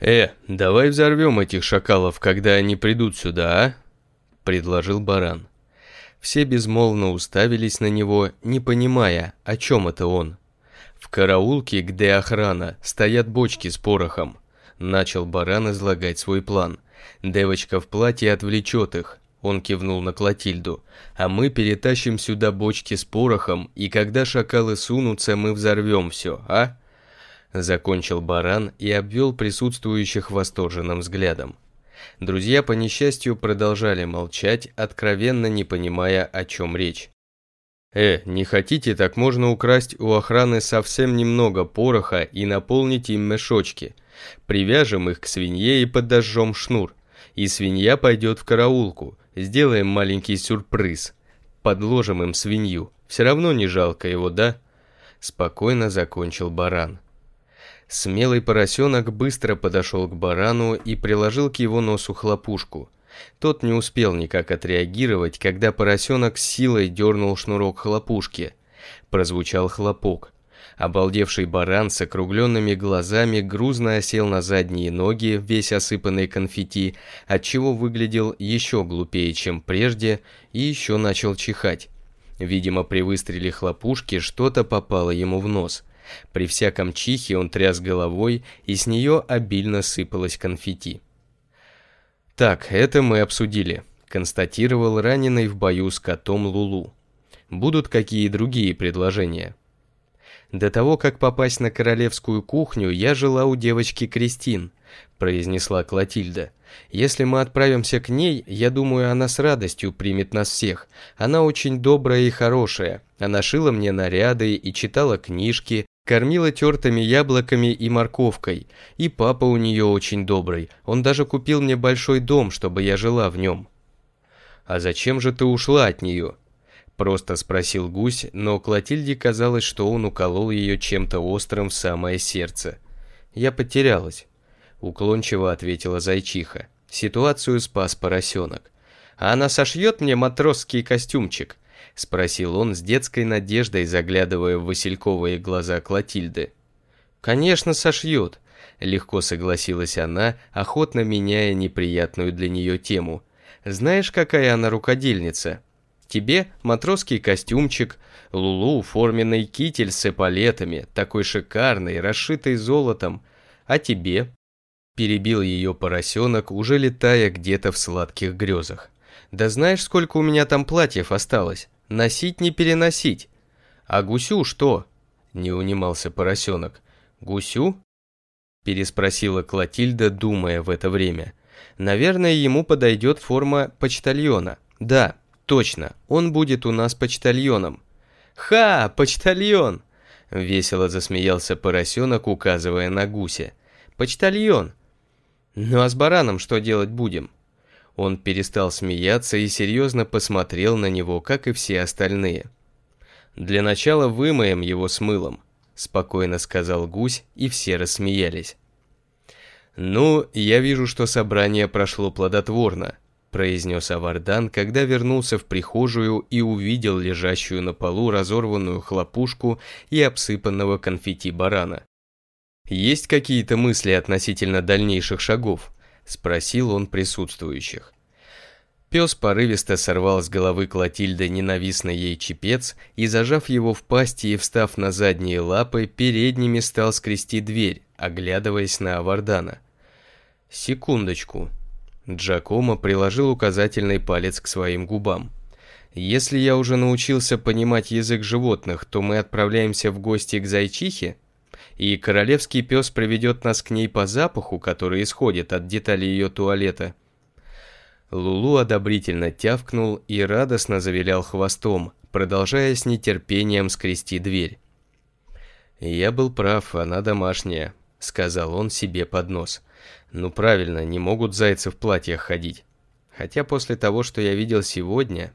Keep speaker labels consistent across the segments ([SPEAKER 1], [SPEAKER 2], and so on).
[SPEAKER 1] «Э, давай взорвем этих шакалов, когда они придут сюда, а?» – предложил баран. Все безмолвно уставились на него, не понимая, о чем это он. «В караулке, где охрана, стоят бочки с порохом», – начал баран излагать свой план. «Девочка в платье отвлечет их, он кивнул на Клотильду. «А мы перетащим сюда бочки с порохом, и когда шакалы сунутся, мы взорвем все, а? Закончил баран и обвел присутствующих восторженным взглядом. Друзья, по несчастью, продолжали молчать, откровенно не понимая, о чем речь. «Э, не хотите, так можно украсть у охраны совсем немного пороха и наполнить им мешочки. Привяжем их к свинье и подожжем шнур. И свинья пойдет в караулку. Сделаем маленький сюрприз. Подложим им свинью. Все равно не жалко его, да?» Спокойно закончил баран. Смелый поросенок быстро подошел к барану и приложил к его носу хлопушку. Тот не успел никак отреагировать, когда поросенок с силой дернул шнурок хлопушки. Прозвучал хлопок. Обалдевший баран с округленными глазами грузно осел на задние ноги, весь осыпанный конфетти, отчего выглядел еще глупее, чем прежде, и еще начал чихать. Видимо, при выстреле хлопушки что-то попало ему в нос. При всяком чихе он тряс головой, и с нее обильно сыпалось конфетти. «Так, это мы обсудили», – констатировал раненый в бою с котом Лулу. «Будут какие другие предложения?» «До того, как попасть на королевскую кухню, я жила у девочки Кристин», – произнесла Клотильда. «Если мы отправимся к ней, я думаю, она с радостью примет нас всех. Она очень добрая и хорошая. Она шила мне наряды и читала книжки, Кормила тертыми яблоками и морковкой. И папа у нее очень добрый. Он даже купил мне большой дом, чтобы я жила в нем. «А зачем же ты ушла от нее?» Просто спросил гусь, но Клотильде казалось, что он уколол ее чем-то острым в самое сердце. «Я потерялась», — уклончиво ответила зайчиха. Ситуацию спас поросенок. «А она сошьет мне матросский костюмчик?» — спросил он с детской надеждой, заглядывая в васильковые глаза Клотильды. «Конечно, сошьет», — легко согласилась она, охотно меняя неприятную для нее тему. «Знаешь, какая она рукодельница? Тебе матросский костюмчик, Лулу форменный китель с эполетами, такой шикарный, расшитый золотом. А тебе?» Перебил ее поросенок, уже летая где-то в сладких грезах. «Да знаешь, сколько у меня там платьев осталось?» Носить не переносить. А гусю что? Не унимался поросенок. Гусю? Переспросила Клотильда, думая в это время. Наверное, ему подойдет форма почтальона. Да, точно, он будет у нас почтальоном. Ха, почтальон! Весело засмеялся поросенок, указывая на гуся. Почтальон! Ну а с бараном что делать будем? Он перестал смеяться и серьезно посмотрел на него, как и все остальные. «Для начала вымоем его с мылом», – спокойно сказал гусь, и все рассмеялись. «Ну, я вижу, что собрание прошло плодотворно», – произнес Авардан, когда вернулся в прихожую и увидел лежащую на полу разорванную хлопушку и обсыпанного конфетти барана. «Есть какие-то мысли относительно дальнейших шагов?» спросил он присутствующих. Пес порывисто сорвал с головы Клотильды ненавистный ей чепец и, зажав его в пасти и встав на задние лапы, передними стал скрести дверь, оглядываясь на Авардана. «Секундочку». Джакомо приложил указательный палец к своим губам. «Если я уже научился понимать язык животных, то мы отправляемся в гости к зайчихе?» и королевский пес приведет нас к ней по запаху, который исходит от деталей ее туалета. Лулу одобрительно тявкнул и радостно завилял хвостом, продолжая с нетерпением скрести дверь. «Я был прав, она домашняя», — сказал он себе под нос. «Ну правильно, не могут зайцы в платьях ходить. Хотя после того, что я видел сегодня,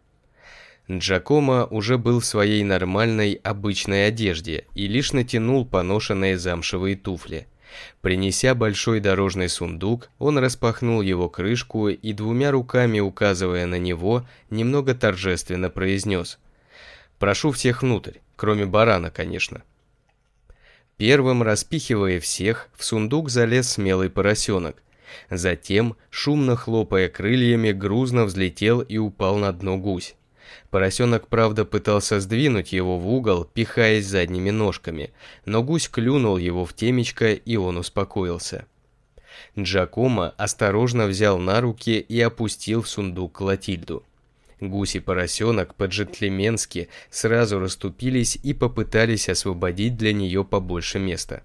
[SPEAKER 1] Джакомо уже был в своей нормальной, обычной одежде и лишь натянул поношенные замшевые туфли. Принеся большой дорожный сундук, он распахнул его крышку и двумя руками, указывая на него, немного торжественно произнес. «Прошу всех внутрь, кроме барана, конечно». Первым, распихивая всех, в сундук залез смелый поросенок. Затем, шумно хлопая крыльями, грузно взлетел и упал на дно гусь. Поросенок, правда, пытался сдвинуть его в угол, пихаясь задними ножками, но гусь клюнул его в темечко, и он успокоился. Джакомо осторожно взял на руки и опустил в сундук Латильду. Гусь и поросенок по-джентльменски сразу расступились и попытались освободить для нее побольше места.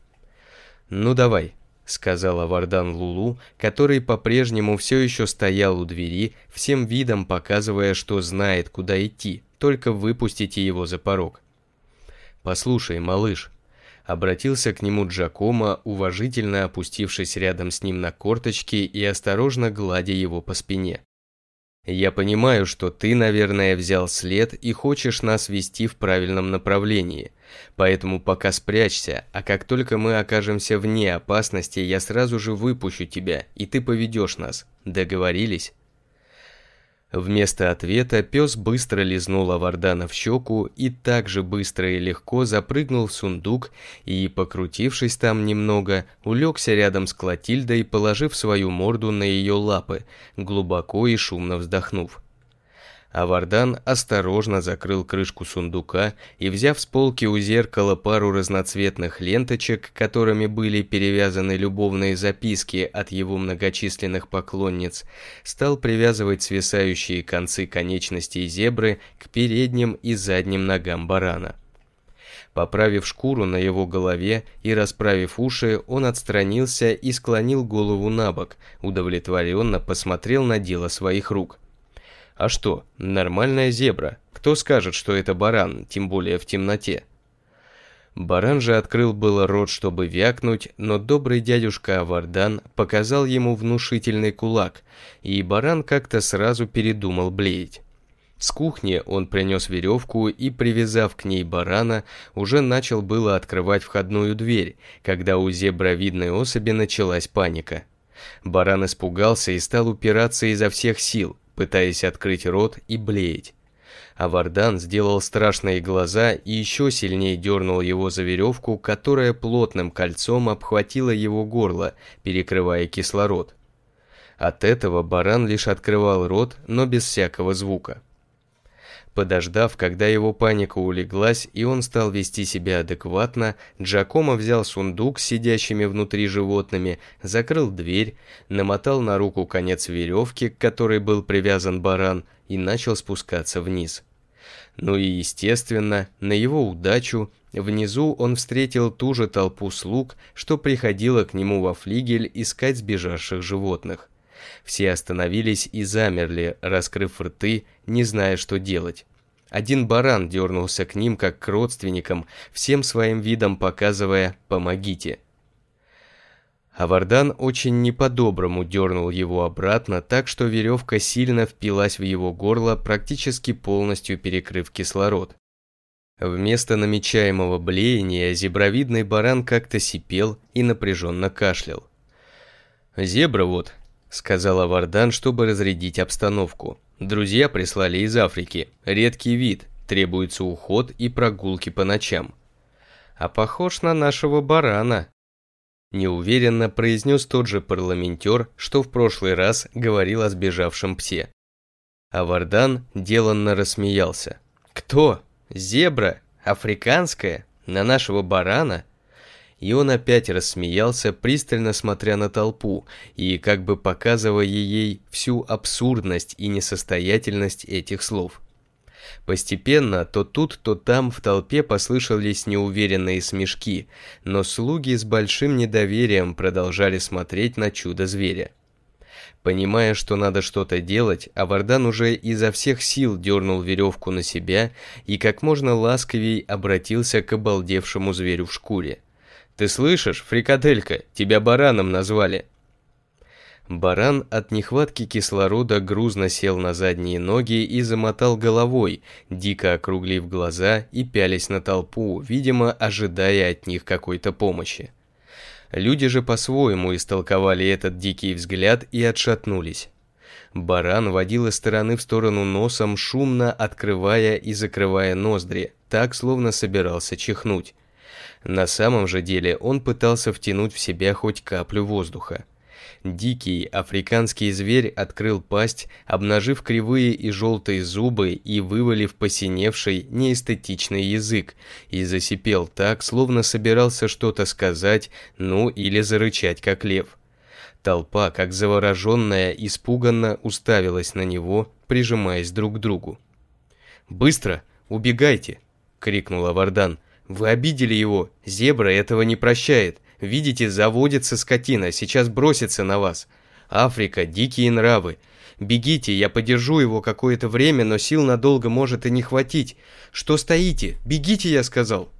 [SPEAKER 1] «Ну давай», сказала Вардан Лулу, который по-прежнему все еще стоял у двери, всем видом показывая, что знает, куда идти, только выпустите его за порог. «Послушай, малыш», — обратился к нему Джакома, уважительно опустившись рядом с ним на корточки и осторожно гладя его по спине. Я понимаю, что ты, наверное, взял след и хочешь нас вести в правильном направлении. Поэтому пока спрячься, а как только мы окажемся вне опасности, я сразу же выпущу тебя, и ты поведешь нас. Договорились? Вместо ответа пес быстро лизнул Авардана в щеку и так же быстро и легко запрыгнул в сундук и, покрутившись там немного, улегся рядом с Клотильдой, положив свою морду на ее лапы, глубоко и шумно вздохнув а Вардан осторожно закрыл крышку сундука и, взяв с полки у зеркала пару разноцветных ленточек, которыми были перевязаны любовные записки от его многочисленных поклонниц, стал привязывать свисающие концы конечностей зебры к передним и задним ногам барана. Поправив шкуру на его голове и расправив уши, он отстранился и склонил голову на бок, удовлетворенно посмотрел на дело своих рук – а что, нормальная зебра. Кто скажет, что это баран, тем более в темноте? Баран же открыл было рот, чтобы вякнуть, но добрый дядюшка Авардан показал ему внушительный кулак, и баран как-то сразу передумал блеять. С кухни он принес веревку и, привязав к ней барана, уже начал было открывать входную дверь, когда у зебровидной особи началась паника. Баран испугался и стал упираться изо всех сил – пытаясь открыть рот и блеять. А Вардан сделал страшные глаза и еще сильнее дернул его за веревку, которая плотным кольцом обхватила его горло, перекрывая кислород. От этого баран лишь открывал рот, но без всякого звука. Подождав, когда его паника улеглась и он стал вести себя адекватно, Джакомо взял сундук с сидящими внутри животными, закрыл дверь, намотал на руку конец веревки, к которой был привязан баран, и начал спускаться вниз. Ну и естественно, на его удачу, внизу он встретил ту же толпу слуг, что приходила к нему во флигель искать сбежавших животных. Все остановились и замерли, раскрыв рты, не зная, что делать. Один баран дернулся к ним, как к родственникам, всем своим видом показывая «помогите». Авардан очень не дернул его обратно, так что веревка сильно впилась в его горло, практически полностью перекрыв кислород. Вместо намечаемого блеяния зебровидный баран как-то сипел и напряженно кашлял. «Зебра вот», – сказала Вардан, чтобы разрядить обстановку. Друзья прислали из Африки. Редкий вид, требуется уход и прогулки по ночам. А похож на нашего барана. Неуверенно произнес тот же парламентер, что в прошлый раз говорил о сбежавшем псе. А Вардан деланно рассмеялся. «Кто? Зебра? Африканская? На нашего барана?» И он опять рассмеялся, пристально смотря на толпу и как бы показывая ей всю абсурдность и несостоятельность этих слов. Постепенно то тут, то там в толпе послышались неуверенные смешки, но слуги с большим недоверием продолжали смотреть на чудо-зверя. Понимая, что надо что-то делать, Авардан уже изо всех сил дернул веревку на себя и как можно ласковей обратился к обалдевшему зверю в шкуре. «Ты слышишь, фрикаделька, тебя бараном назвали!» Баран от нехватки кислорода грузно сел на задние ноги и замотал головой, дико округлив глаза и пялись на толпу, видимо, ожидая от них какой-то помощи. Люди же по-своему истолковали этот дикий взгляд и отшатнулись. Баран водил из стороны в сторону носом, шумно открывая и закрывая ноздри, так словно собирался чихнуть. На самом же деле он пытался втянуть в себя хоть каплю воздуха. Дикий африканский зверь открыл пасть, обнажив кривые и желтые зубы и вывалив посиневший неэстетичный язык, и засипел так, словно собирался что-то сказать, ну или зарычать как лев. Толпа, как завороженная, испуганно уставилась на него, прижимаясь друг к другу. «Быстро! Убегайте!» — крикнула Вардан. Вы обидели его. Зебра этого не прощает. Видите, заводится скотина, сейчас бросится на вас. Африка, дикие нравы. Бегите, я подержу его какое-то время, но сил надолго может и не хватить. Что стоите? Бегите, я сказал.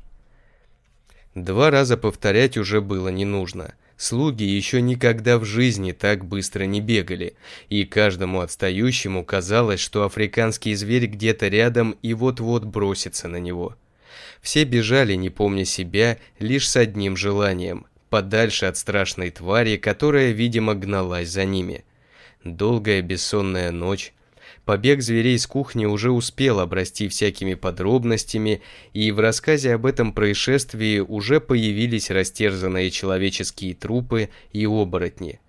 [SPEAKER 1] Два раза повторять уже было не нужно. Слуги еще никогда в жизни так быстро не бегали, и каждому отстающему казалось, что африканский зверь где-то рядом и вот-вот бросится на него. Все бежали, не помня себя, лишь с одним желанием – подальше от страшной твари, которая, видимо, гналась за ними. Долгая бессонная ночь, Побег зверей с кухни уже успел обрасти всякими подробностями, и в рассказе об этом происшествии уже появились растерзанные человеческие трупы и оборотни.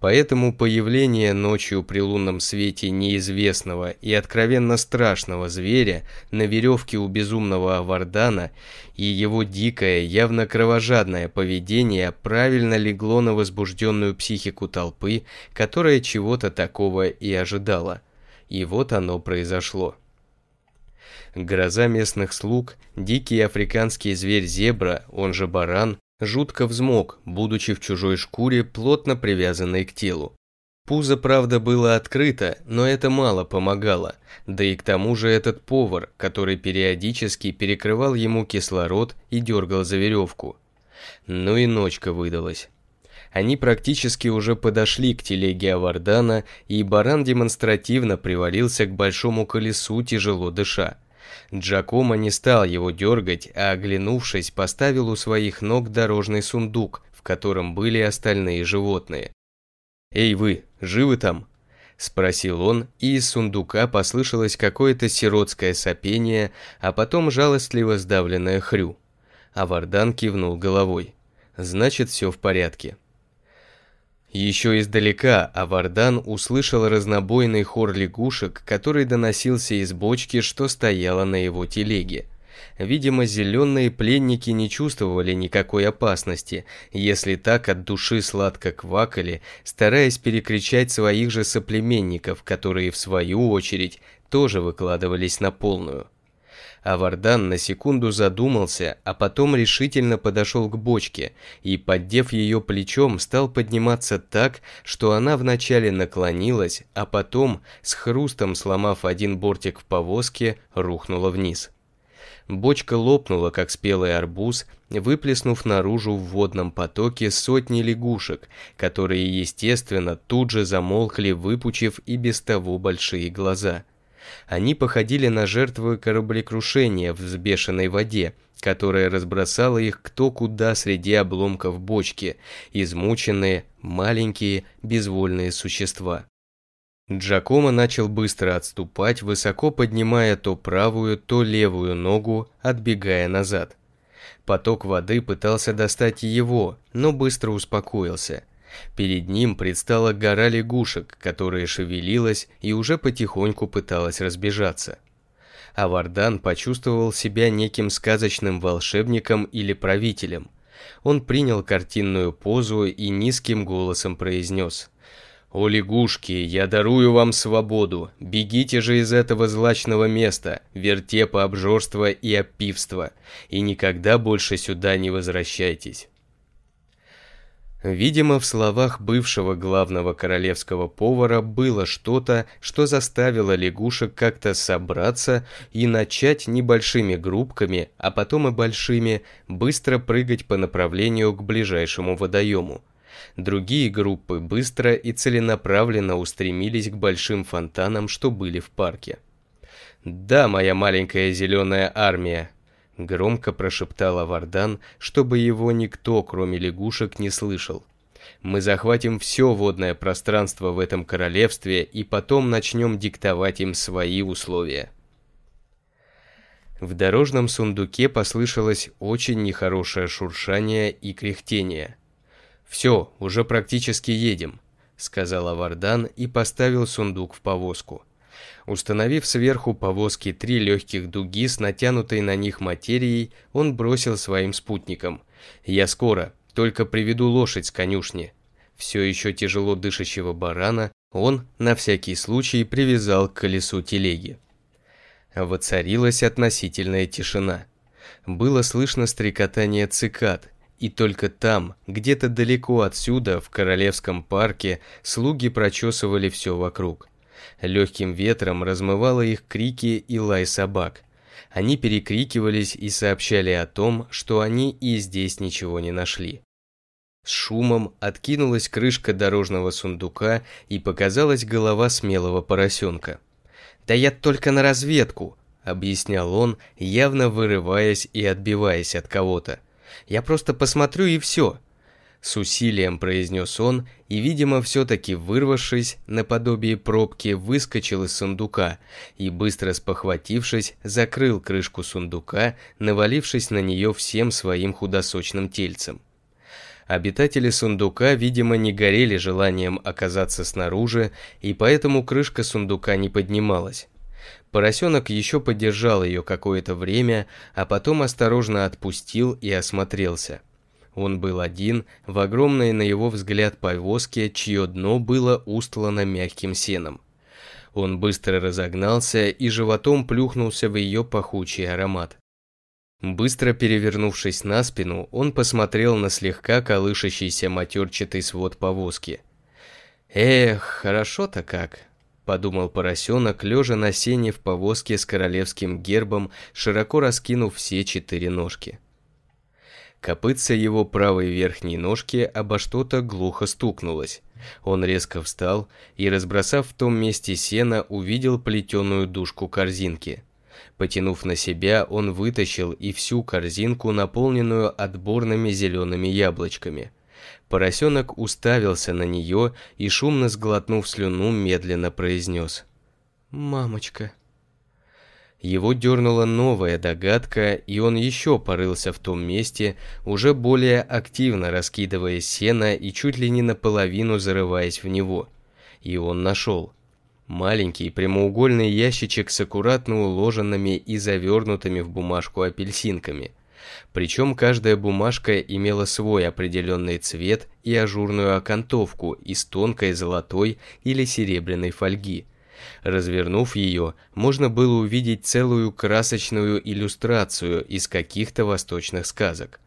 [SPEAKER 1] Поэтому появление ночью при лунном свете неизвестного и откровенно страшного зверя на веревке у безумного Авардана и его дикое, явно кровожадное поведение правильно легло на возбужденную психику толпы, которая чего-то такого и ожидала. И вот оно произошло. Гроза местных слуг, дикий африканский зверь-зебра, он же баран, жутко взмок, будучи в чужой шкуре, плотно привязанной к телу. Пузо, правда, было открыто, но это мало помогало, да и к тому же этот повар, который периодически перекрывал ему кислород и дергал за веревку. Ну и ночка выдалась. Они практически уже подошли к телеге Авардана, и баран демонстративно привалился к большому колесу, тяжело дыша. Джакома не стал его дергать, а, оглянувшись, поставил у своих ног дорожный сундук, в котором были остальные животные. «Эй вы, живы там?» – спросил он, и из сундука послышалось какое-то сиротское сопение, а потом жалостливо сдавленное хрю. А Вардан кивнул головой. «Значит, все в порядке». Еще издалека Авардан услышал разнобойный хор лягушек, который доносился из бочки, что стояла на его телеге. Видимо, зеленые пленники не чувствовали никакой опасности, если так от души сладко квакали, стараясь перекричать своих же соплеменников, которые, в свою очередь, тоже выкладывались на полную. А Вардан на секунду задумался, а потом решительно подошел к бочке и, поддев ее плечом, стал подниматься так, что она вначале наклонилась, а потом, с хрустом сломав один бортик в повозке, рухнула вниз. Бочка лопнула, как спелый арбуз, выплеснув наружу в водном потоке сотни лягушек, которые, естественно, тут же замолкли, выпучив и без того большие глаза – они походили на жертвы кораблекрушения в взбешенной воде, которая разбросала их кто куда среди обломков бочки, измученные, маленькие, безвольные существа. Джакомо начал быстро отступать, высоко поднимая то правую, то левую ногу, отбегая назад. Поток воды пытался достать его, но быстро успокоился – Перед ним предстала гора лягушек, которая шевелилась и уже потихоньку пыталась разбежаться. Авардан почувствовал себя неким сказочным волшебником или правителем. Он принял картинную позу и низким голосом произнес «О лягушки, я дарую вам свободу, бегите же из этого злачного места, вертепа обжорства и опивства, и никогда больше сюда не возвращайтесь». Видимо, в словах бывшего главного королевского повара было что-то, что заставило лягушек как-то собраться и начать небольшими группками, а потом и большими, быстро прыгать по направлению к ближайшему водоему. Другие группы быстро и целенаправленно устремились к большим фонтанам, что были в парке. «Да, моя маленькая зеленая армия», Громко прошептала Вардан, чтобы его никто, кроме лягушек, не слышал. «Мы захватим все водное пространство в этом королевстве и потом начнем диктовать им свои условия». В дорожном сундуке послышалось очень нехорошее шуршание и кряхтение. «Все, уже практически едем», — сказала Вардан и поставил сундук в повозку. Установив сверху повозки три легких дуги с натянутой на них материей, он бросил своим спутникам. «Я скоро, только приведу лошадь с конюшни». Все еще тяжело дышащего барана он, на всякий случай, привязал к колесу телеги. Воцарилась относительная тишина. Было слышно стрекотание цикад, и только там, где-то далеко отсюда, в Королевском парке, слуги прочесывали все вокруг – Легким ветром размывало их крики и лай собак. Они перекрикивались и сообщали о том, что они и здесь ничего не нашли. С шумом откинулась крышка дорожного сундука и показалась голова смелого поросенка. «Да я только на разведку», — объяснял он, явно вырываясь и отбиваясь от кого-то. «Я просто посмотрю и все. С усилием произнес он и, видимо, все-таки вырвавшись, наподобие пробки, выскочил из сундука и, быстро спохватившись, закрыл крышку сундука, навалившись на нее всем своим худосочным тельцем. Обитатели сундука, видимо, не горели желанием оказаться снаружи, и поэтому крышка сундука не поднималась. Поросенок еще подержал ее какое-то время, а потом осторожно отпустил и осмотрелся – он был один, в огромной, на его взгляд, повозке, чье дно было устлано мягким сеном. Он быстро разогнался и животом плюхнулся в ее пахучий аромат. Быстро перевернувшись на спину, он посмотрел на слегка колышащийся матерчатый свод повозки. «Эх, хорошо-то как!» – подумал поросенок, лежа на сене в повозке с королевским гербом, широко раскинув все четыре ножки. – Копытца его правой верхней ножки обо что-то глухо стукнулось. Он резко встал и, разбросав в том месте сена, увидел плетеную дужку корзинки. Потянув на себя, он вытащил и всю корзинку, наполненную отборными зелеными яблочками. Поросенок уставился на нее и, шумно сглотнув слюну, медленно произнес «Мамочка». Его дернула новая догадка, и он еще порылся в том месте, уже более активно раскидывая сено и чуть ли не наполовину зарываясь в него. И он нашел. Маленький прямоугольный ящичек с аккуратно уложенными и завернутыми в бумажку апельсинками. Причем каждая бумажка имела свой определенный цвет и ажурную окантовку из тонкой золотой или серебряной фольги – Развернув ее, можно было увидеть целую красочную иллюстрацию из каких-то восточных сказок.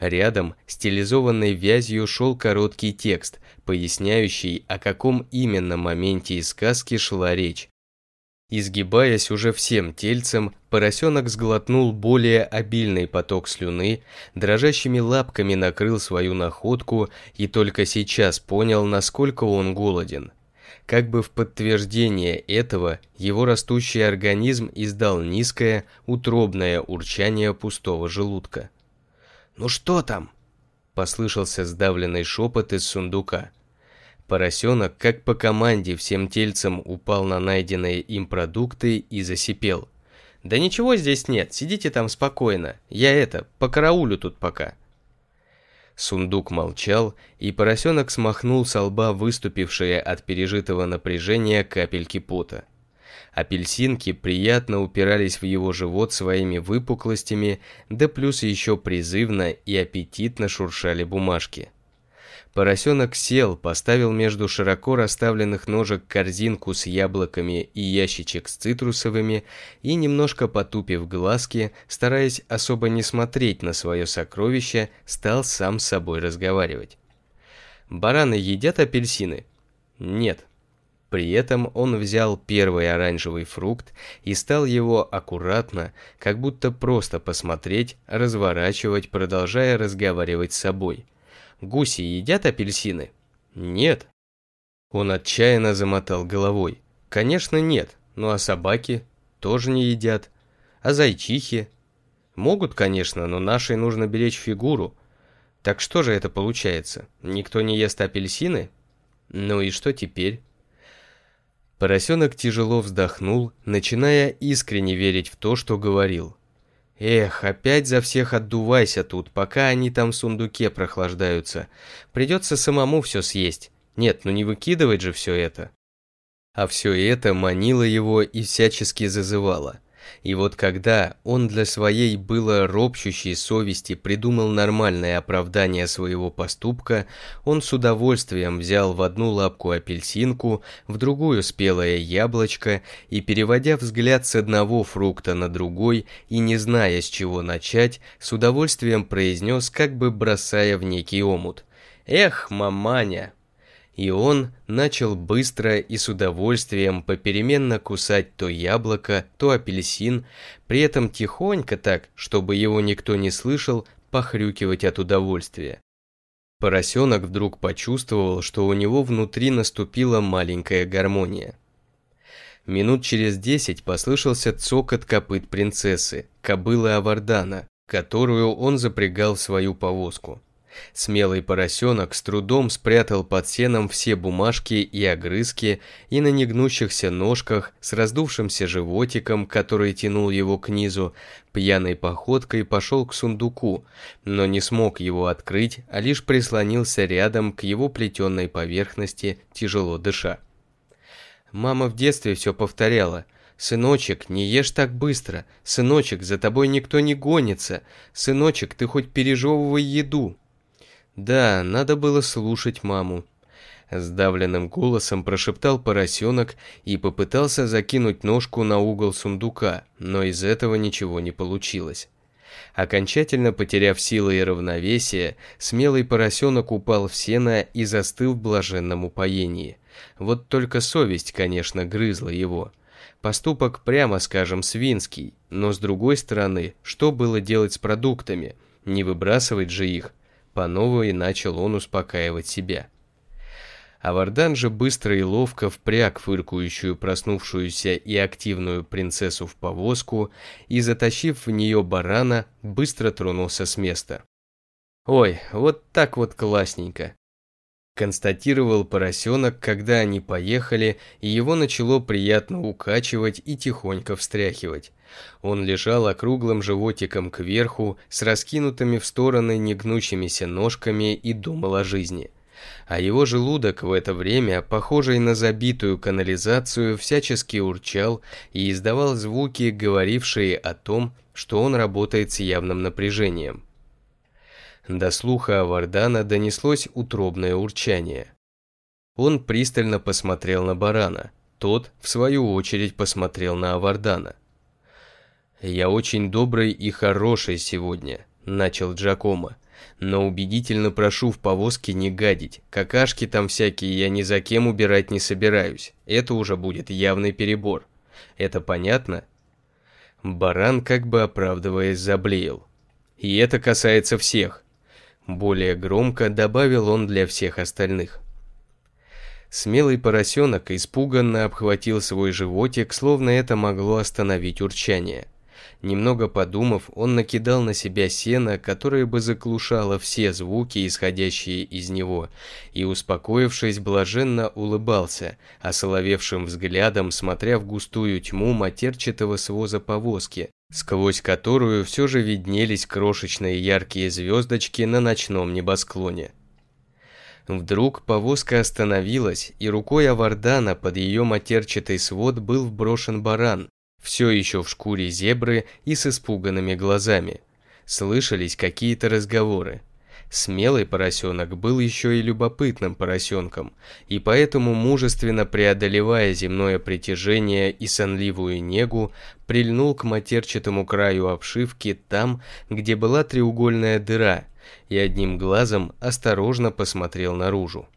[SPEAKER 1] Рядом, стилизованной вязью, шел короткий текст, поясняющий, о каком именно моменте из сказки шла речь. Изгибаясь уже всем тельцем, поросенок сглотнул более обильный поток слюны, дрожащими лапками накрыл свою находку и только сейчас понял, насколько он голоден – как бы в подтверждение этого, его растущий организм издал низкое, утробное урчание пустого желудка. «Ну что там?» – послышался сдавленный шепот из сундука. Поросенок, как по команде, всем тельцем упал на найденные им продукты и засипел. «Да ничего здесь нет, сидите там спокойно, я это, по караулю тут пока». Сундук молчал, и поросенок смахнул со лба выступившие от пережитого напряжения капельки пота. Апельсинки приятно упирались в его живот своими выпуклостями, да плюс еще призывно и аппетитно шуршали бумажки. Поросенок сел, поставил между широко расставленных ножек корзинку с яблоками и ящичек с цитрусовыми и, немножко потупив глазки, стараясь особо не смотреть на свое сокровище, стал сам с собой разговаривать. «Бараны едят апельсины?» «Нет». При этом он взял первый оранжевый фрукт и стал его аккуратно, как будто просто посмотреть, разворачивать, продолжая разговаривать с собой – Гуси едят апельсины? Нет. Он отчаянно замотал головой. Конечно, нет. Ну а собаки? Тоже не едят. А зайчихи? Могут, конечно, но нашей нужно беречь фигуру. Так что же это получается? Никто не ест апельсины? Ну и что теперь? Поросенок тяжело вздохнул, начиная искренне верить в то, что говорил. Эх, опять за всех отдувайся тут, пока они там в сундуке прохлаждаются. Придется самому все съесть. Нет, ну не выкидывать же все это. А все это манило его и всячески зазывало. И вот когда он для своей было ропщущей совести придумал нормальное оправдание своего поступка, он с удовольствием взял в одну лапку апельсинку, в другую спелое яблочко и, переводя взгляд с одного фрукта на другой и не зная с чего начать, с удовольствием произнес, как бы бросая в некий омут. «Эх, маманя!» и он начал быстро и с удовольствием попеременно кусать то яблоко, то апельсин, при этом тихонько так, чтобы его никто не слышал, похрюкивать от удовольствия. Поросенок вдруг почувствовал, что у него внутри наступила маленькая гармония. Минут через десять послышался цокот копыт принцессы, кобылы Авардана, которую он запрягал в свою повозку. Смелый поросенок с трудом спрятал под сеном все бумажки и огрызки, и на негнущихся ножках, с раздувшимся животиком, который тянул его к низу, пьяной походкой пошел к сундуку, но не смог его открыть, а лишь прислонился рядом к его плетенной поверхности, тяжело дыша. Мама в детстве все повторяла – «Сыночек, не ешь так быстро! Сыночек, за тобой никто не гонится! Сыночек, ты хоть пережевывай еду!» Да, надо было слушать маму. Сдавленным голосом прошептал поросенок и попытался закинуть ножку на угол сундука, но из этого ничего не получилось. Окончательно потеряв силы и равновесие, смелый поросенок упал в сено и застыл в блаженном упоении. Вот только совесть, конечно, грызла его. Поступок, прямо скажем, свинский, но с другой стороны, что было делать с продуктами? Не выбрасывать же их – по новой начал он успокаивать себя. а вардан же быстро и ловко впряг фыркающую, проснувшуюся и активную принцессу в повозку и, затащив в нее барана, быстро тронулся с места. «Ой, вот так вот классненько!» констатировал поросенок, когда они поехали, и его начало приятно укачивать и тихонько встряхивать. Он лежал округлым животиком кверху, с раскинутыми в стороны негнущимися ножками и думал о жизни. А его желудок в это время, похожий на забитую канализацию, всячески урчал и издавал звуки, говорившие о том, что он работает с явным напряжением. До слуха Авардана донеслось утробное урчание. Он пристально посмотрел на барана. Тот, в свою очередь, посмотрел на Авардана. «Я очень добрый и хороший сегодня», – начал Джакомо. «Но убедительно прошу в повозке не гадить. Какашки там всякие я ни за кем убирать не собираюсь. Это уже будет явный перебор. Это понятно?» Баран, как бы оправдываясь, заблеял. «И это касается всех. Более громко добавил он для всех остальных. Смелый поросенок испуганно обхватил свой животик, словно это могло остановить урчание. Немного подумав, он накидал на себя сено, которое бы заглушало все звуки, исходящие из него, и, успокоившись, блаженно улыбался, осоловевшим взглядом смотря в густую тьму матерчатого своза повозки, сквозь которую все же виднелись крошечные яркие звездочки на ночном небосклоне. Вдруг повозка остановилась, и рукой Авардана под ее матерчатый свод был вброшен баран, все еще в шкуре зебры и с испуганными глазами. Слышались какие-то разговоры. Смелый поросенок был еще и любопытным поросенком, и поэтому, мужественно преодолевая земное притяжение и сонливую негу, прильнул к матерчатому краю обшивки там, где была треугольная дыра, и одним глазом осторожно посмотрел наружу.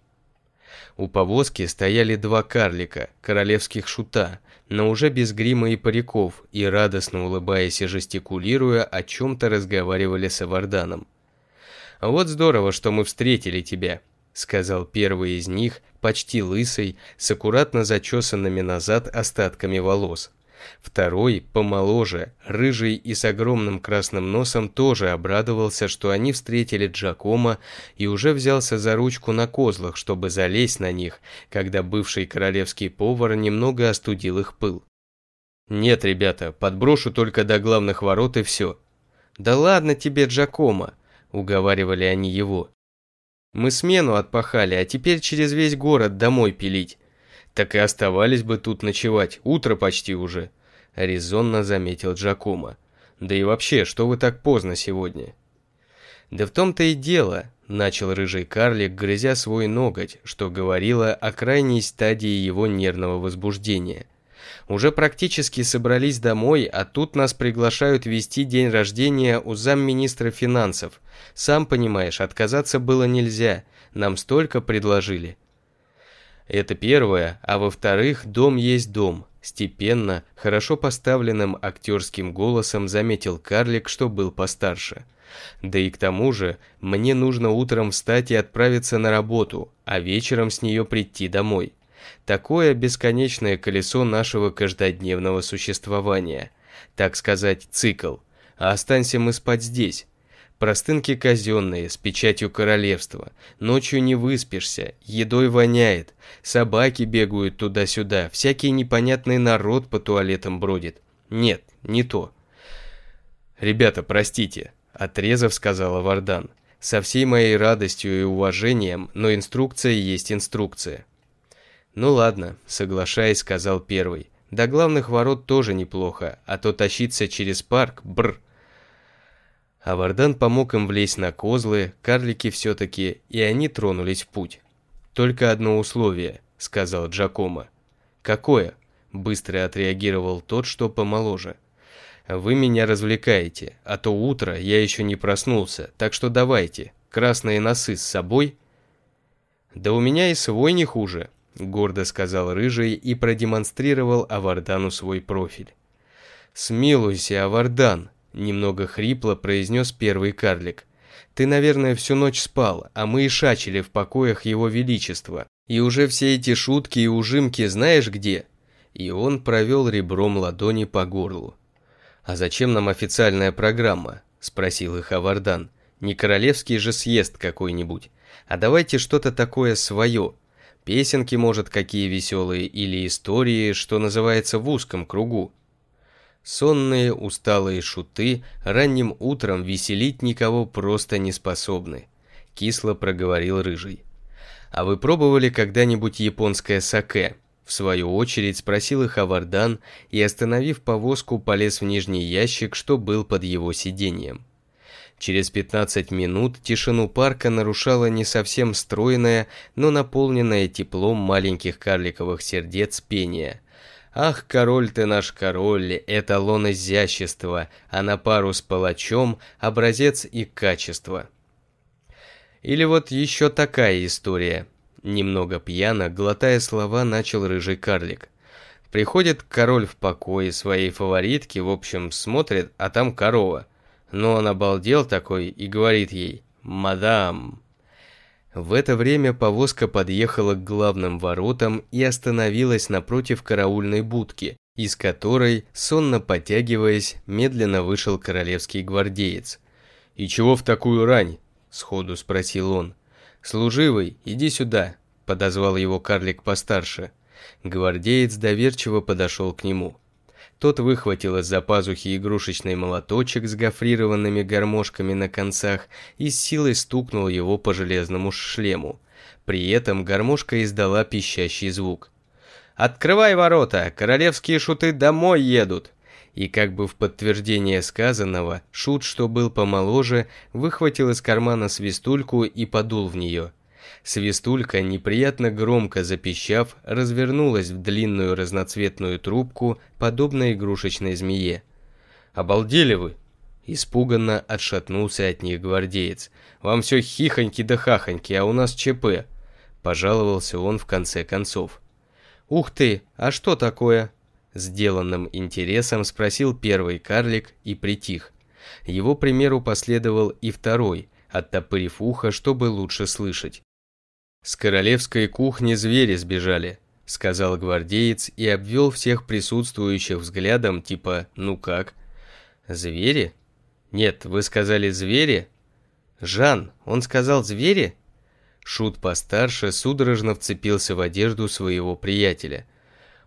[SPEAKER 1] У повозки стояли два карлика, королевских шута, но уже без грима и париков, и радостно улыбаясь и жестикулируя, о чем-то разговаривали с Аварданом. «Вот здорово, что мы встретили тебя», — сказал первый из них, почти лысый, с аккуратно зачесанными назад остатками волос. Второй, помоложе, рыжий и с огромным красным носом, тоже обрадовался, что они встретили Джакома и уже взялся за ручку на козлах, чтобы залезть на них, когда бывший королевский повар немного остудил их пыл. «Нет, ребята, подброшу только до главных ворот и все». «Да ладно тебе, Джакома!» – уговаривали они его. «Мы смену отпахали, а теперь через весь город домой пилить. Так и оставались бы тут ночевать, утро почти уже», – резонно заметил Джакома. «Да и вообще, что вы так поздно сегодня?» «Да в том-то и дело», – начал рыжий карлик, грызя свой ноготь, что говорило о крайней стадии его нервного возбуждения – уже практически собрались домой, а тут нас приглашают вести день рождения у замминистра финансов. Сам понимаешь, отказаться было нельзя, нам столько предложили. Это первое, а во-вторых, дом есть дом. Степенно, хорошо поставленным актерским голосом заметил карлик, что был постарше. Да и к тому же, мне нужно утром встать и отправиться на работу, а вечером с нее прийти домой. Такое бесконечное колесо нашего каждодневного существования. Так сказать, цикл. А останься мы спать здесь. Простынки казенные, с печатью королевства. Ночью не выспишься, едой воняет. Собаки бегают туда-сюда, всякий непонятный народ по туалетам бродит. Нет, не то. «Ребята, простите», – отрезав сказала Вардан. «Со всей моей радостью и уважением, но инструкция есть инструкция». «Ну ладно», — соглашаясь, сказал первый. «До главных ворот тоже неплохо, а то тащиться через парк, бр. А Вардан помог им влезть на козлы, карлики все-таки, и они тронулись в путь. «Только одно условие», — сказал Джакомо. «Какое?» — быстро отреагировал тот, что помоложе. «Вы меня развлекаете, а то утро я еще не проснулся, так что давайте, красные носы с собой». «Да у меня и свой не хуже», — гордо сказал Рыжий и продемонстрировал Авардану свой профиль. «Смилуйся, Авардан!» — немного хрипло произнес первый карлик. «Ты, наверное, всю ночь спал, а мы и шачили в покоях его величества. И уже все эти шутки и ужимки знаешь где?» И он провел ребром ладони по горлу. «А зачем нам официальная программа?» – спросил их Авардан. «Не королевский же съезд какой-нибудь. А давайте что-то такое свое, Песенки, может, какие веселые, или истории, что называется, в узком кругу. Сонные, усталые шуты ранним утром веселить никого просто не способны, кисло проговорил Рыжий. А вы пробовали когда-нибудь японское саке? В свою очередь спросил их Авардан и, остановив повозку, полез в нижний ящик, что был под его сиденьем. Через 15 минут тишину парка нарушала не совсем стройная, но наполненная теплом маленьких карликовых сердец пение. «Ах, король ты наш король, эталон изящества, а на пару с палачом образец и качество». Или вот еще такая история. Немного пьяно, глотая слова, начал рыжий карлик. Приходит король в покое своей фаворитки, в общем, смотрит, а там корова – но он обалдел такой и говорит ей «Мадам». В это время повозка подъехала к главным воротам и остановилась напротив караульной будки, из которой, сонно потягиваясь, медленно вышел королевский гвардеец. «И чего в такую рань?» – сходу спросил он. «Служивый, иди сюда», – подозвал его карлик постарше. Гвардеец доверчиво подошел к нему. Тот выхватил из-за пазухи игрушечный молоточек с гофрированными гармошками на концах и с силой стукнул его по железному шлему. При этом гармошка издала пищащий звук. «Открывай ворота! Королевские шуты домой едут!» И как бы в подтверждение сказанного, шут, что был помоложе, выхватил из кармана свистульку и подул в нее. Свистулька, неприятно громко запищав, развернулась в длинную разноцветную трубку, подобно игрушечной змее. «Обалдели вы!» Испуганно отшатнулся от них гвардеец. «Вам все хихоньки да хахоньки, а у нас ЧП!» Пожаловался он в конце концов. «Ух ты, а что такое?» Сделанным интересом спросил первый карлик и притих. Его примеру последовал и второй, оттопырив ухо, чтобы лучше слышать. С королевской кухни звери сбежали, сказал гвардеец и обвел всех присутствующих взглядом типа «ну как?». «Звери?» «Нет, вы сказали звери?» «Жан, он сказал звери?» Шут постарше судорожно вцепился в одежду своего приятеля.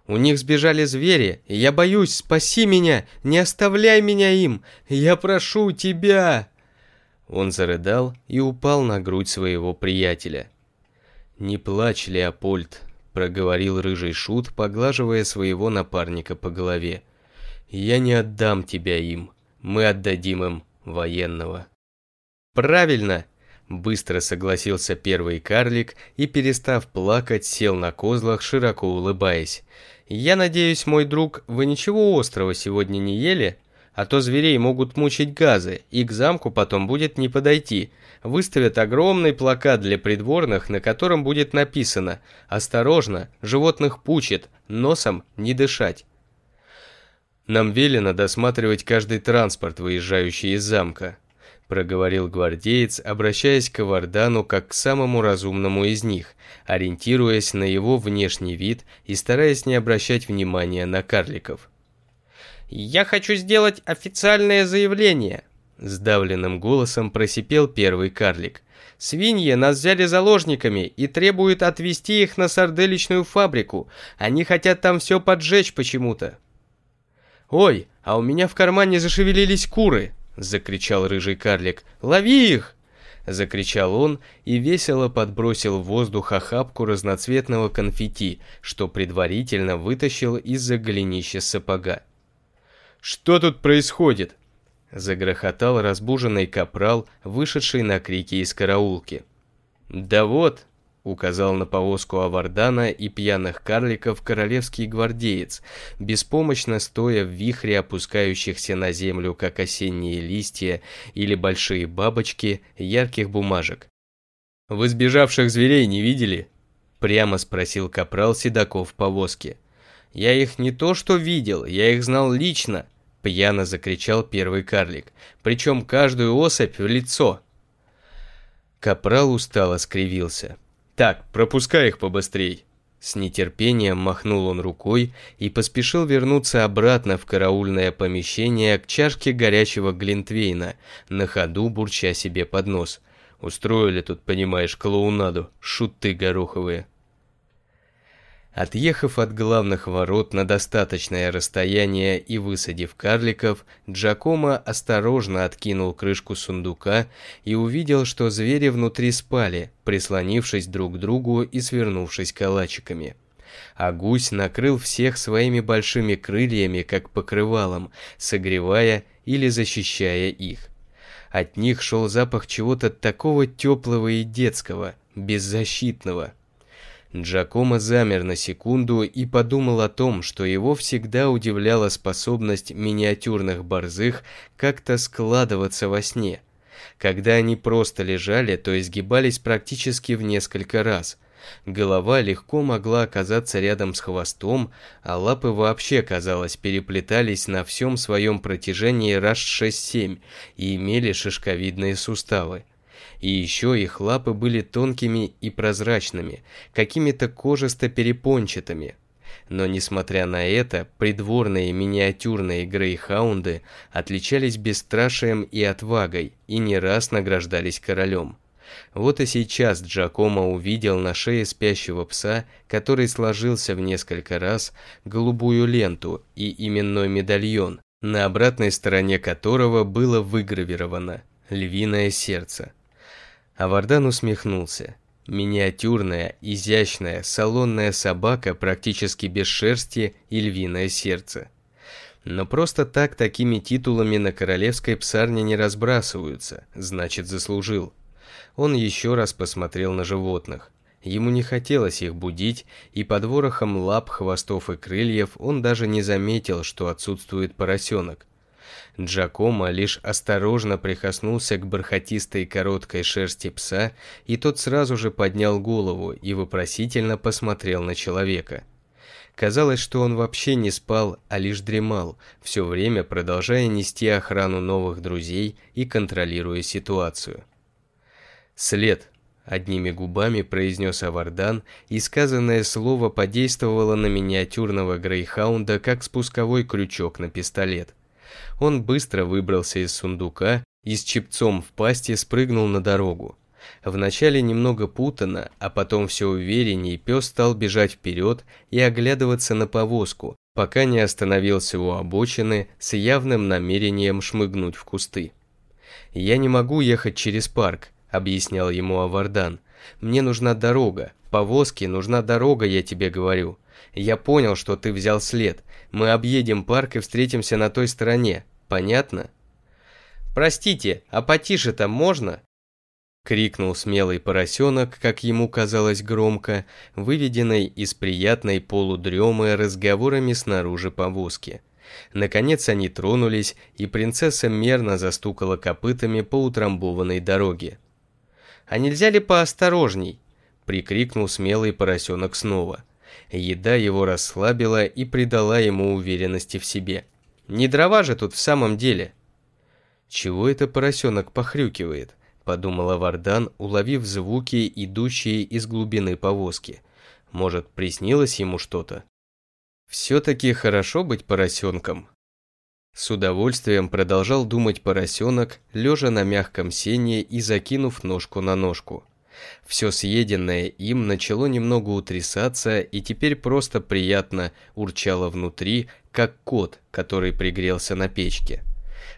[SPEAKER 1] «У них сбежали звери, я боюсь, спаси меня, не оставляй меня им, я прошу тебя!» Он зарыдал и упал на грудь своего приятеля. «Не плачь, Леопольд», — проговорил рыжий шут, поглаживая своего напарника по голове. «Я не отдам тебя им. Мы отдадим им военного». «Правильно!» — быстро согласился первый карлик и, перестав плакать, сел на козлах, широко улыбаясь. «Я надеюсь, мой друг, вы ничего острого сегодня не ели? А то зверей могут мучить газы, и к замку потом будет не подойти выставят огромный плакат для придворных, на котором будет написано «Осторожно, животных пучит, носом не дышать». «Нам велено досматривать каждый транспорт, выезжающий из замка», проговорил гвардеец, обращаясь к Вардану как к самому разумному из них, ориентируясь на его внешний вид и стараясь не обращать внимания на карликов. «Я хочу сделать официальное заявление», Сдавленным голосом просипел первый карлик. «Свиньи нас взяли заложниками и требуют отвезти их на сарделичную фабрику. Они хотят там все поджечь почему-то». «Ой, а у меня в кармане зашевелились куры!» — закричал рыжий карлик. «Лови их!» — закричал он и весело подбросил в воздух охапку разноцветного конфетти, что предварительно вытащил из-за голенища сапога. «Что тут происходит?» Загрохотал разбуженный капрал, вышедший на крики из караулки. «Да вот!» — указал на повозку Авардана и пьяных карликов королевский гвардеец, беспомощно стоя в вихре опускающихся на землю, как осенние листья или большие бабочки ярких бумажек. «Вы сбежавших зверей не видели?» — прямо спросил капрал Седоков в повозке. «Я их не то что видел, я их знал лично!» – пьяно закричал первый карлик, причем каждую особь в лицо. Капрал устало скривился. «Так, пропускай их побыстрей!» С нетерпением махнул он рукой и поспешил вернуться обратно в караульное помещение к чашке горячего глинтвейна, на ходу бурча себе под нос. Устроили тут, понимаешь, клоунаду, шуты гороховые. Отъехав от главных ворот на достаточное расстояние и высадив карликов, Джакомо осторожно откинул крышку сундука и увидел, что звери внутри спали, прислонившись друг к другу и свернувшись калачиками. А гусь накрыл всех своими большими крыльями, как покрывалом, согревая или защищая их. От них шел запах чего-то такого теплого и детского, беззащитного – Джакомо замер на секунду и подумал о том, что его всегда удивляла способность миниатюрных борзых как-то складываться во сне. Когда они просто лежали, то изгибались практически в несколько раз. Голова легко могла оказаться рядом с хвостом, а лапы вообще, казалось, переплетались на всем своем протяжении раз 6-7 и имели шишковидные суставы. И еще их лапы были тонкими и прозрачными, какими-то кожисто-перепончатыми. Но несмотря на это, придворные миниатюрные грейхаунды отличались бесстрашием и отвагой и не раз награждались королем. Вот и сейчас Джакомо увидел на шее спящего пса, который сложился в несколько раз, голубую ленту и именной медальон, на обратной стороне которого было выгравировано «Львиное сердце». А Вардан усмехнулся. Миниатюрная, изящная, салонная собака практически без шерсти и львиное сердце. Но просто так такими титулами на королевской псарне не разбрасываются, значит заслужил. Он еще раз посмотрел на животных. Ему не хотелось их будить, и под ворохом лап, хвостов и крыльев он даже не заметил, что отсутствует поросенок. Джакомо лишь осторожно прикоснулся к бархатистой короткой шерсти пса, и тот сразу же поднял голову и вопросительно посмотрел на человека. Казалось, что он вообще не спал, а лишь дремал, все время продолжая нести охрану новых друзей и контролируя ситуацию. «След», – одними губами произнес Авардан, и сказанное слово подействовало на миниатюрного грейхаунда, как спусковой крючок на пистолет – он быстро выбрался из сундука и с чепцом в пасти спрыгнул на дорогу. Вначале немного путано, а потом все увереннее пес стал бежать вперед и оглядываться на повозку, пока не остановился у обочины с явным намерением шмыгнуть в кусты. «Я не могу ехать через парк», — объяснял ему Авардан. «Мне нужна дорога. Повозке нужна дорога, я тебе говорю. Я понял, что ты взял след. Мы объедем парк и встретимся на той стороне. Понятно? Простите, а потише там можно? Крикнул смелый поросенок, как ему казалось громко, выведенный из приятной полудремы разговорами снаружи повозки. Наконец они тронулись, и принцесса мерно застукала копытами по утрамбованной дороге. «А нельзя ли поосторожней?» – прикрикнул смелый поросенок снова – Еда его расслабила и придала ему уверенности в себе. Не дрова же тут в самом деле. «Чего это поросенок похрюкивает?» – подумала Вардан, уловив звуки, идущие из глубины повозки. «Может, приснилось ему что-то?» «Все-таки хорошо быть поросенком», с удовольствием продолжал думать поросенок, лежа на мягком сене и закинув ножку на ножку. Все съеденное им начало немного утрясаться и теперь просто приятно урчало внутри, как кот, который пригрелся на печке.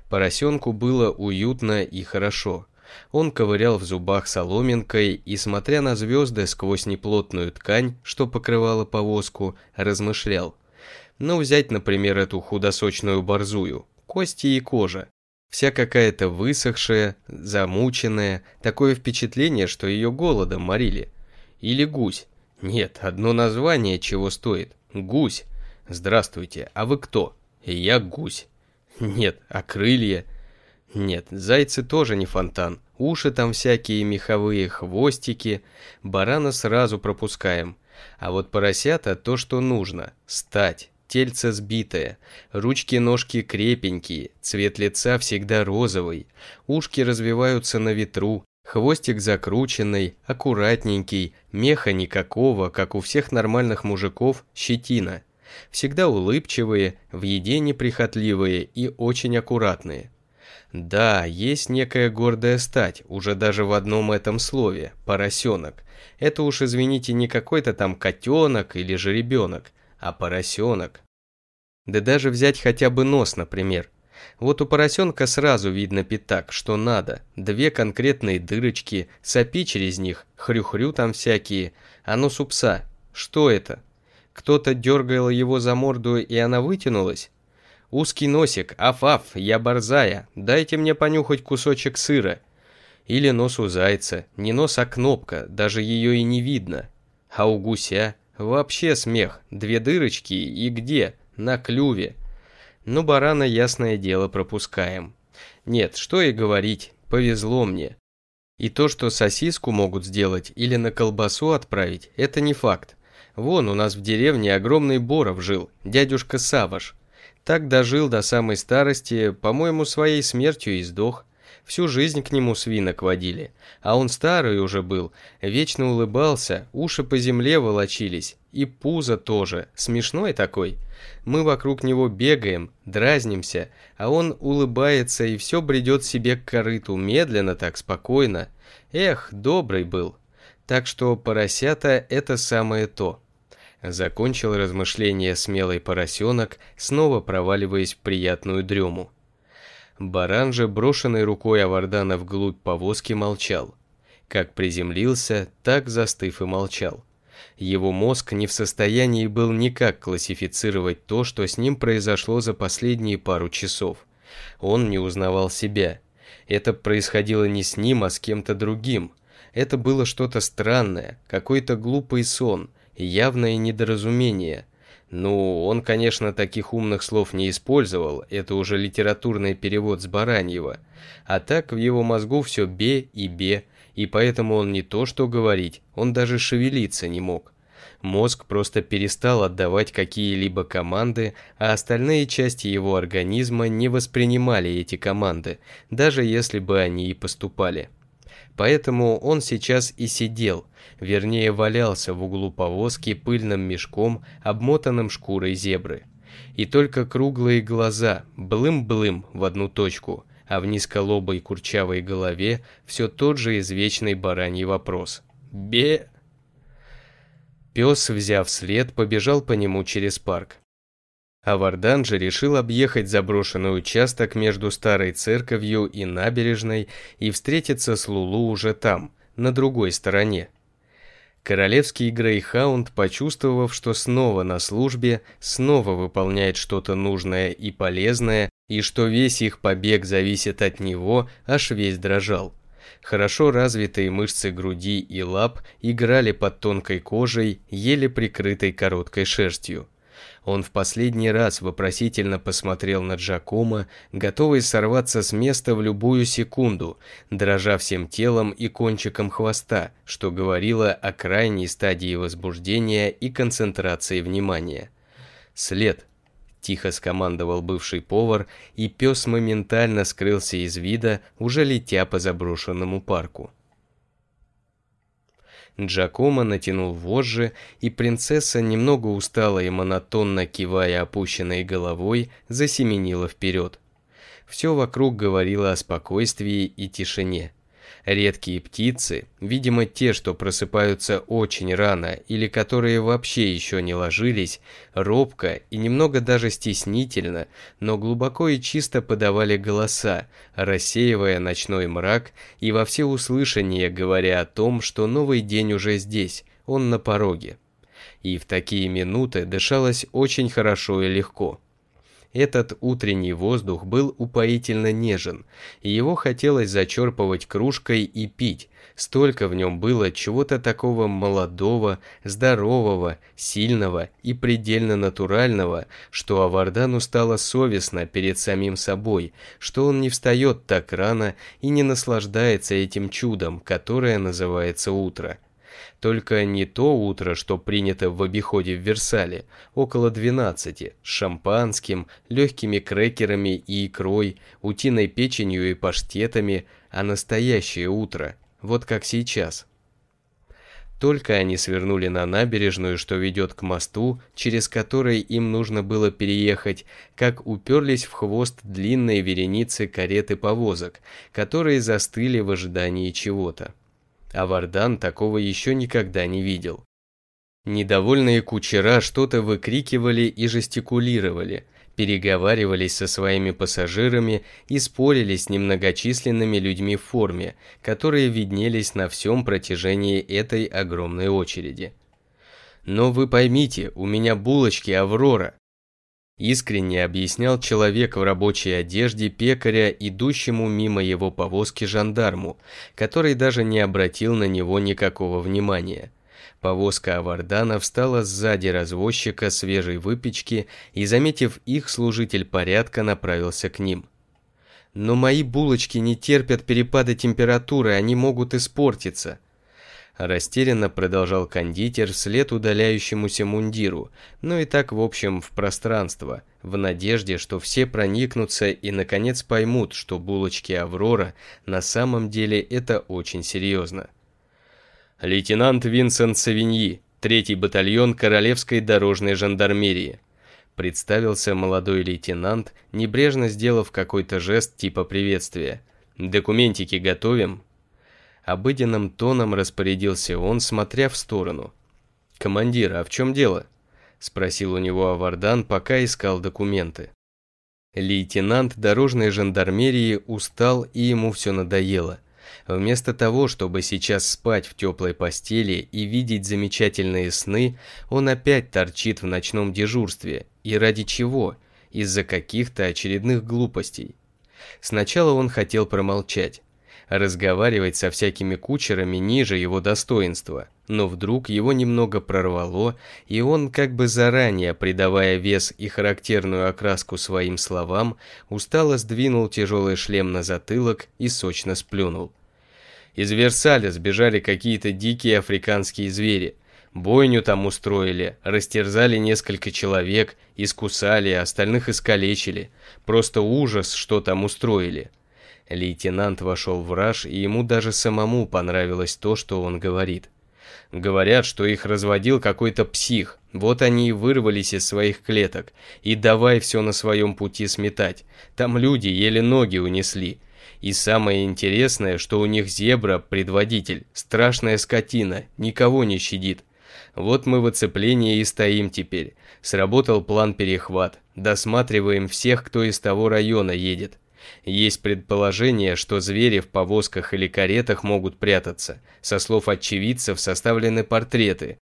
[SPEAKER 1] Поросенку было уютно и хорошо. Он ковырял в зубах соломинкой и, смотря на звезды сквозь неплотную ткань, что покрывала повозку, размышлял. Ну, взять, например, эту худосочную борзую, кости и кожа. Вся какая-то высохшая, замученная, такое впечатление, что ее голодом морили. Или гусь. Нет, одно название чего стоит. Гусь. Здравствуйте, а вы кто? Я гусь. Нет, а крылья? Нет, зайцы тоже не фонтан. Уши там всякие меховые, хвостики. Барана сразу пропускаем. А вот поросята то, что нужно. Стать тельце сбитое, ручки-ножки крепенькие, цвет лица всегда розовый, ушки развиваются на ветру, хвостик закрученный, аккуратненький, меха никакого, как у всех нормальных мужиков, щетина. Всегда улыбчивые, в еде неприхотливые и очень аккуратные. Да, есть некая гордая стать, уже даже в одном этом слове – поросенок. Это уж, извините, не какой-то там котенок или жеребенок а поросенок. Да даже взять хотя бы нос, например. Вот у поросенка сразу видно пятак, что надо. Две конкретные дырочки, сопи через них, хрюхрю -хрю там всякие. А нос у пса. Что это? Кто-то дергал его за морду, и она вытянулась? Узкий носик, аф-аф, я борзая, дайте мне понюхать кусочек сыра. Или нос у зайца, не нос, а кнопка, даже ее и не видно. А у гуся? Вообще смех. Две дырочки и где? На клюве. Но барана, ясное дело, пропускаем. Нет, что и говорить, повезло мне. И то, что сосиску могут сделать или на колбасу отправить, это не факт. Вон у нас в деревне огромный Боров жил, дядюшка Саваш. Так дожил до самой старости, по-моему, своей смертью и сдох. Всю жизнь к нему свинок водили. А он старый уже был, вечно улыбался, уши по земле волочились. И пузо тоже, смешной такой. Мы вокруг него бегаем, дразнимся, а он улыбается и все бредет себе к корыту, медленно так, спокойно. Эх, добрый был. Так что поросята это самое то. Закончил размышление смелый поросенок, снова проваливаясь в приятную дрему. Баран же, брошенный рукой Авардана вглубь повозки, молчал. Как приземлился, так застыв и молчал. Его мозг не в состоянии был никак классифицировать то, что с ним произошло за последние пару часов. Он не узнавал себя. Это происходило не с ним, а с кем-то другим. Это было что-то странное, какой-то глупый сон, явное недоразумение – ну, он, конечно, таких умных слов не использовал, это уже литературный перевод с Бараньева. А так в его мозгу все «бе» и «бе», и поэтому он не то что говорить, он даже шевелиться не мог. Мозг просто перестал отдавать какие-либо команды, а остальные части его организма не воспринимали эти команды, даже если бы они и поступали. Поэтому он сейчас и сидел, вернее валялся в углу повозки пыльным мешком, обмотанным шкурой зебры. И только круглые глаза, блым-блым в одну точку, а в низколобой курчавой голове все тот же извечный бараний вопрос. «Бе...» Пес, взяв след, побежал по нему через парк а Вардан же решил объехать заброшенный участок между старой церковью и набережной и встретиться с Лулу уже там, на другой стороне. Королевский Грейхаунд, почувствовав, что снова на службе, снова выполняет что-то нужное и полезное, и что весь их побег зависит от него, аж весь дрожал. Хорошо развитые мышцы груди и лап играли под тонкой кожей, еле прикрытой короткой шерстью. Он в последний раз вопросительно посмотрел на Джакома, готовый сорваться с места в любую секунду, дрожа всем телом и кончиком хвоста, что говорило о крайней стадии возбуждения и концентрации внимания. «След», – тихо скомандовал бывший повар, и пес моментально скрылся из вида, уже летя по заброшенному парку. Джакома натянул вожжи, и принцесса, немного устала и монотонно кивая опущенной головой, засеменила вперед. Все вокруг говорило о спокойствии и тишине. Редкие птицы, видимо те, что просыпаются очень рано или которые вообще еще не ложились, робко и немного даже стеснительно, но глубоко и чисто подавали голоса, рассеивая ночной мрак и во всеуслышание говоря о том, что новый день уже здесь, он на пороге. И в такие минуты дышалось очень хорошо и легко. Этот утренний воздух был упоительно нежен, и его хотелось зачерпывать кружкой и пить. Столько в нем было чего-то такого молодого, здорового, сильного и предельно натурального, что Авардану стало совестно перед самим собой, что он не встает так рано и не наслаждается этим чудом, которое называется утро. Только не то утро, что принято в обиходе в Версале, около 12, с шампанским, легкими крекерами и икрой, утиной печенью и паштетами, а настоящее утро, вот как сейчас. Только они свернули на набережную, что ведет к мосту, через который им нужно было переехать, как уперлись в хвост длинной вереницы кареты повозок, которые застыли в ожидании чего-то а Вардан такого еще никогда не видел. Недовольные кучера что-то выкрикивали и жестикулировали, переговаривались со своими пассажирами и спорили с немногочисленными людьми в форме, которые виднелись на всем протяжении этой огромной очереди. «Но вы поймите, у меня булочки Аврора», искренне объяснял человек в рабочей одежде пекаря, идущему мимо его повозки жандарму, который даже не обратил на него никакого внимания. Повозка Авардана встала сзади развозчика свежей выпечки и, заметив их, служитель порядка направился к ним. «Но мои булочки не терпят перепада температуры, они могут испортиться», Растерянно продолжал кондитер вслед удаляющемуся мундиру, но и так в общем в пространство, в надежде, что все проникнутся и наконец поймут, что булочки Аврора на самом деле это очень серьезно. Лейтенант Винсент Савиньи, третий батальон Королевской дорожной жандармерии. Представился молодой лейтенант, небрежно сделав какой-то жест типа приветствия. «Документики готовим?» Обыденным тоном распорядился он, смотря в сторону. «Командир, а в чем дело?» – спросил у него Авардан, пока искал документы. Лейтенант дорожной жандармерии устал и ему все надоело. Вместо того, чтобы сейчас спать в теплой постели и видеть замечательные сны, он опять торчит в ночном дежурстве. И ради чего? Из-за каких-то очередных глупостей. Сначала он хотел промолчать, разговаривать со всякими кучерами ниже его достоинства. Но вдруг его немного прорвало, и он, как бы заранее придавая вес и характерную окраску своим словам, устало сдвинул тяжелый шлем на затылок и сочно сплюнул. Из Версаля сбежали какие-то дикие африканские звери. Бойню там устроили, растерзали несколько человек, искусали, остальных искалечили. Просто ужас, что там устроили. Лейтенант вошел в раж, и ему даже самому понравилось то, что он говорит. Говорят, что их разводил какой-то псих. Вот они и вырвались из своих клеток. И давай все на своем пути сметать. Там люди еле ноги унесли. И самое интересное, что у них зебра – предводитель. Страшная скотина, никого не щадит. Вот мы в оцеплении и стоим теперь. Сработал план перехват. Досматриваем всех, кто из того района едет. Есть предположение, что звери в повозках или каретах могут прятаться. Со слов очевидцев составлены портреты.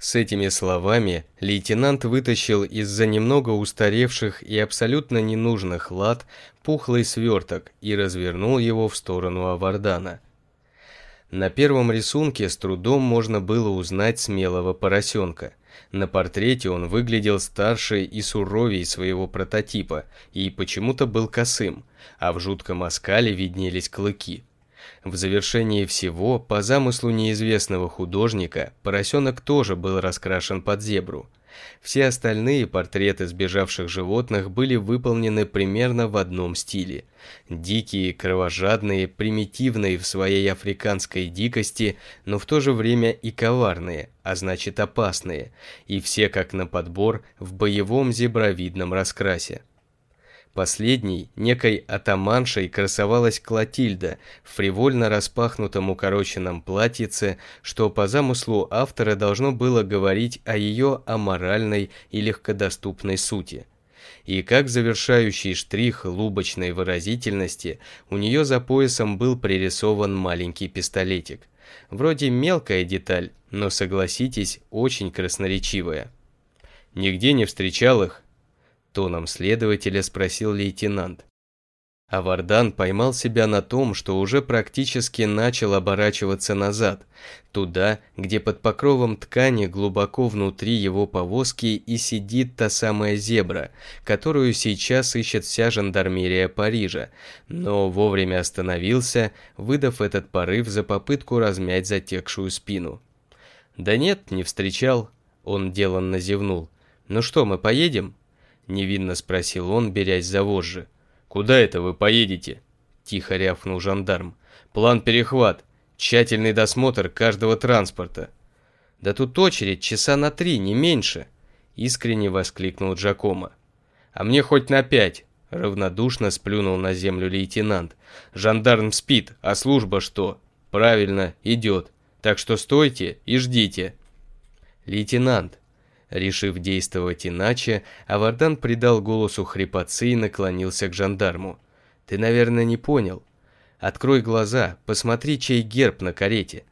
[SPEAKER 1] С этими словами лейтенант вытащил из-за немного устаревших и абсолютно ненужных лад пухлый сверток и развернул его в сторону Авардана. На первом рисунке с трудом можно было узнать смелого поросенка – на портрете он выглядел старше и суровее своего прототипа и почему-то был косым, а в жутком оскале виднелись клыки. В завершении всего, по замыслу неизвестного художника, поросенок тоже был раскрашен под зебру – все остальные портреты сбежавших животных были выполнены примерно в одном стиле. Дикие, кровожадные, примитивные в своей африканской дикости, но в то же время и коварные, а значит опасные, и все как на подбор в боевом зебровидном раскрасе. Последней, некой атаманшей, красовалась Клотильда в фривольно распахнутом укороченном платьице, что по замыслу автора должно было говорить о ее аморальной и легкодоступной сути. И как завершающий штрих лубочной выразительности, у нее за поясом был пририсован маленький пистолетик. Вроде мелкая деталь, но, согласитесь, очень красноречивая. Нигде не встречал их, Тоном следователя спросил лейтенант. А Вардан поймал себя на том, что уже практически начал оборачиваться назад, туда, где под покровом ткани глубоко внутри его повозки и сидит та самая зебра, которую сейчас ищет вся жандармерия Парижа, но вовремя остановился, выдав этот порыв за попытку размять затекшую спину. «Да нет, не встречал», — он деланно зевнул. «Ну что, мы поедем?» — невинно спросил он, берясь за вожжи. «Куда это вы поедете?» — тихо рявкнул жандарм. «План перехват. Тщательный досмотр каждого транспорта». «Да тут очередь часа на три, не меньше!» — искренне воскликнул Джакома. «А мне хоть на пять!» — равнодушно сплюнул на землю лейтенант. «Жандарм спит, а служба что?» «Правильно, идет. Так что стойте и ждите!» «Лейтенант, Решив действовать иначе, Авардан придал голосу хрипотцы и наклонился к жандарму. «Ты, наверное, не понял. Открой глаза, посмотри, чей герб на карете.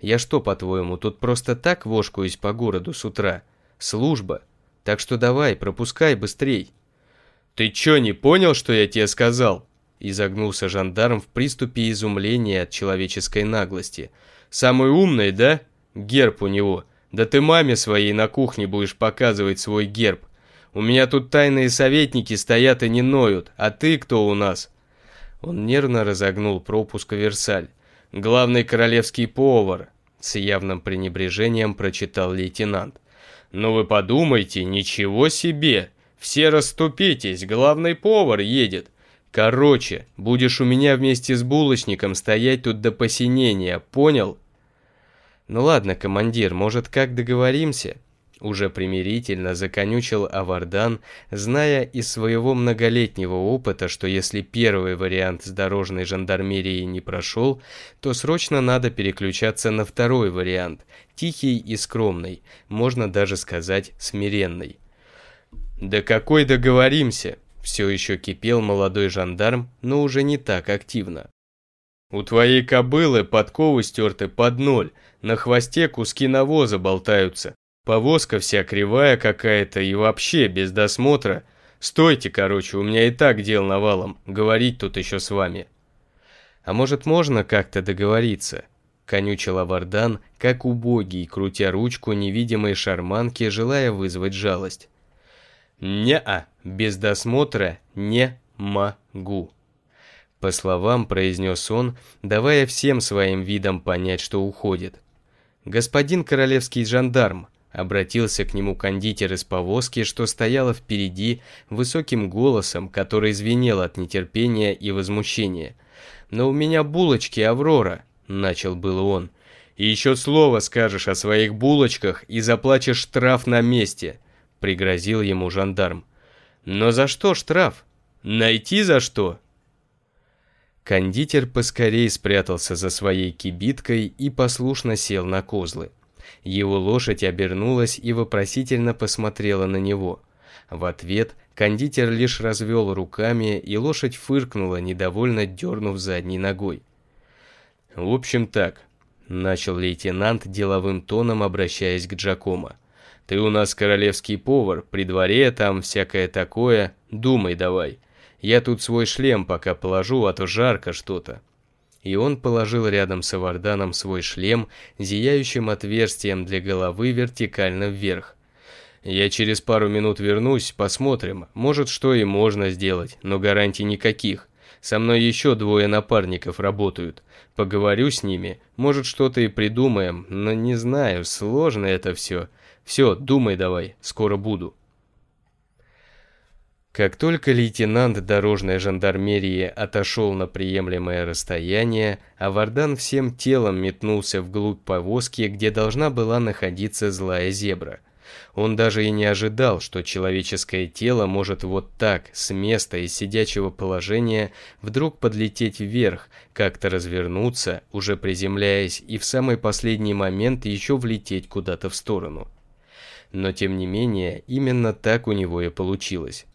[SPEAKER 1] Я что, по-твоему, тут просто так вошкуюсь по городу с утра? Служба. Так что давай, пропускай быстрей». «Ты чё, не понял, что я тебе сказал?» Изогнулся жандарм в приступе изумления от человеческой наглости. «Самый умный, да? Герб у него». Да ты маме своей на кухне будешь показывать свой герб. У меня тут тайные советники стоят и не ноют, а ты кто у нас?» Он нервно разогнул пропуск Версаль. «Главный королевский повар», — с явным пренебрежением прочитал лейтенант. «Но вы подумайте, ничего себе! Все расступитесь, главный повар едет. Короче, будешь у меня вместе с булочником стоять тут до посинения, понял?» «Ну ладно, командир, может, как договоримся?» Уже примирительно законючил Авардан, зная из своего многолетнего опыта, что если первый вариант с дорожной жандармерией не прошел, то срочно надо переключаться на второй вариант, тихий и скромный, можно даже сказать смиренный. «Да какой договоримся?» Все еще кипел молодой жандарм, но уже не так активно. «У твоей кобылы подковы стерты под ноль, на хвосте куски навоза болтаются. Повозка вся кривая какая-то и вообще без досмотра. Стойте, короче, у меня и так дел навалом. Говорить тут еще с вами. А может, можно как-то договориться? Конючила Вардан, как убогий, крутя ручку невидимой шарманки, желая вызвать жалость. «Не-а, без досмотра не могу». По словам произнес он, давая всем своим видом понять, что уходит. «Господин королевский жандарм», — обратился к нему кондитер из повозки, что стояла впереди, высоким голосом, который звенел от нетерпения и возмущения. «Но у меня булочки, Аврора», — начал было он. «И еще слово скажешь о своих булочках и заплачешь штраф на месте», — пригрозил ему жандарм. «Но за что штраф? Найти за что?» Кондитер поскорей спрятался за своей кибиткой и послушно сел на козлы. Его лошадь обернулась и вопросительно посмотрела на него. В ответ кондитер лишь развел руками, и лошадь фыркнула, недовольно дернув задней ногой. «В общем так», — начал лейтенант деловым тоном, обращаясь к Джакомо. «Ты у нас королевский повар, при дворе там всякое такое, думай давай». Я тут свой шлем пока положу, а то жарко что-то». И он положил рядом с Аварданом свой шлем, зияющим отверстием для головы вертикально вверх. «Я через пару минут вернусь, посмотрим. Может, что и можно сделать, но гарантий никаких. Со мной еще двое напарников работают. Поговорю с ними, может, что-то и придумаем, но не знаю, сложно это все. Все, думай давай, скоро буду». Как только лейтенант дорожной жандармерии отошел на приемлемое расстояние, Авардан всем телом метнулся вглубь повозки, где должна была находиться злая зебра. Он даже и не ожидал, что человеческое тело может вот так, с места и сидячего положения, вдруг подлететь вверх, как-то развернуться, уже приземляясь, и в самый последний момент еще влететь куда-то в сторону. Но тем не менее, именно так у него и получилось.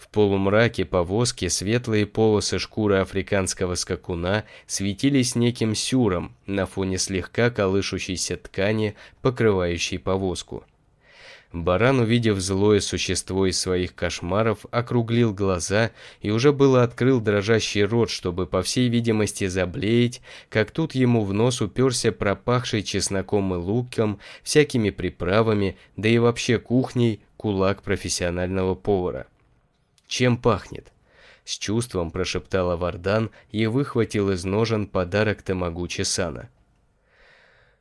[SPEAKER 1] В полумраке повозки светлые полосы шкуры африканского скакуна светились неким сюром на фоне слегка колышущейся ткани, покрывающей повозку. Баран, увидев злое существо из своих кошмаров, округлил глаза и уже было открыл дрожащий рот, чтобы, по всей видимости, заблеять, как тут ему в нос уперся пропахший чесноком и луком, всякими приправами, да и вообще кухней, кулак профессионального повара чем пахнет. С чувством прошептала Вардан и выхватил из ножен подарок Тамагучи Сана.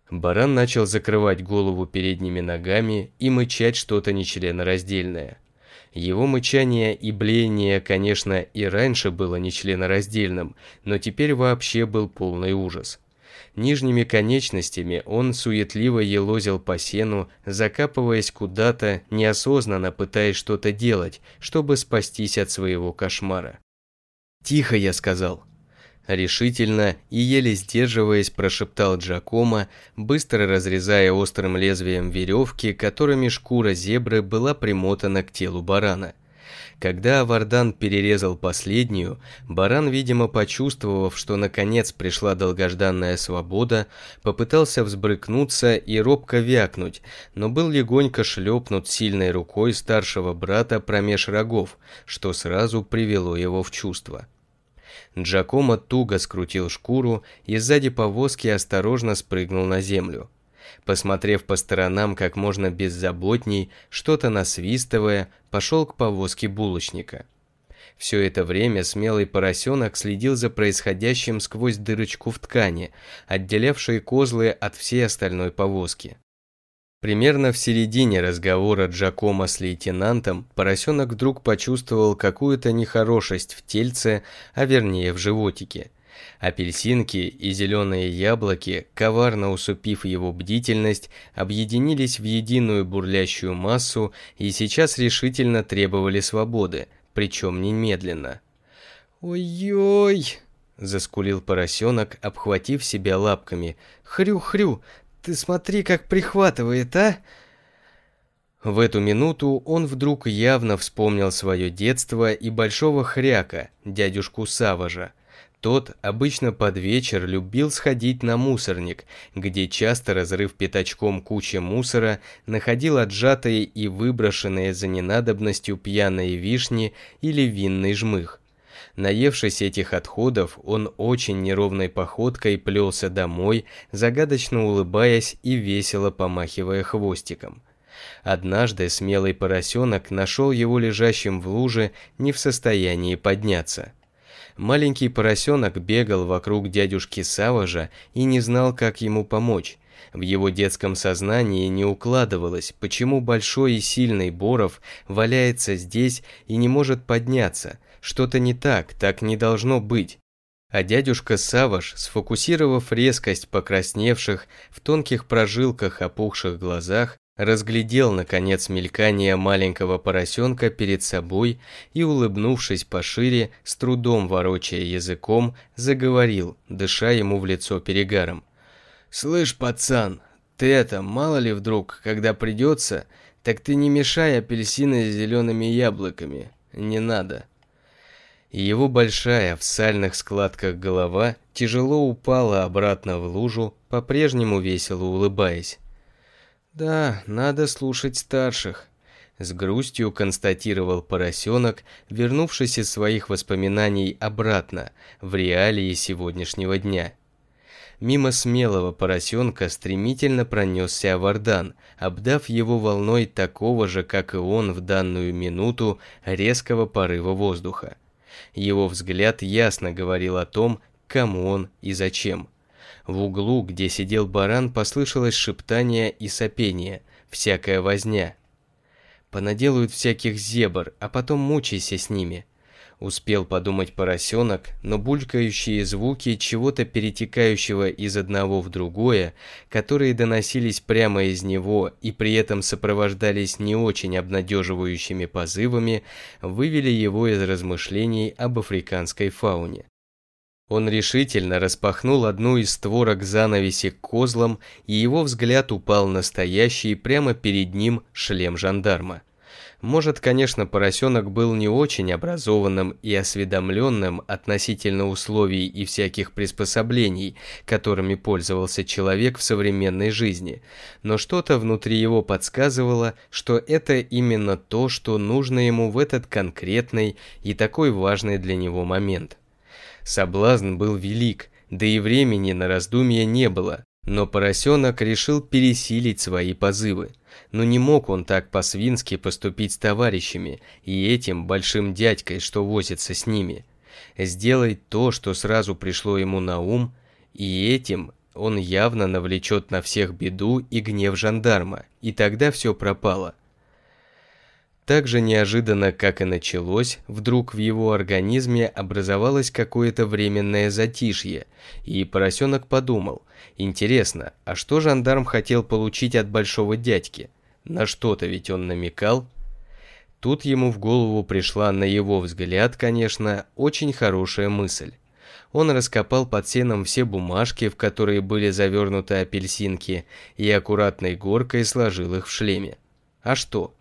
[SPEAKER 1] Баран начал закрывать голову передними ногами и мычать что-то нечленораздельное. Его мычание и блеяние, конечно, и раньше было нечленораздельным, но теперь вообще был полный ужас. Нижними конечностями он суетливо елозил по сену, закапываясь куда-то, неосознанно пытаясь что-то делать, чтобы спастись от своего кошмара. «Тихо», — я сказал. Решительно и еле сдерживаясь, прошептал Джакома, быстро разрезая острым лезвием веревки, которыми шкура зебры была примотана к телу барана. Когда Авардан перерезал последнюю, баран, видимо, почувствовав, что наконец пришла долгожданная свобода, попытался взбрыкнуться и робко вякнуть, но был легонько шлепнут сильной рукой старшего брата промеж рогов, что сразу привело его в чувство. Джакомо туго скрутил шкуру и сзади повозки осторожно спрыгнул на землю посмотрев по сторонам как можно беззаботней, что-то насвистывая, пошел к повозке булочника. Все это время смелый поросенок следил за происходящим сквозь дырочку в ткани, отделявшей козлы от всей остальной повозки. Примерно в середине разговора Джакома с лейтенантом поросенок вдруг почувствовал какую-то нехорошесть в тельце, а вернее в животике – Апельсинки и зеленые яблоки, коварно усупив его бдительность, объединились в единую бурлящую массу и сейчас решительно требовали свободы, причем немедленно. «Ой-ой!» – заскулил поросенок, обхватив себя лапками. «Хрю-хрю! Ты смотри, как прихватывает, а!» В эту минуту он вдруг явно вспомнил свое детство и большого хряка, дядюшку Саважа. Тот обычно под вечер любил сходить на мусорник, где часто разрыв пятачком кучи мусора находил отжатые и выброшенные за ненадобностью пьяные вишни или винный жмых. Наевшись этих отходов, он очень неровной походкой плелся домой, загадочно улыбаясь и весело помахивая хвостиком. Однажды смелый поросенок нашел его лежащим в луже, не в состоянии подняться. Маленький поросенок бегал вокруг дядюшки Саважа и не знал, как ему помочь. В его детском сознании не укладывалось, почему большой и сильный Боров валяется здесь и не может подняться. Что-то не так, так не должно быть. А дядюшка Саваш, сфокусировав резкость покрасневших, в тонких прожилках опухших глазах, разглядел, наконец, мелькание маленького поросенка перед собой и, улыбнувшись пошире, с трудом ворочая языком, заговорил, дыша ему в лицо перегаром. «Слышь, пацан, ты это, мало ли вдруг, когда придется, так ты не мешай апельсины с зелеными яблоками, не надо». И его большая в сальных складках голова тяжело упала обратно в лужу, по-прежнему весело улыбаясь. Да, надо слушать старших. С грустью констатировал поросенок, вернувшись из своих воспоминаний обратно, в реалии сегодняшнего дня. Мимо смелого поросенка стремительно пронесся Авардан, обдав его волной такого же, как и он в данную минуту, резкого порыва воздуха. Его взгляд ясно говорил о том, кому он и зачем – в углу, где сидел баран, послышалось шептание и сопение, всякая возня. «Понаделают всяких зебр, а потом мучайся с ними», Успел подумать поросенок, но булькающие звуки чего-то перетекающего из одного в другое, которые доносились прямо из него и при этом сопровождались не очень обнадеживающими позывами, вывели его из размышлений об африканской фауне. Он решительно распахнул одну из створок занавеси козлом, и его взгляд упал настоящий прямо перед ним шлем жандарма. Может, конечно, поросенок был не очень образованным и осведомленным относительно условий и всяких приспособлений, которыми пользовался человек в современной жизни, но что-то внутри его подсказывало, что это именно то, что нужно ему в этот конкретный и такой важный для него момент. Соблазн был велик, да и времени на раздумья не было. Но поросенок решил пересилить свои позывы. Но не мог он так по-свински поступить с товарищами и этим большим дядькой, что возится с ними. Сделать то, что сразу пришло ему на ум, и этим он явно навлечет на всех беду и гнев жандарма, и тогда все пропало. Так же неожиданно, как и началось, вдруг в его организме образовалось какое-то временное затишье, и поросенок подумал, интересно, а что жандарм хотел получить от большого дядьки? На что-то ведь он намекал. Тут ему в голову пришла, на его взгляд, конечно, очень хорошая мысль. Он раскопал под сеном все бумажки, в которые были завернуты апельсинки, и аккуратной горкой сложил их в шлеме. А что?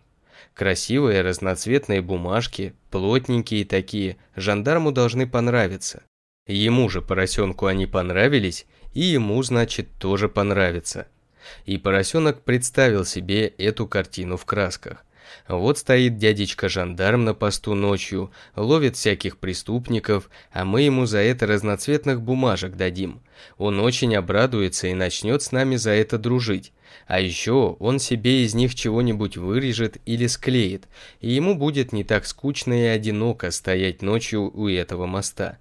[SPEAKER 1] Красивые разноцветные бумажки, плотненькие такие, жандарму должны понравиться. Ему же поросенку они понравились, и ему, значит, тоже понравится. И поросенок представил себе эту картину в красках. Вот стоит дядечка-жандарм на посту ночью, ловит всяких преступников, а мы ему за это разноцветных бумажек дадим. Он очень обрадуется и начнет с нами за это дружить. А еще он себе из них чего-нибудь вырежет или склеит, и ему будет не так скучно и одиноко стоять ночью у этого моста.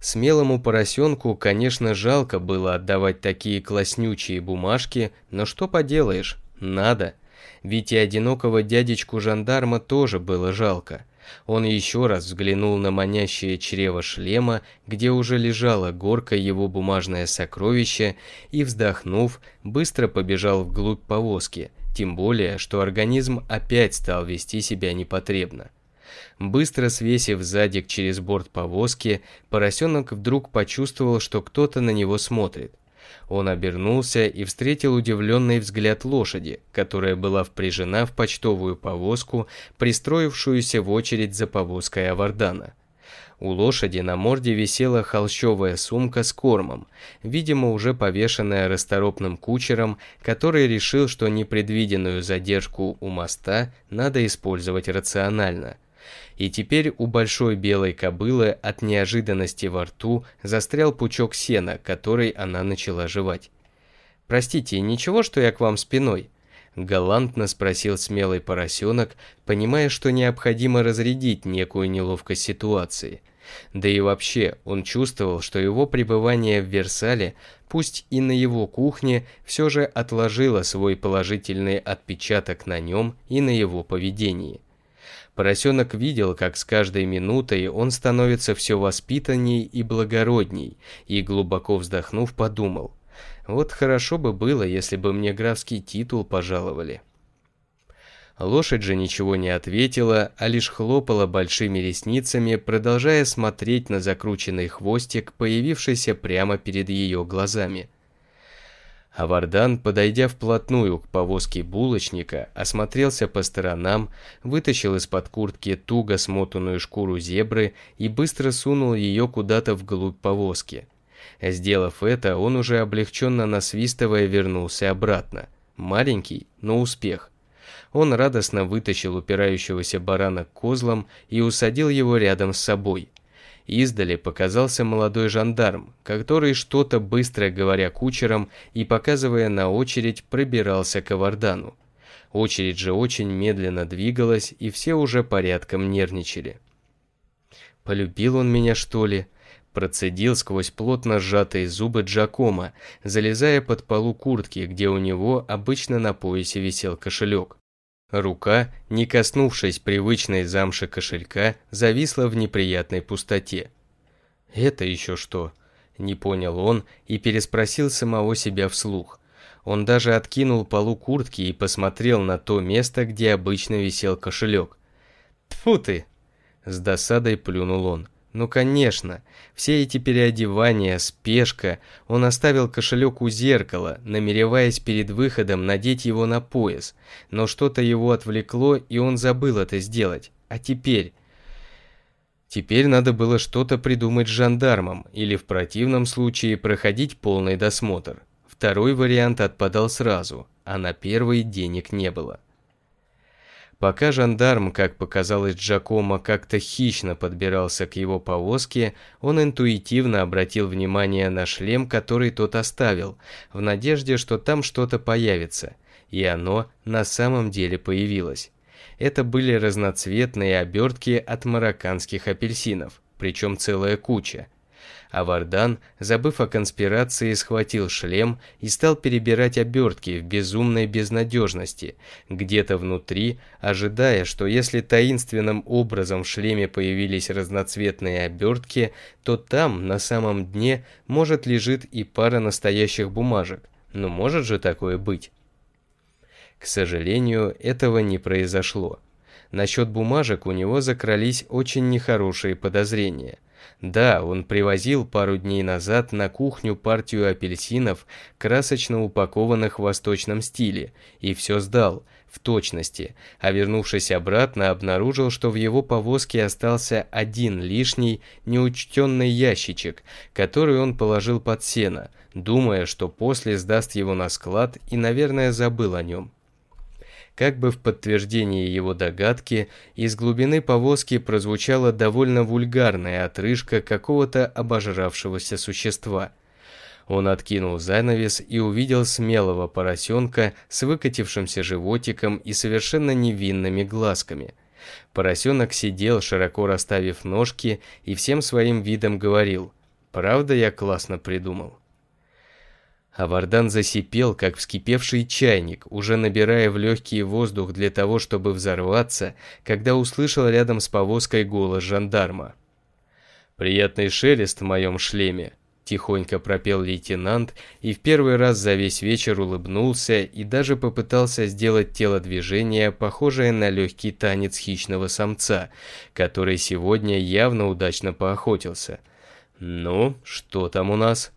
[SPEAKER 1] Смелому поросенку, конечно, жалко было отдавать такие класснючие бумажки, но что поделаешь, надо – ведь и одинокого дядечку-жандарма тоже было жалко. Он еще раз взглянул на манящее чрево шлема, где уже лежала горка его бумажное сокровище, и, вздохнув, быстро побежал вглубь повозки, тем более, что организм опять стал вести себя непотребно. Быстро свесив задик через борт повозки, поросенок вдруг почувствовал, что кто-то на него смотрит. Он обернулся и встретил удивленный взгляд лошади, которая была впряжена в почтовую повозку, пристроившуюся в очередь за повозкой Авардана. У лошади на морде висела холщовая сумка с кормом, видимо, уже повешенная расторопным кучером, который решил, что непредвиденную задержку у моста надо использовать рационально – и теперь у большой белой кобылы от неожиданности во рту застрял пучок сена, который она начала жевать. «Простите, ничего, что я к вам спиной?» Галантно спросил смелый поросенок, понимая, что необходимо разрядить некую неловкость ситуации. Да и вообще, он чувствовал, что его пребывание в Версале, пусть и на его кухне, все же отложило свой положительный отпечаток на нем и на его поведении. Поросенок видел, как с каждой минутой он становится все воспитанней и благородней, и, глубоко вздохнув, подумал. Вот хорошо бы было, если бы мне графский титул пожаловали. Лошадь же ничего не ответила, а лишь хлопала большими ресницами, продолжая смотреть на закрученный хвостик, появившийся прямо перед ее глазами. А Вардан, подойдя вплотную к повозке булочника, осмотрелся по сторонам, вытащил из-под куртки туго смотанную шкуру зебры и быстро сунул ее куда-то вглубь повозки. Сделав это, он уже облегченно насвистывая вернулся обратно. Маленький, но успех. Он радостно вытащил упирающегося барана к козлам и усадил его рядом с собой. Издали показался молодой жандарм, который что-то быстро говоря кучерам и показывая на очередь пробирался к Авардану. Очередь же очень медленно двигалась, и все уже порядком нервничали. «Полюбил он меня, что ли?» Процедил сквозь плотно сжатые зубы Джакома, залезая под полу куртки, где у него обычно на поясе висел кошелек. Рука, не коснувшись привычной замши кошелька, зависла в неприятной пустоте. «Это еще что?» – не понял он и переспросил самого себя вслух. Он даже откинул полу куртки и посмотрел на то место, где обычно висел кошелек. «Тьфу ты!» – с досадой плюнул он. Ну, конечно, все эти переодевания, спешка. Он оставил кошелек у зеркала, намереваясь перед выходом надеть его на пояс. Но что-то его отвлекло, и он забыл это сделать. А теперь... Теперь надо было что-то придумать с жандармом, или в противном случае проходить полный досмотр. Второй вариант отпадал сразу, а на первый денег не было. Пока жандарм, как показалось Джакомо, как-то хищно подбирался к его повозке, он интуитивно обратил внимание на шлем, который тот оставил, в надежде, что там что-то появится. И оно на самом деле появилось. Это были разноцветные обертки от марокканских апельсинов, причем целая куча – а Вардан, забыв о конспирации, схватил шлем и стал перебирать обертки в безумной безнадежности, где-то внутри, ожидая, что если таинственным образом в шлеме появились разноцветные обертки, то там, на самом дне, может лежит и пара настоящих бумажек. Но может же такое быть? К сожалению, этого не произошло. Насчет бумажек у него закрались очень нехорошие подозрения – да, он привозил пару дней назад на кухню партию апельсинов, красочно упакованных в восточном стиле, и все сдал, в точности, а вернувшись обратно, обнаружил, что в его повозке остался один лишний неучтенный ящичек, который он положил под сено, думая, что после сдаст его на склад и, наверное, забыл о нем. Как бы в подтверждение его догадки, из глубины повозки прозвучала довольно вульгарная отрыжка какого-то обожравшегося существа. Он откинул занавес и увидел смелого поросенка с выкатившимся животиком и совершенно невинными глазками. Поросенок сидел, широко расставив ножки, и всем своим видом говорил «Правда я классно придумал?» А Вардан засипел, как вскипевший чайник, уже набирая в легкие воздух для того, чтобы взорваться, когда услышал рядом с повозкой голос жандарма. «Приятный шелест в моем шлеме», – тихонько пропел лейтенант и в первый раз за весь вечер улыбнулся и даже попытался сделать тело телодвижение, похожее на легкий танец хищного самца, который сегодня явно удачно поохотился. «Ну, что там у нас?»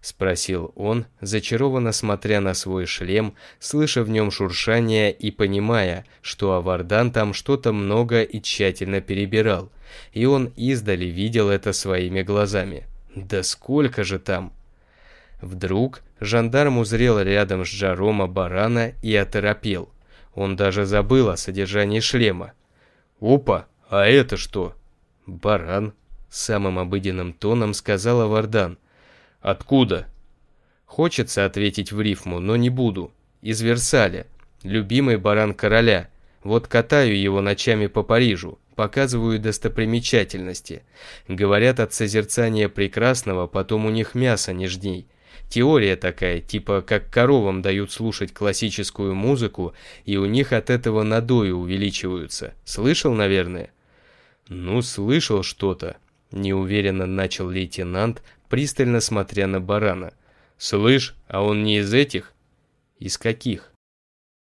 [SPEAKER 1] — спросил он, зачарованно смотря на свой шлем, слыша в нем шуршание и понимая, что Авардан там что-то много и тщательно перебирал. И он издали видел это своими глазами. «Да сколько же там!» Вдруг жандарм узрел рядом с Джарома барана и оторопел. Он даже забыл о содержании шлема. «Опа, а это что?» «Баран», — самым обыденным тоном сказал авардан. — Откуда? Хочется ответить в рифму, но не буду. Из Версаля. Любимый баран короля. Вот катаю его ночами по Парижу, показываю достопримечательности. Говорят, от созерцания прекрасного потом у них мясо не жди. Теория такая, типа как коровам дают слушать классическую музыку, и у них от этого надои увеличиваются. Слышал, наверное? Ну, слышал что-то. Неуверенно начал лейтенант, пристально смотря на барана. «Слышь, а он не из этих?» «Из каких?»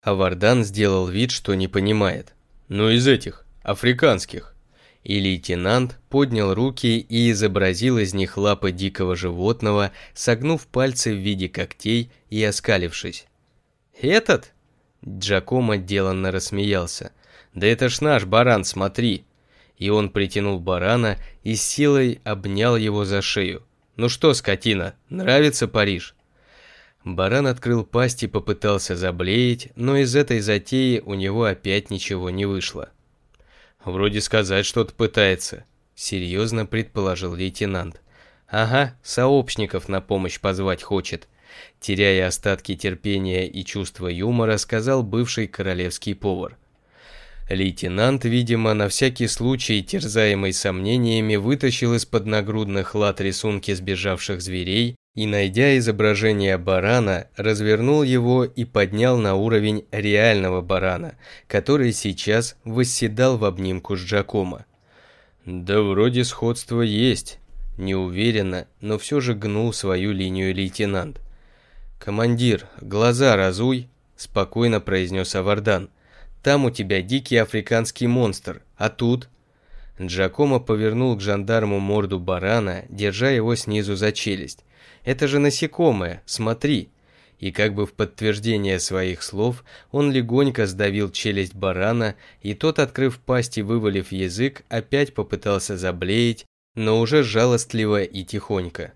[SPEAKER 1] А Вардан сделал вид, что не понимает. «Ну, из этих, африканских». И лейтенант поднял руки и изобразил из них лапы дикого животного, согнув пальцы в виде когтей и оскалившись. «Этот?» Джакомо деланно рассмеялся. «Да это ж наш баран, смотри!» И он притянул барана и силой обнял его за шею. Ну что, скотина, нравится Париж? Баран открыл пасть и попытался заблеять, но из этой затеи у него опять ничего не вышло. «Вроде сказать что-то пытается», — серьезно предположил лейтенант. «Ага, сообщников на помощь позвать хочет», — теряя остатки терпения и чувства юмора, сказал бывший королевский повар. Лейтенант, видимо, на всякий случай, терзаемый сомнениями, вытащил из-под нагрудных лад рисунки сбежавших зверей и, найдя изображение барана, развернул его и поднял на уровень реального барана, который сейчас восседал в обнимку с Джакомо. «Да вроде сходство есть», – неуверенно, но все же гнул свою линию лейтенант. «Командир, глаза разуй», – спокойно произнес Авардан – там у тебя дикий африканский монстр, а тут...» Джакомо повернул к жандарму морду барана, держа его снизу за челюсть. «Это же насекомое, смотри!» И как бы в подтверждение своих слов, он легонько сдавил челюсть барана, и тот, открыв пасть и вывалив язык, опять попытался заблеять, но уже жалостливо и тихонько.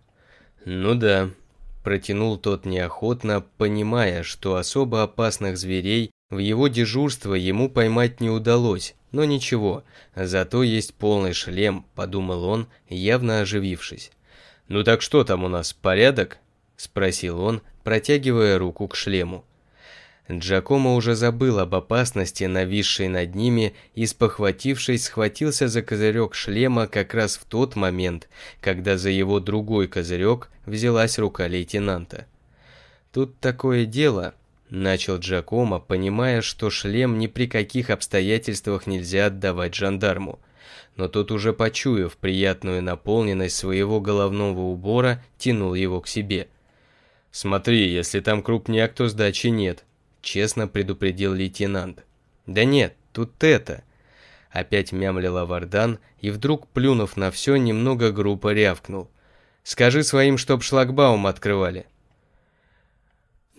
[SPEAKER 1] «Ну да», – протянул тот неохотно, понимая, что особо опасных зверей в его дежурство ему поймать не удалось, но ничего, зато есть полный шлем, подумал он, явно оживившись. «Ну так что там у нас, порядок?» – спросил он, протягивая руку к шлему. Джакомо уже забыл об опасности, нависшей над ними, и, спохватившись, схватился за козырек шлема как раз в тот момент, когда за его другой козырек взялась рука лейтенанта. Тут такое дело, Начал Джакомо, понимая, что шлем ни при каких обстоятельствах нельзя отдавать жандарму. Но тот уже почуяв приятную наполненность своего головного убора, тянул его к себе. «Смотри, если там крупняк, то сдачи нет», — честно предупредил лейтенант. «Да нет, тут это», — опять мямлила Вардан и вдруг, плюнув на все, немного грубо рявкнул. «Скажи своим, чтоб шлагбаум открывали».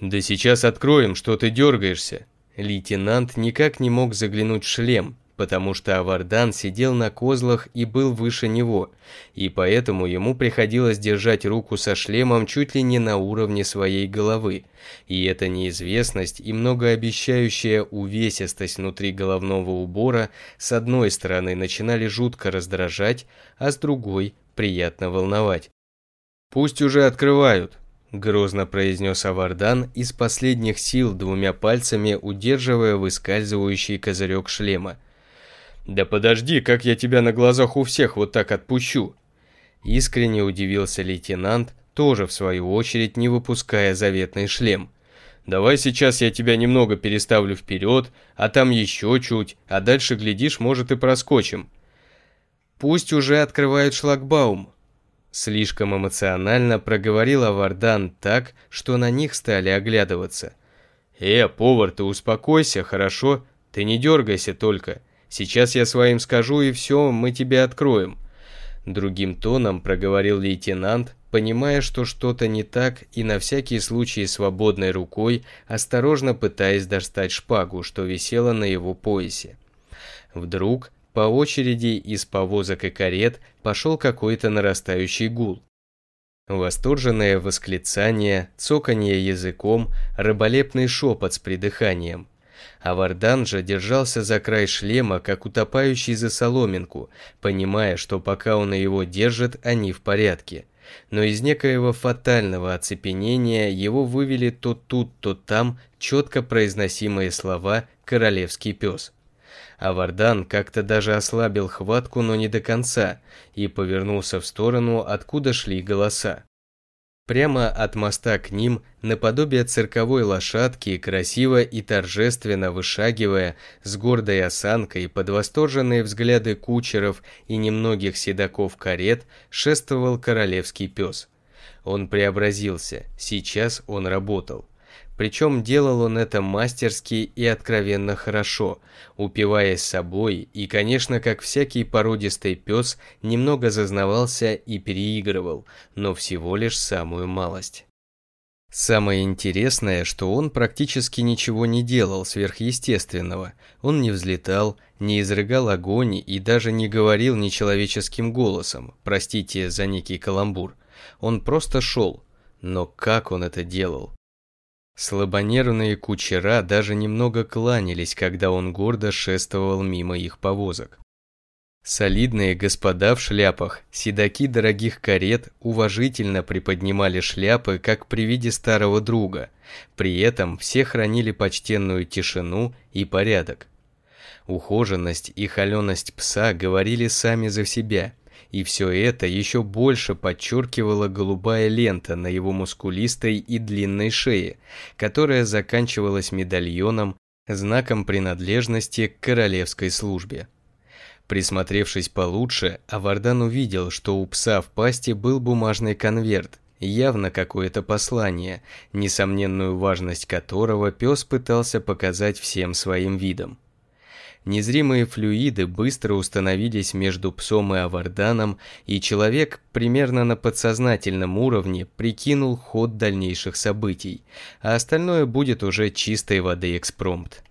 [SPEAKER 1] «Да сейчас откроем, что ты дергаешься». Лейтенант никак не мог заглянуть в шлем, потому что Авардан сидел на козлах и был выше него, и поэтому ему приходилось держать руку со шлемом чуть ли не на уровне своей головы, и эта неизвестность и многообещающая увесистость внутри головного убора с одной стороны начинали жутко раздражать, а с другой – приятно волновать. «Пусть уже открывают», Грозно произнес Авардан из последних сил двумя пальцами, удерживая выскальзывающий козырек шлема. «Да подожди, как я тебя на глазах у всех вот так отпущу!» Искренне удивился лейтенант, тоже в свою очередь не выпуская заветный шлем. «Давай сейчас я тебя немного переставлю вперед, а там еще чуть, а дальше, глядишь, может и проскочим». «Пусть уже открывают шлагбаум», Слишком эмоционально проговорила Вардан так, что на них стали оглядываться. «Э, повар, ты успокойся, хорошо? Ты не дергайся только. Сейчас я своим скажу, и все, мы тебе откроем». Другим тоном проговорил лейтенант, понимая, что что-то не так, и на всякий случай свободной рукой, осторожно пытаясь достать шпагу, что висела на его поясе. Вдруг по очереди из повозок и карет пошел какой-то нарастающий гул. Восторженное восклицание, цоканье языком, рыболепный шепот с придыханием. А Вардан же держался за край шлема, как утопающий за соломинку, понимая, что пока он его держит, они в порядке. Но из некоего фатального оцепенения его вывели то тут, то там четко произносимые слова «королевский пес» а Вардан как-то даже ослабил хватку, но не до конца, и повернулся в сторону, откуда шли голоса. Прямо от моста к ним, наподобие цирковой лошадки, красиво и торжественно вышагивая, с гордой осанкой, под восторженные взгляды кучеров и немногих седаков карет, шествовал королевский пес. Он преобразился, сейчас он работал. Причем делал он это мастерски и откровенно хорошо, упиваясь собой и, конечно, как всякий породистый пес, немного зазнавался и переигрывал, но всего лишь самую малость. Самое интересное, что он практически ничего не делал сверхъестественного. Он не взлетал, не изрыгал огонь и даже не говорил нечеловеческим голосом, простите за некий каламбур. Он просто шел. Но как он это делал? Слабонервные кучера даже немного кланялись, когда он гордо шествовал мимо их повозок. Солидные господа в шляпах, седаки дорогих карет уважительно приподнимали шляпы, как при виде старого друга. При этом все хранили почтенную тишину и порядок. Ухоженность и холеность пса говорили сами за себя – и все это еще больше подчеркивала голубая лента на его мускулистой и длинной шее, которая заканчивалась медальоном, знаком принадлежности к королевской службе. Присмотревшись получше, Авардан увидел, что у пса в пасти был бумажный конверт, явно какое-то послание, несомненную важность которого пес пытался показать всем своим видом. Незримые флюиды быстро установились между псом и аварданом, и человек примерно на подсознательном уровне прикинул ход дальнейших событий, а остальное будет уже чистой воды экспромт.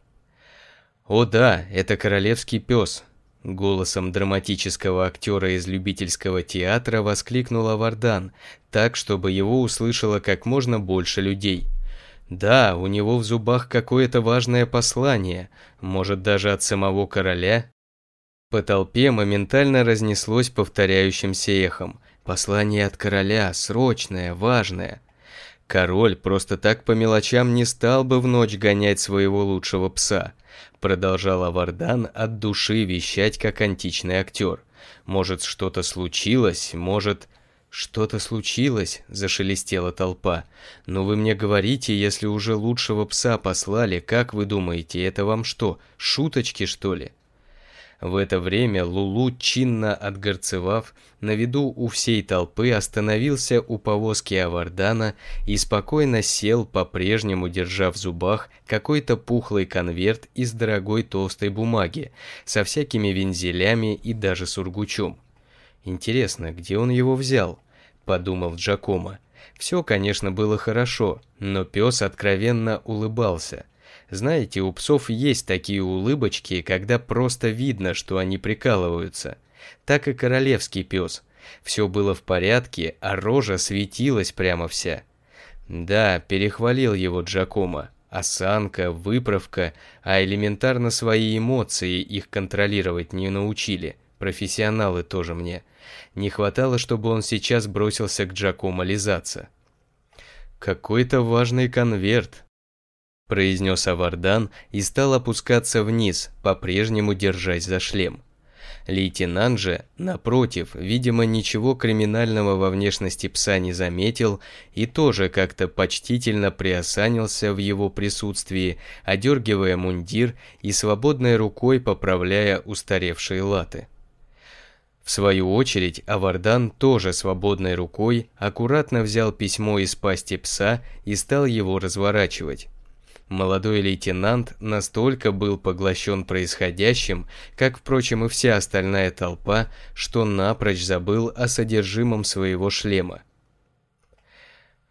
[SPEAKER 1] «О да, это королевский пес!» Голосом драматического актера из любительского театра воскликнул Авардан, так, чтобы его услышало как можно больше людей. Да, у него в зубах какое-то важное послание, может даже от самого короля. По толпе моментально разнеслось повторяющимся эхом. Послание от короля, срочное, важное. Король просто так по мелочам не стал бы в ночь гонять своего лучшего пса. Продолжал авардан от души вещать, как античный актер. Может, что-то случилось, может... «Что-то случилось?» – зашелестела толпа. «Но вы мне говорите, если уже лучшего пса послали, как вы думаете, это вам что, шуточки что ли?» В это время Лулу, чинно отгорцевав, на виду у всей толпы остановился у повозки Авардана и спокойно сел, по-прежнему держа в зубах какой-то пухлый конверт из дорогой толстой бумаги, со всякими вензелями и даже сургучом. Интересно, где он его взял? — подумал Джакома. Все, конечно, было хорошо, но пес откровенно улыбался. Знаете, у псов есть такие улыбочки, когда просто видно, что они прикалываются. Так и королевский пес. Все было в порядке, а рожа светилась прямо вся. Да, перехвалил его Джакома. Осанка, выправка, а элементарно свои эмоции их контролировать не научили. Профессионалы тоже мне. Не хватало, чтобы он сейчас бросился к Джакомо лизаться. «Какой-то важный конверт», – произнес Авардан и стал опускаться вниз, по-прежнему держась за шлем. Лейтенант же, напротив, видимо, ничего криминального во внешности пса не заметил и тоже как-то почтительно приосанился в его присутствии, одергивая мундир и свободной рукой поправляя устаревшие латы. В свою очередь, Авардан тоже свободной рукой аккуратно взял письмо из пасти пса и стал его разворачивать. Молодой лейтенант настолько был поглощен происходящим, как, впрочем, и вся остальная толпа, что напрочь забыл о содержимом своего шлема.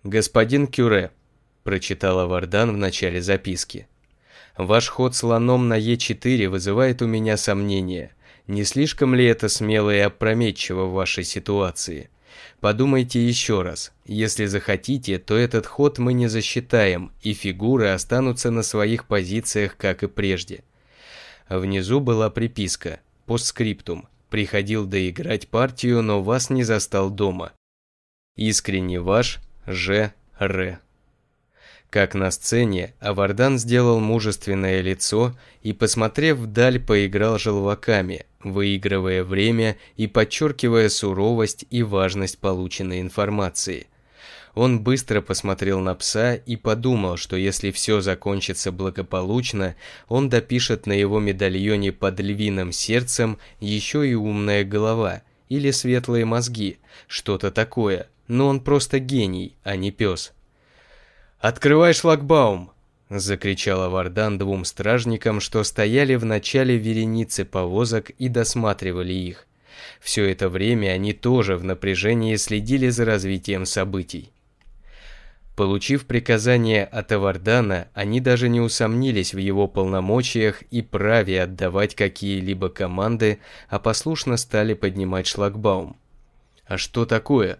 [SPEAKER 1] «Господин Кюре», – прочитал Авардан в начале записки, – «ваш ход слоном на Е4 вызывает у меня сомнения – не слишком ли это смело и опрометчиво в вашей ситуации? Подумайте еще раз. Если захотите, то этот ход мы не засчитаем, и фигуры останутся на своих позициях, как и прежде. Внизу была приписка «Постскриптум». Приходил доиграть партию, но вас не застал дома. Искренне ваш Ж. Р. Как на сцене, Авардан сделал мужественное лицо и, посмотрев вдаль, поиграл желваками, выигрывая время и подчеркивая суровость и важность полученной информации. Он быстро посмотрел на пса и подумал, что если все закончится благополучно, он допишет на его медальоне под львиным сердцем еще и умная голова или светлые мозги, что-то такое, но он просто гений, а не пес. «Открывай шлагбаум!» – закричала Вардан двум стражникам, что стояли в начале вереницы повозок и досматривали их. Все это время они тоже в напряжении следили за развитием событий. Получив приказание от Авардана, они даже не усомнились в его полномочиях и праве отдавать какие-либо команды, а послушно стали поднимать шлагбаум. А что такое?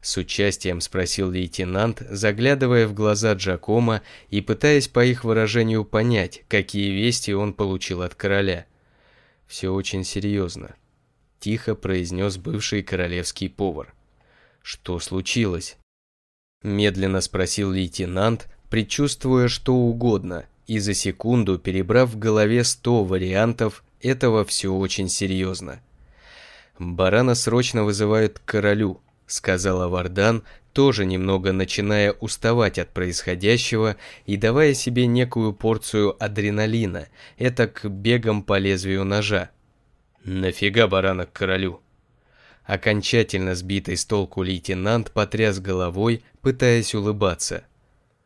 [SPEAKER 1] С участием спросил лейтенант, заглядывая в глаза Джакома и пытаясь по их выражению понять, какие вести он получил от короля. «Все очень серьезно», – тихо произнес бывший королевский повар. «Что случилось?» Медленно спросил лейтенант, предчувствуя что угодно, и за секунду перебрав в голове сто вариантов этого все очень серьезно. Барана срочно вызывают к королю, сказала Вардан, тоже немного начиная уставать от происходящего и давая себе некую порцию адреналина, это к бегом по лезвию ножа. «Нафига баранок королю?» Окончательно сбитый с толку лейтенант потряс головой, пытаясь улыбаться.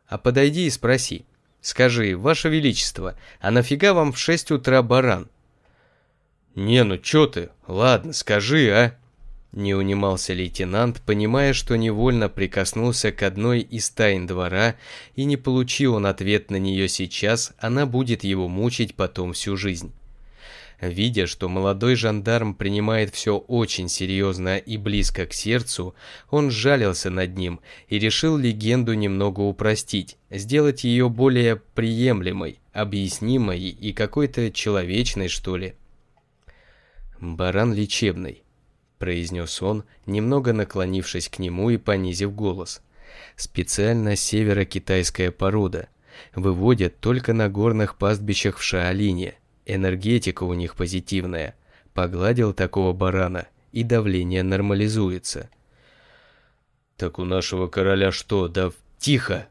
[SPEAKER 1] «А подойди и спроси. Скажи, ваше величество, а нафига вам в шесть утра баран?» «Не, ну чё ты? Ладно, скажи, а?» Не унимался лейтенант, понимая, что невольно прикоснулся к одной из тайн двора, и не получил он ответ на нее сейчас, она будет его мучить потом всю жизнь. Видя, что молодой жандарм принимает все очень серьезно и близко к сердцу, он жалился над ним и решил легенду немного упростить, сделать ее более приемлемой, объяснимой и какой-то человечной, что ли. Баран лечебный произнес он, немного наклонившись к нему и понизив голос. «Специально северокитайская порода. Выводят только на горных пастбищах в Шаолине. Энергетика у них позитивная. Погладил такого барана, и давление нормализуется». «Так у нашего короля что, да... Тихо!»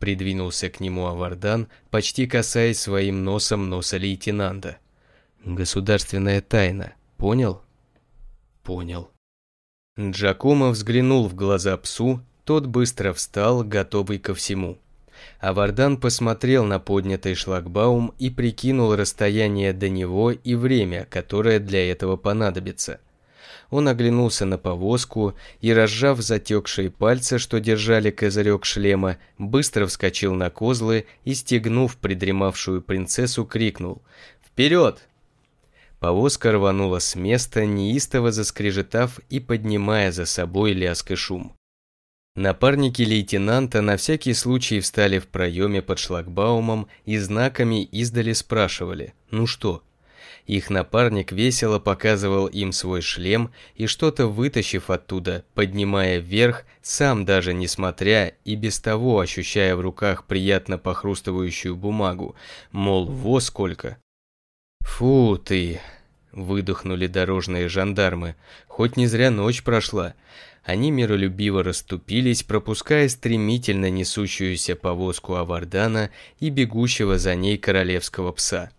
[SPEAKER 1] Придвинулся к нему Авардан, почти касаясь своим носом носа лейтенанта. «Государственная тайна, понял?» понял. Джакомо взглянул в глаза псу, тот быстро встал, готовый ко всему. А Вардан посмотрел на поднятый шлагбаум и прикинул расстояние до него и время, которое для этого понадобится. Он оглянулся на повозку и, разжав затекшие пальцы, что держали козырек шлема, быстро вскочил на козлы и, стегнув придремавшую принцессу, крикнул «Вперед!» Повозка рванула с места, неистово заскрежетав и поднимая за собой лязг и шум. Напарники лейтенанта на всякий случай встали в проеме под шлагбаумом и знаками издали спрашивали «Ну что?». Их напарник весело показывал им свой шлем и что-то вытащив оттуда, поднимая вверх, сам даже не смотря и без того ощущая в руках приятно похрустывающую бумагу, мол, во сколько – «Фу ты!» – выдохнули дорожные жандармы. «Хоть не зря ночь прошла». Они миролюбиво расступились, пропуская стремительно несущуюся повозку Авардана и бегущего за ней королевского пса.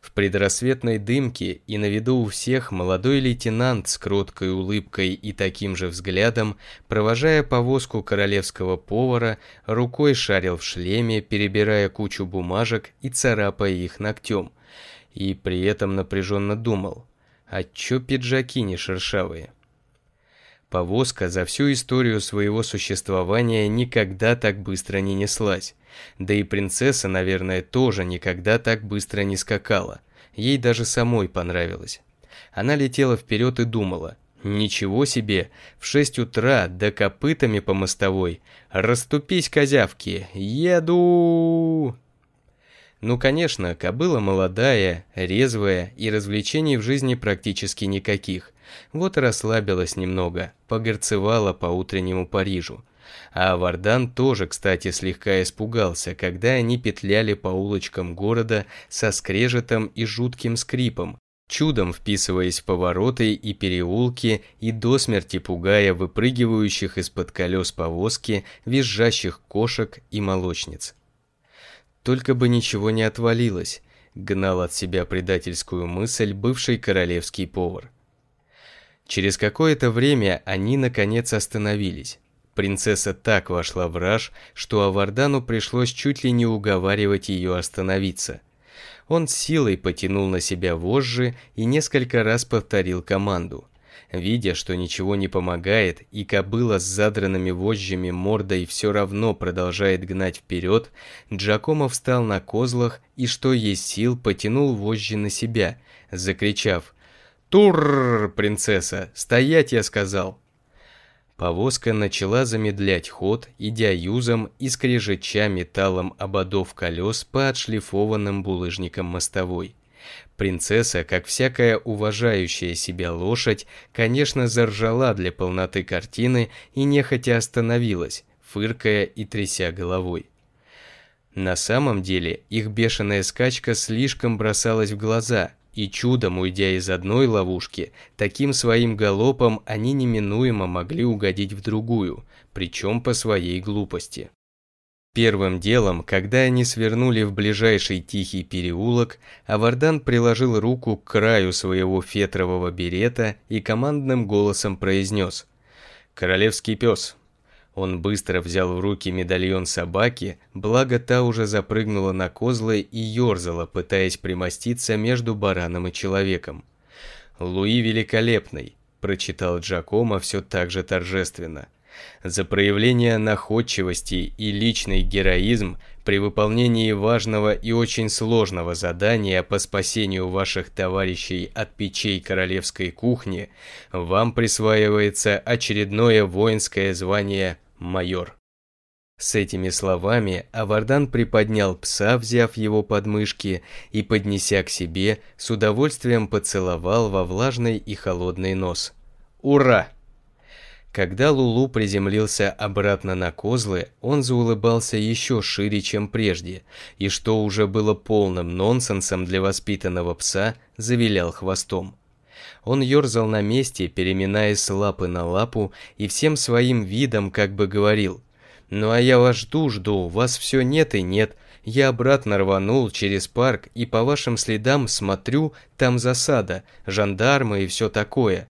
[SPEAKER 1] В предрассветной дымке и на виду у всех молодой лейтенант с кроткой улыбкой и таким же взглядом, провожая повозку королевского повара, рукой шарил в шлеме, перебирая кучу бумажек и царапая их ногтем, и при этом напряженно думал, а чё пиджаки не шершавые? Повозка за всю историю своего существования никогда так быстро не неслась. Да и принцесса, наверное, тоже никогда так быстро не скакала. Ей даже самой понравилось. Она летела вперед и думала. «Ничего себе! В шесть утра, да копытами по мостовой! Раступись, козявки! Еду!» Ну, конечно, кобыла молодая, резвая и развлечений в жизни практически никаких. Вот расслабилась немного, погорцевала по утреннему Парижу. А Вардан тоже, кстати, слегка испугался, когда они петляли по улочкам города со скрежетом и жутким скрипом, чудом вписываясь в повороты и переулки и до смерти пугая выпрыгивающих из-под колес повозки, визжащих кошек и молочниц. Только бы ничего не отвалилось, гнал от себя предательскую мысль бывший королевский повар. Через какое-то время они наконец остановились. Принцесса так вошла в раж, что Авардану пришлось чуть ли не уговаривать ее остановиться. Он силой потянул на себя вожжи и несколько раз повторил команду. Видя, что ничего не помогает, и кобыла с задранными вожжами мордой все равно продолжает гнать вперед, Джакомо встал на козлах и, что есть сил, потянул вожжи на себя, закричав «Тур, принцесса! Стоять, я сказал!» Повозка начала замедлять ход, идя юзом и скрежеча металлом ободов колес по отшлифованным булыжникам мостовой. Принцесса, как всякая уважающая себя лошадь, конечно, заржала для полноты картины и нехотя остановилась, фыркая и тряся головой. На самом деле, их бешеная скачка слишком бросалась в глаза, и чудом уйдя из одной ловушки, таким своим галопом они неминуемо могли угодить в другую, причем по своей глупости. Первым делом, когда они свернули в ближайший тихий переулок, Авардан приложил руку к краю своего фетрового берета и командным голосом произнес «Королевский пес». Он быстро взял в руки медальон собаки, благо та уже запрыгнула на козлы и ерзала, пытаясь примоститься между бараном и человеком. «Луи Великолепный», – прочитал Джакома все так же торжественно – за проявление находчивости и личный героизм при выполнении важного и очень сложного задания по спасению ваших товарищей от печей королевской кухни, вам присваивается очередное воинское звание «майор». С этими словами Авардан приподнял пса, взяв его под мышки, и, поднеся к себе, с удовольствием поцеловал во влажный и холодный нос. «Ура!» Когда Лулу приземлился обратно на козлы, он заулыбался еще шире, чем прежде, и что уже было полным нонсенсом для воспитанного пса, завилял хвостом. Он ерзал на месте, переминаясь с лапы на лапу, и всем своим видом как бы говорил «Ну а я вас жду-жду, вас все нет и нет, я обратно рванул через парк и по вашим следам смотрю, там засада, жандармы и все такое.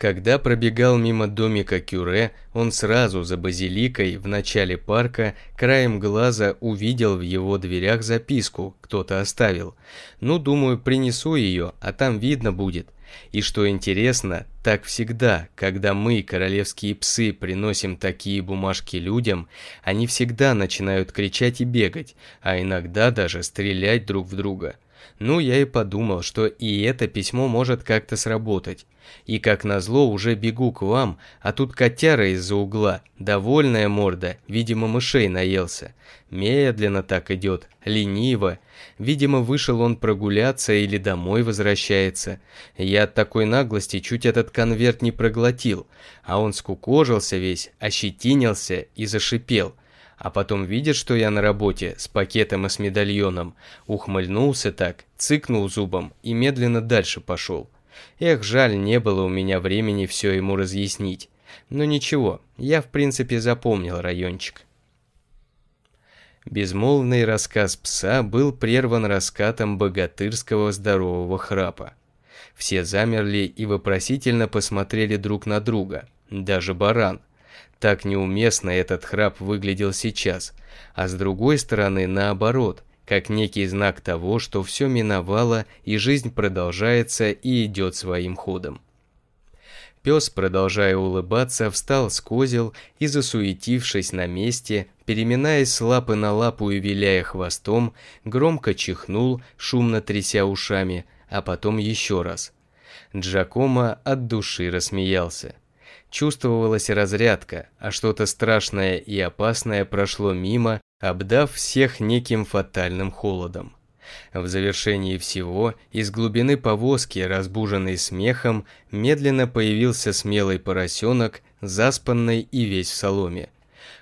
[SPEAKER 1] Когда пробегал мимо домика Кюре, он сразу за базиликой в начале парка краем глаза увидел в его дверях записку, кто-то оставил. Ну, думаю, принесу ее, а там видно будет. И что интересно, так всегда, когда мы, королевские псы, приносим такие бумажки людям, они всегда начинают кричать и бегать, а иногда даже стрелять друг в друга. Ну, я и подумал, что и это письмо может как-то сработать. И как назло уже бегу к вам, а тут котяра из-за угла, довольная морда, видимо мышей наелся. Медленно так идет, лениво. Видимо вышел он прогуляться или домой возвращается. Я от такой наглости чуть этот конверт не проглотил, а он скукожился весь, ощетинился и зашипел а потом видит, что я на работе с пакетом и с медальоном, ухмыльнулся так, цыкнул зубом и медленно дальше пошел. Эх, жаль, не было у меня времени все ему разъяснить. Но ничего, я в принципе запомнил райончик. Безмолвный рассказ пса был прерван раскатом богатырского здорового храпа. Все замерли и вопросительно посмотрели друг на друга, даже баран. Так неуместно этот храп выглядел сейчас, а с другой стороны наоборот – как некий знак того, что все миновало и жизнь продолжается и идет своим ходом. Пес, продолжая улыбаться, встал с козел и, засуетившись на месте, переминаясь с лапы на лапу и виляя хвостом, громко чихнул, шумно тряся ушами, а потом еще раз. Джакомо от души рассмеялся. Чувствовалась разрядка, а что-то страшное и опасное прошло мимо, обдав всех неким фатальным холодом. В завершении всего, из глубины повозки, разбуженный смехом, медленно появился смелый поросенок, заспанный и весь в соломе.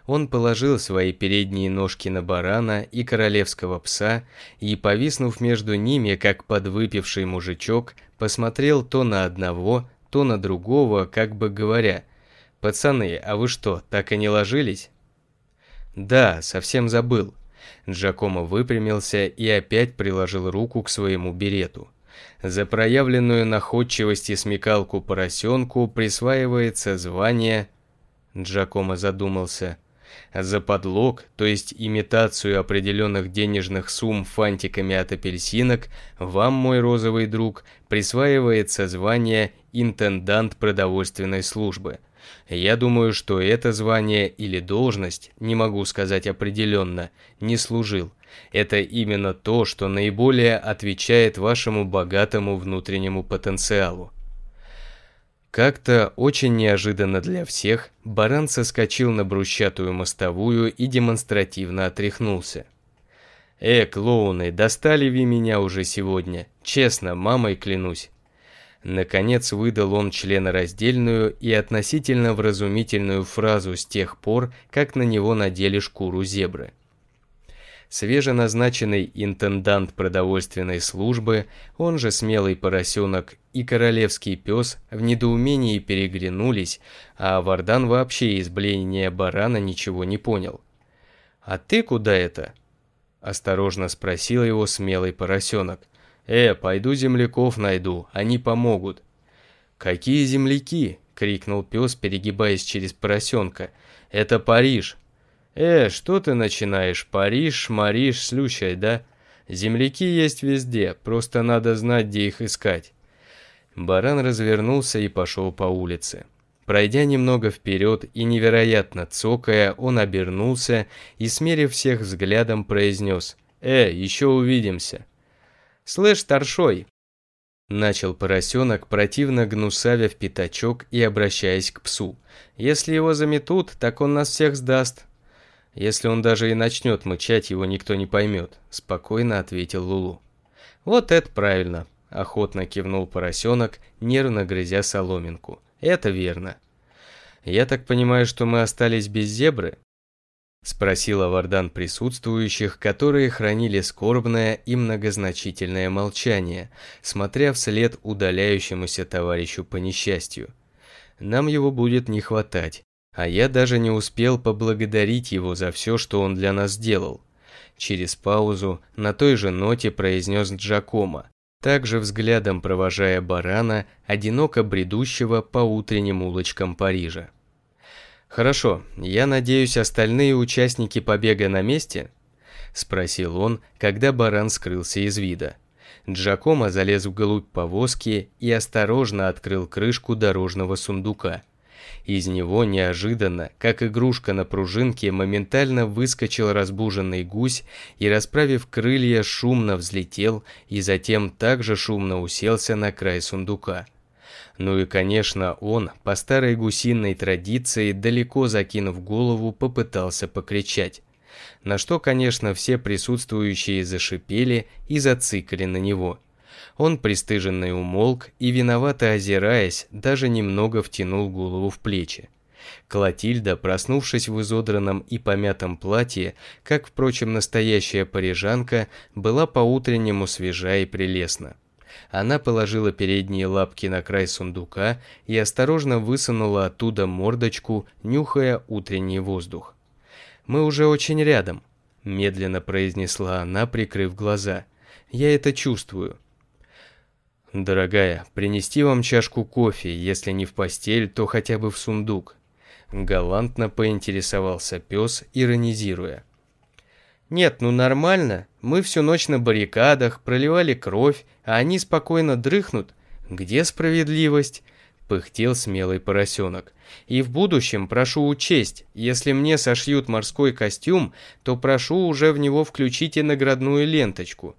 [SPEAKER 1] Он положил свои передние ножки на барана и королевского пса и, повиснув между ними, как подвыпивший мужичок, посмотрел то на одного, то на другого, как бы говоря, «Пацаны, а вы что, так и не ложились?» «Да, совсем забыл». Джакомо выпрямился и опять приложил руку к своему берету. За проявленную находчивость и смекалку поросенку присваивается звание... Джакомо задумался. За подлог, то есть имитацию определенных денежных сумм фантиками от апельсинок, вам, мой розовый друг, присваивается звание «Интендант продовольственной службы». Я думаю, что это звание или должность, не могу сказать определенно, не служил. Это именно то, что наиболее отвечает вашему богатому внутреннему потенциалу. Как-то очень неожиданно для всех баран соскочил на брусчатую мостовую и демонстративно отряхнулся. «Э, клоуны, достали вы меня уже сегодня. Честно, мамой клянусь. Наконец выдал он членораздельную и относительно вразумительную фразу с тех пор, как на него надели шкуру зебры. Свеженазначенный интендант продовольственной службы, он же смелый поросенок и королевский пес в недоумении переглянулись, а Вардан вообще из блеяния барана ничего не понял. «А ты куда это?» – осторожно спросил его смелый поросенок – «Э, пойду земляков найду, они помогут». «Какие земляки?» — крикнул пес, перегибаясь через поросенка. «Это Париж». «Э, что ты начинаешь? Париж, Мариш, слющай, да? Земляки есть везде, просто надо знать, где их искать». Баран развернулся и пошел по улице. Пройдя немного вперед и невероятно цокая, он обернулся и, смерив всех взглядом, произнес «Э, еще увидимся». Слышь, торшой!» Начал поросенок, противно гнусавя в пятачок и обращаясь к псу. «Если его заметут, так он нас всех сдаст». «Если он даже и начнет мычать, его никто не поймет», – спокойно ответил Лулу. «Вот это правильно», – охотно кивнул поросенок, нервно грызя соломинку. «Это верно». «Я так понимаю, что мы остались без зебры?» – спросила Вардан присутствующих, которые хранили скорбное и многозначительное молчание, смотря вслед удаляющемуся товарищу по несчастью. «Нам его будет не хватать, а я даже не успел поблагодарить его за все, что он для нас сделал». Через паузу на той же ноте произнес Джакома, также взглядом провожая барана, одиноко бредущего по утренним улочкам Парижа. «Хорошо, я надеюсь, остальные участники побега на месте?» – спросил он, когда баран скрылся из вида. Джакомо залез в голубь повозки и осторожно открыл крышку дорожного сундука. Из него неожиданно, как игрушка на пружинке, моментально выскочил разбуженный гусь и, расправив крылья, шумно взлетел и затем также шумно уселся на край сундука. Ну и, конечно, он, по старой гусиной традиции, далеко закинув голову, попытался покричать. На что, конечно, все присутствующие зашипели и зацикали на него. Он пристыженный умолк и, виновато озираясь, даже немного втянул голову в плечи. Клотильда, проснувшись в изодранном и помятом платье, как, впрочем, настоящая парижанка, была по-утреннему свежа и прелестна. Она положила передние лапки на край сундука и осторожно высунула оттуда мордочку, нюхая утренний воздух. «Мы уже очень рядом», – медленно произнесла она, прикрыв глаза. «Я это чувствую». «Дорогая, принести вам чашку кофе, если не в постель, то хотя бы в сундук», – галантно поинтересовался пес, иронизируя. Нет, ну нормально. Мы всю ночь на баррикадах, проливали кровь, а они спокойно дрыхнут. Где справедливость? Пыхтел смелый поросенок. И в будущем прошу учесть, если мне сошьют морской костюм, то прошу уже в него включить и наградную ленточку.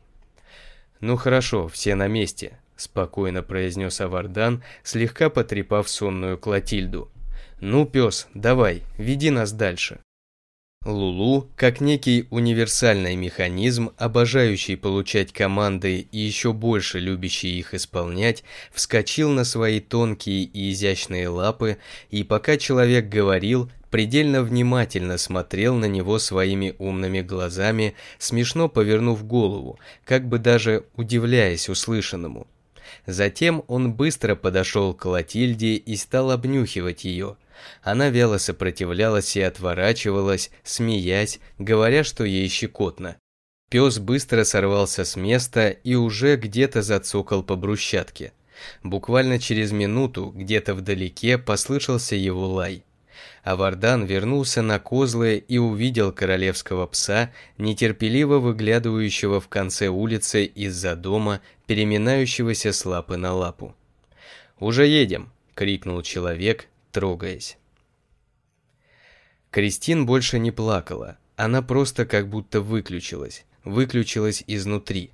[SPEAKER 1] Ну хорошо, все на месте, спокойно произнес Авардан, слегка потрепав сонную Клотильду. Ну, пес, давай, веди нас дальше. Лулу, как некий универсальный механизм, обожающий получать команды и еще больше любящий их исполнять, вскочил на свои тонкие и изящные лапы, и пока человек говорил, предельно внимательно смотрел на него своими умными глазами, смешно повернув голову, как бы даже удивляясь услышанному. Затем он быстро подошел к Латильде и стал обнюхивать ее – она вяло сопротивлялась и отворачивалась, смеясь, говоря, что ей щекотно. Пес быстро сорвался с места и уже где-то зацокал по брусчатке. Буквально через минуту где-то вдалеке послышался его лай. А Вардан вернулся на козлы и увидел королевского пса, нетерпеливо выглядывающего в конце улицы из-за дома, переминающегося с лапы на лапу. «Уже едем!» – крикнул человек, трогаясь. Кристин больше не плакала, она просто как будто выключилась, выключилась изнутри.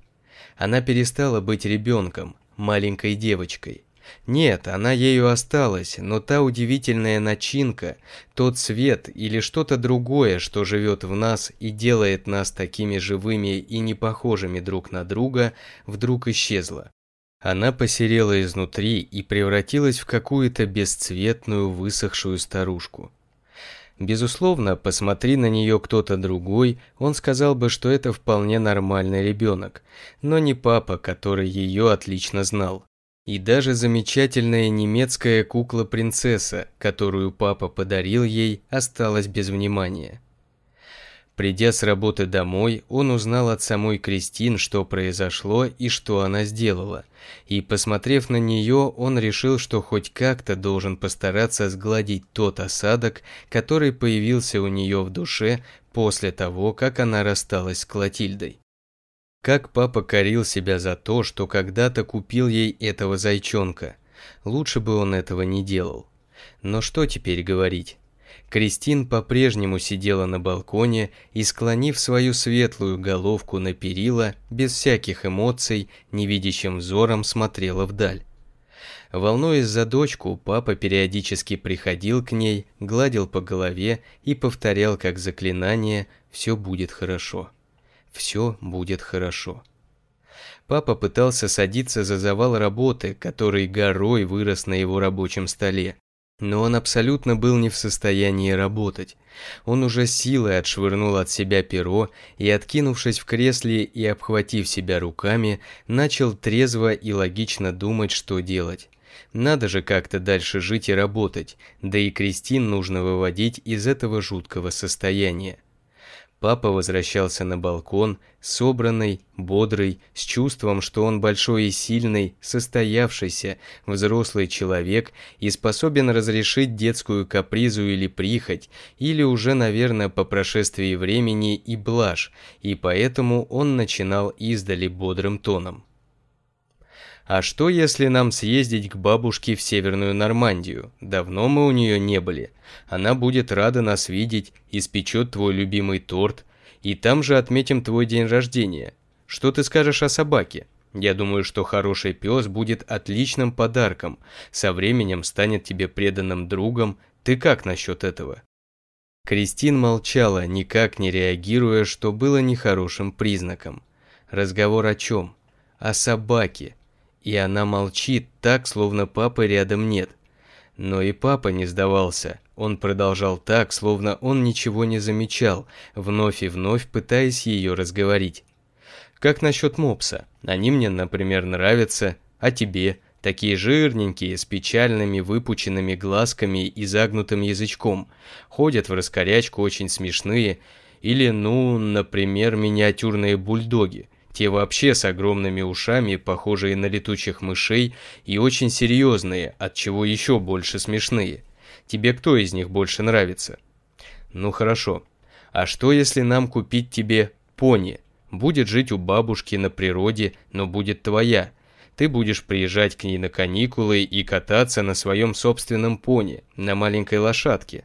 [SPEAKER 1] Она перестала быть ребенком, маленькой девочкой. Нет, она ею осталась, но та удивительная начинка, тот свет или что-то другое, что живет в нас и делает нас такими живыми и непохожими друг на друга, вдруг исчезла. Она посерела изнутри и превратилась в какую-то бесцветную высохшую старушку. Безусловно, посмотри на нее кто-то другой, он сказал бы, что это вполне нормальный ребенок, но не папа, который ее отлично знал. И даже замечательная немецкая кукла-принцесса, которую папа подарил ей, осталась без внимания. Придя с работы домой, он узнал от самой Кристин, что произошло и что она сделала. И, посмотрев на нее, он решил, что хоть как-то должен постараться сгладить тот осадок, который появился у нее в душе после того, как она рассталась с Клотильдой. Как папа корил себя за то, что когда-то купил ей этого зайчонка. Лучше бы он этого не делал. Но что теперь говорить? Кристин по-прежнему сидела на балконе и, склонив свою светлую головку на перила, без всяких эмоций, невидящим взором смотрела вдаль. Волнуясь за дочку, папа периодически приходил к ней, гладил по голове и повторял как заклинание «все будет хорошо». «Все будет хорошо». Папа пытался садиться за завал работы, который горой вырос на его рабочем столе, но он абсолютно был не в состоянии работать. Он уже силой отшвырнул от себя перо и, откинувшись в кресле и обхватив себя руками, начал трезво и логично думать, что делать. Надо же как-то дальше жить и работать, да и Кристин нужно выводить из этого жуткого состояния. Папа возвращался на балкон, собранный, бодрый, с чувством, что он большой и сильный, состоявшийся, взрослый человек и способен разрешить детскую капризу или прихоть, или уже, наверное, по прошествии времени и блажь, и поэтому он начинал издали бодрым тоном. А что, если нам съездить к бабушке в Северную Нормандию? Давно мы у нее не были. Она будет рада нас видеть, испечет твой любимый торт. И там же отметим твой день рождения. Что ты скажешь о собаке? Я думаю, что хороший пес будет отличным подарком. Со временем станет тебе преданным другом. Ты как насчет этого? Кристин молчала, никак не реагируя, что было нехорошим признаком. Разговор о чем? О собаке и она молчит так, словно папы рядом нет. Но и папа не сдавался. Он продолжал так, словно он ничего не замечал, вновь и вновь пытаясь ее разговорить. «Как насчет мопса? Они мне, например, нравятся. А тебе?» Такие жирненькие, с печальными выпученными глазками и загнутым язычком. Ходят в раскорячку очень смешные. Или, ну, например, миниатюрные бульдоги. Те вообще с огромными ушами, похожие на летучих мышей, и очень серьезные, от чего еще больше смешные. Тебе кто из них больше нравится? Ну хорошо. А что если нам купить тебе пони? Будет жить у бабушки на природе, но будет твоя. Ты будешь приезжать к ней на каникулы и кататься на своем собственном пони, на маленькой лошадке,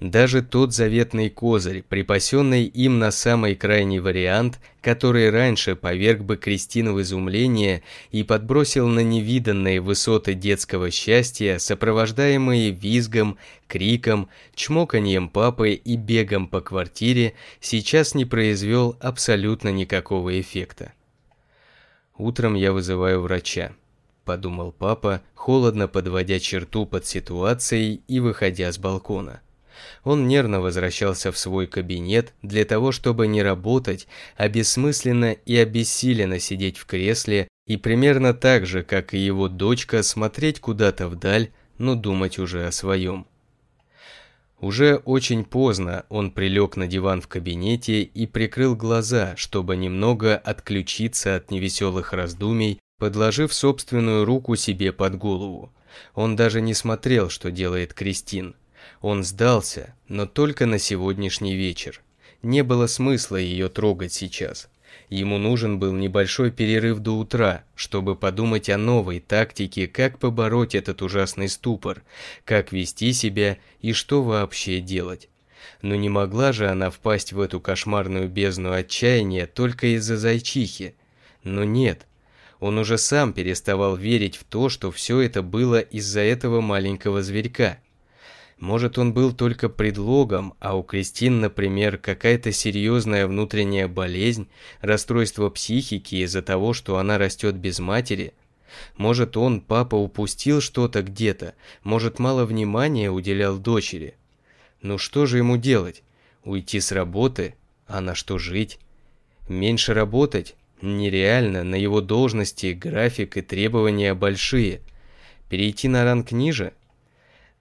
[SPEAKER 1] даже тот заветный козырь, припасенный им на самый крайний вариант, который раньше поверг бы Кристину в изумление и подбросил на невиданные высоты детского счастья, сопровождаемые визгом, криком, чмоканьем папы и бегом по квартире, сейчас не произвел абсолютно никакого эффекта. «Утром я вызываю врача», – подумал папа, холодно подводя черту под ситуацией и выходя с балкона – он нервно возвращался в свой кабинет для того, чтобы не работать, а бессмысленно и обессиленно сидеть в кресле и примерно так же, как и его дочка, смотреть куда-то вдаль, но думать уже о своем. Уже очень поздно он прилег на диван в кабинете и прикрыл глаза, чтобы немного отключиться от невеселых раздумий, подложив собственную руку себе под голову. Он даже не смотрел, что делает Кристин. Он сдался, но только на сегодняшний вечер. Не было смысла ее трогать сейчас. Ему нужен был небольшой перерыв до утра, чтобы подумать о новой тактике, как побороть этот ужасный ступор, как вести себя и что вообще делать. Но не могла же она впасть в эту кошмарную бездну отчаяния только из-за зайчихи. Но нет, он уже сам переставал верить в то, что все это было из-за этого маленького зверька. Может, он был только предлогом, а у Кристин, например, какая-то серьезная внутренняя болезнь, расстройство психики из-за того, что она растет без матери? Может, он, папа, упустил что-то где-то? Может, мало внимания уделял дочери? Ну что же ему делать? Уйти с работы? А на что жить? Меньше работать? Нереально, на его должности график и требования большие. Перейти на ранг ниже?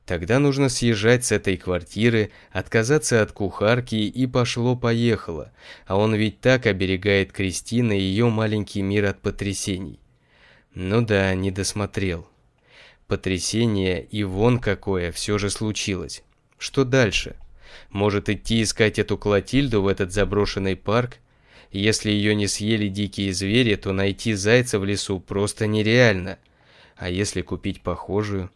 [SPEAKER 1] Тогда нужно съезжать с этой квартиры, отказаться от кухарки и пошло-поехало, а он ведь так оберегает Кристина и ее маленький мир от потрясений. Ну да, не досмотрел. Потрясение и вон какое все же случилось. Что дальше? Может идти искать эту Клотильду в этот заброшенный парк? Если ее не съели дикие звери, то найти зайца в лесу просто нереально. А если купить похожую?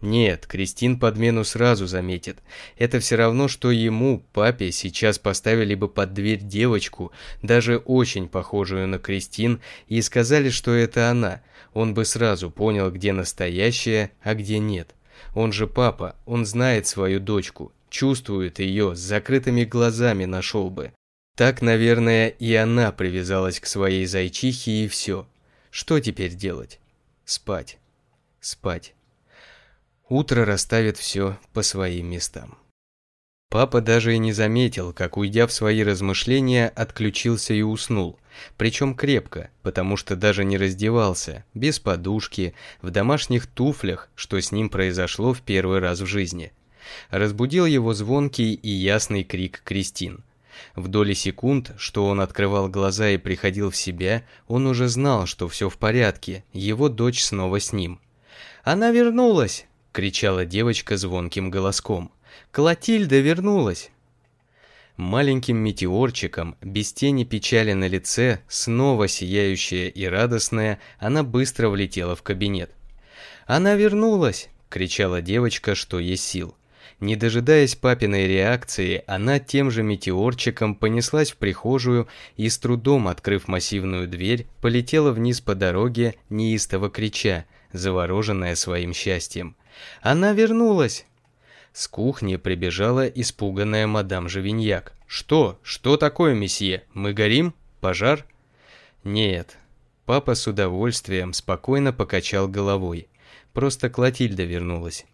[SPEAKER 1] Нет, Кристин подмену сразу заметит. Это все равно, что ему, папе, сейчас поставили бы под дверь девочку, даже очень похожую на Кристин, и сказали, что это она. Он бы сразу понял, где настоящая, а где нет. Он же папа, он знает свою дочку, чувствует ее, с закрытыми глазами нашел бы. Так, наверное, и она привязалась к своей зайчихе и все. Что теперь делать? Спать. Спать. Утро расставит все по своим местам. Папа даже и не заметил, как, уйдя в свои размышления, отключился и уснул. Причем крепко, потому что даже не раздевался, без подушки, в домашних туфлях, что с ним произошло в первый раз в жизни. Разбудил его звонкий и ясный крик Кристин. В доли секунд, что он открывал глаза и приходил в себя, он уже знал, что все в порядке, его дочь снова с ним. «Она вернулась!» — кричала девочка звонким голоском. «Клотильда вернулась!» Маленьким метеорчиком, без тени печали на лице, снова сияющая и радостная, она быстро влетела в кабинет. «Она вернулась!» — кричала девочка, что есть сил. Не дожидаясь папиной реакции, она тем же метеорчиком понеслась в прихожую и, с трудом открыв массивную дверь, полетела вниз по дороге, неистово крича, завороженная своим счастьем. Она вернулась!» С кухни прибежала испуганная мадам Живиньяк. «Что? Что такое, месье? Мы горим? Пожар?» «Нет». Папа с удовольствием спокойно покачал головой. Просто Клотильда вернулась.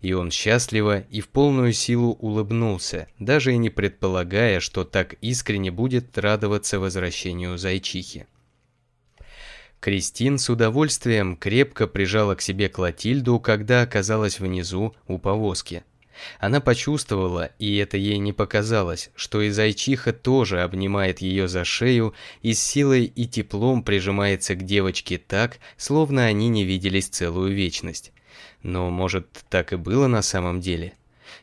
[SPEAKER 1] И он счастливо и в полную силу улыбнулся, даже и не предполагая, что так искренне будет радоваться возвращению зайчихи. Кристин с удовольствием крепко прижала к себе Клотильду, когда оказалась внизу у повозки. Она почувствовала, и это ей не показалось, что и зайчиха тоже обнимает ее за шею и с силой и теплом прижимается к девочке так, словно они не виделись целую вечность. Но, может, так и было на самом деле?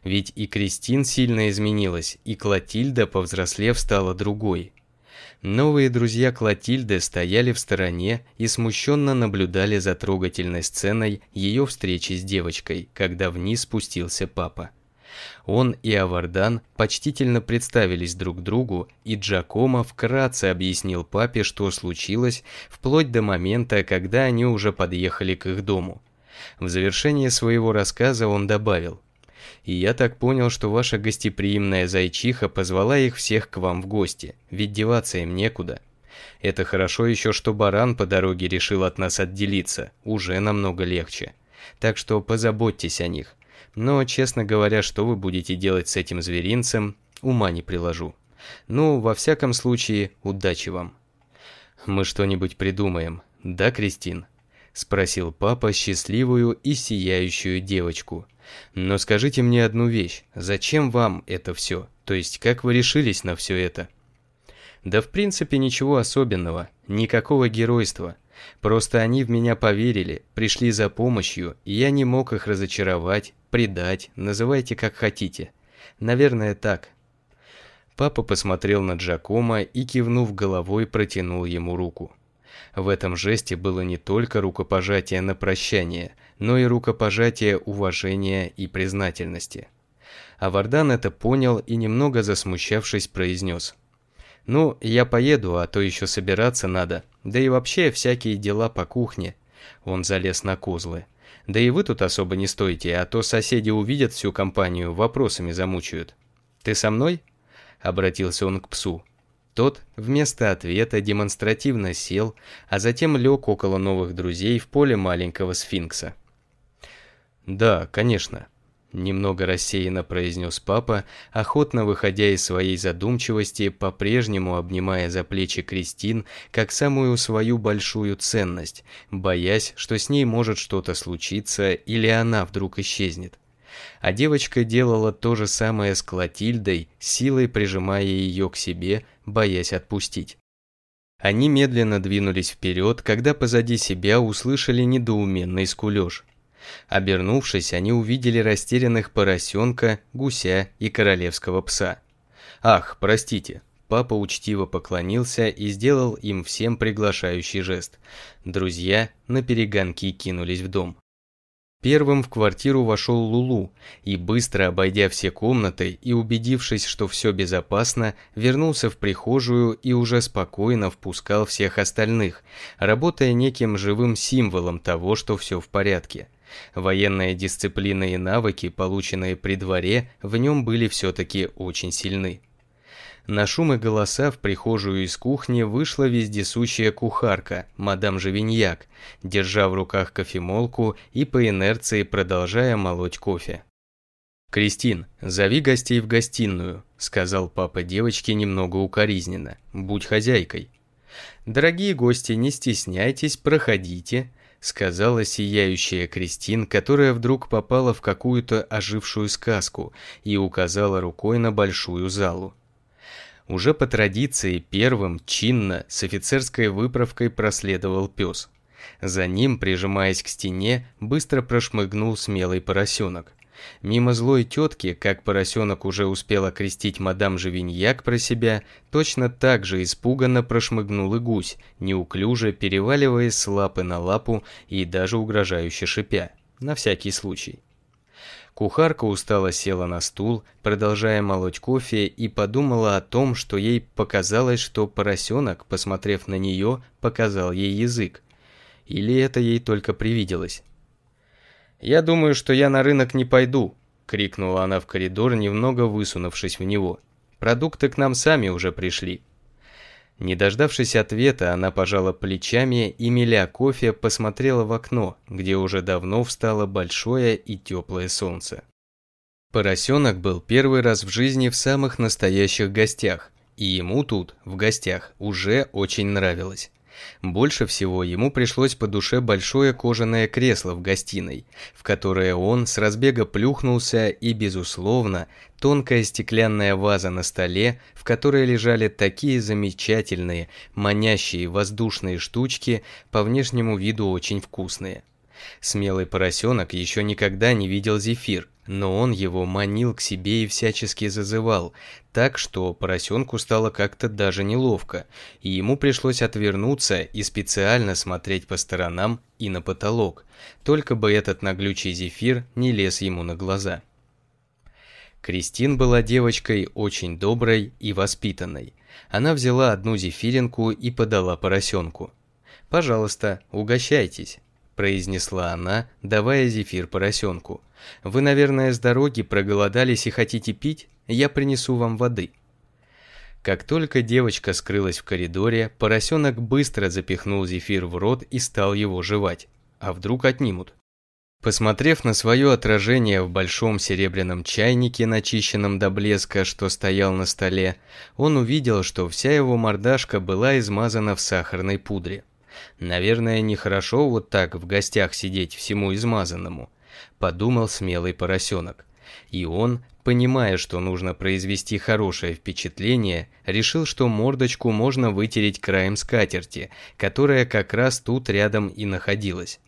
[SPEAKER 1] Ведь и Кристин сильно изменилась, и Клотильда, повзрослев, стала другой – Новые друзья Клотильды стояли в стороне и смущенно наблюдали за трогательной сценой ее встречи с девочкой, когда вниз спустился папа. Он и Авардан почтительно представились друг другу, и Джакомо вкратце объяснил папе, что случилось, вплоть до момента, когда они уже подъехали к их дому. В завершение своего рассказа он добавил – и я так понял, что ваша гостеприимная зайчиха позвала их всех к вам в гости, ведь деваться им некуда. Это хорошо еще, что баран по дороге решил от нас отделиться, уже намного легче. Так что позаботьтесь о них. Но, честно говоря, что вы будете делать с этим зверинцем, ума не приложу. Ну, во всяком случае, удачи вам. Мы что-нибудь придумаем, да, Кристин? Спросил папа счастливую и сияющую девочку, но скажите мне одну вещь, зачем вам это все? То есть, как вы решились на все это? Да в принципе ничего особенного, никакого геройства. Просто они в меня поверили, пришли за помощью, и я не мог их разочаровать, предать, называйте как хотите. Наверное, так. Папа посмотрел на Джакома и, кивнув головой, протянул ему руку. В этом жесте было не только рукопожатие на прощание, но и рукопожатие уважения и признательности. А Вардан это понял и, немного засмущавшись, произнес. «Ну, я поеду, а то еще собираться надо. Да и вообще всякие дела по кухне». Он залез на козлы. «Да и вы тут особо не стоите, а то соседи увидят всю компанию, вопросами замучают». «Ты со мной?» – обратился он к псу. Тот вместо ответа демонстративно сел, а затем лег около новых друзей в поле маленького сфинкса. «Да, конечно», – немного рассеянно произнес папа, охотно выходя из своей задумчивости, по-прежнему обнимая за плечи Кристин как самую свою большую ценность, боясь, что с ней может что-то случиться или она вдруг исчезнет. А девочка делала то же самое с Клотильдой, силой прижимая ее к себе, боясь отпустить. Они медленно двинулись вперед, когда позади себя услышали недоуменный скулеж. Обернувшись, они увидели растерянных поросенка, гуся и королевского пса. «Ах, простите!» Папа учтиво поклонился и сделал им всем приглашающий жест. Друзья на перегонки кинулись в дом. Первым в квартиру вошел Лулу и, быстро обойдя все комнаты и убедившись, что все безопасно, вернулся в прихожую и уже спокойно впускал всех остальных, работая неким живым символом того, что все в порядке – Военная дисциплина и навыки, полученные при дворе, в нем были все-таки очень сильны. На шум и голоса в прихожую из кухни вышла вездесущая кухарка, мадам Живиньяк, держа в руках кофемолку и по инерции продолжая молоть кофе. «Кристин, зови гостей в гостиную», – сказал папа девочке немного укоризненно. «Будь хозяйкой». «Дорогие гости, не стесняйтесь, проходите», сказала сияющая Кристин, которая вдруг попала в какую-то ожившую сказку и указала рукой на большую залу. Уже по традиции первым чинно с офицерской выправкой проследовал пес. За ним, прижимаясь к стене, быстро прошмыгнул смелый поросенок. Мимо злой тетки, как поросенок уже успел окрестить мадам Живиньяк про себя, точно так же испуганно прошмыгнул и гусь, неуклюже переваливаясь с лапы на лапу и даже угрожающе шипя, на всякий случай. Кухарка устало села на стул, продолжая молоть кофе, и подумала о том, что ей показалось, что поросенок, посмотрев на нее, показал ей язык. Или это ей только привиделось? «Я думаю, что я на рынок не пойду», — крикнула она в коридор, немного высунувшись в него. «Продукты к нам сами уже пришли». Не дождавшись ответа, она пожала плечами и, миля кофе, посмотрела в окно, где уже давно встало большое и теплое солнце. Поросенок был первый раз в жизни в самых настоящих гостях, и ему тут, в гостях, уже очень нравилось. Больше всего ему пришлось по душе большое кожаное кресло в гостиной, в которое он с разбега плюхнулся и, безусловно, тонкая стеклянная ваза на столе, в которой лежали такие замечательные, манящие воздушные штучки, по внешнему виду очень вкусные. Смелый поросенок еще никогда не видел зефир, но он его манил к себе и всячески зазывал, так что поросенку стало как-то даже неловко, и ему пришлось отвернуться и специально смотреть по сторонам и на потолок, только бы этот наглючий зефир не лез ему на глаза. Кристин была девочкой очень доброй и воспитанной. Она взяла одну зефиринку и подала поросенку. «Пожалуйста, угощайтесь» произнесла она, давая зефир поросенку. «Вы, наверное, с дороги проголодались и хотите пить? Я принесу вам воды». Как только девочка скрылась в коридоре, поросенок быстро запихнул зефир в рот и стал его жевать. А вдруг отнимут? Посмотрев на свое отражение в большом серебряном чайнике, начищенном до блеска, что стоял на столе, он увидел, что вся его мордашка была измазана в сахарной пудре. Наверное, нехорошо вот так в гостях сидеть всему измазанному, подумал смелый поросенок. И он, понимая, что нужно произвести хорошее впечатление, решил, что мордочку можно вытереть краем скатерти, которая как раз тут рядом и находилась.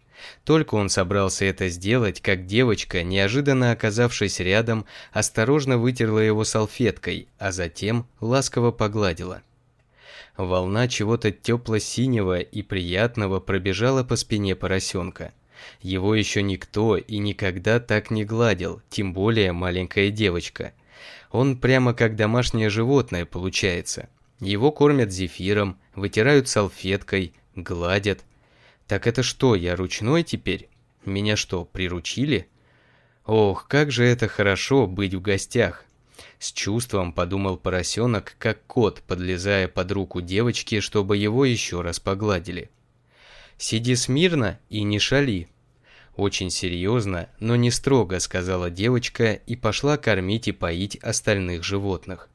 [SPEAKER 1] Только он собрался это сделать, как девочка, неожиданно оказавшись рядом, осторожно вытерла его салфеткой, а затем ласково погладила. Волна чего-то тепло-синего и приятного пробежала по спине поросенка. Его еще никто и никогда так не гладил, тем более маленькая девочка. Он прямо как домашнее животное получается. Его кормят зефиром, вытирают салфеткой, гладят. Так это что, я ручной теперь? Меня что, приручили? Ох, как же это хорошо быть в гостях, с чувством подумал поросенок, как кот, подлезая под руку девочки, чтобы его еще раз погладили. «Сиди смирно и не шали». Очень серьезно, но не строго, сказала девочка и пошла кормить и поить остальных животных.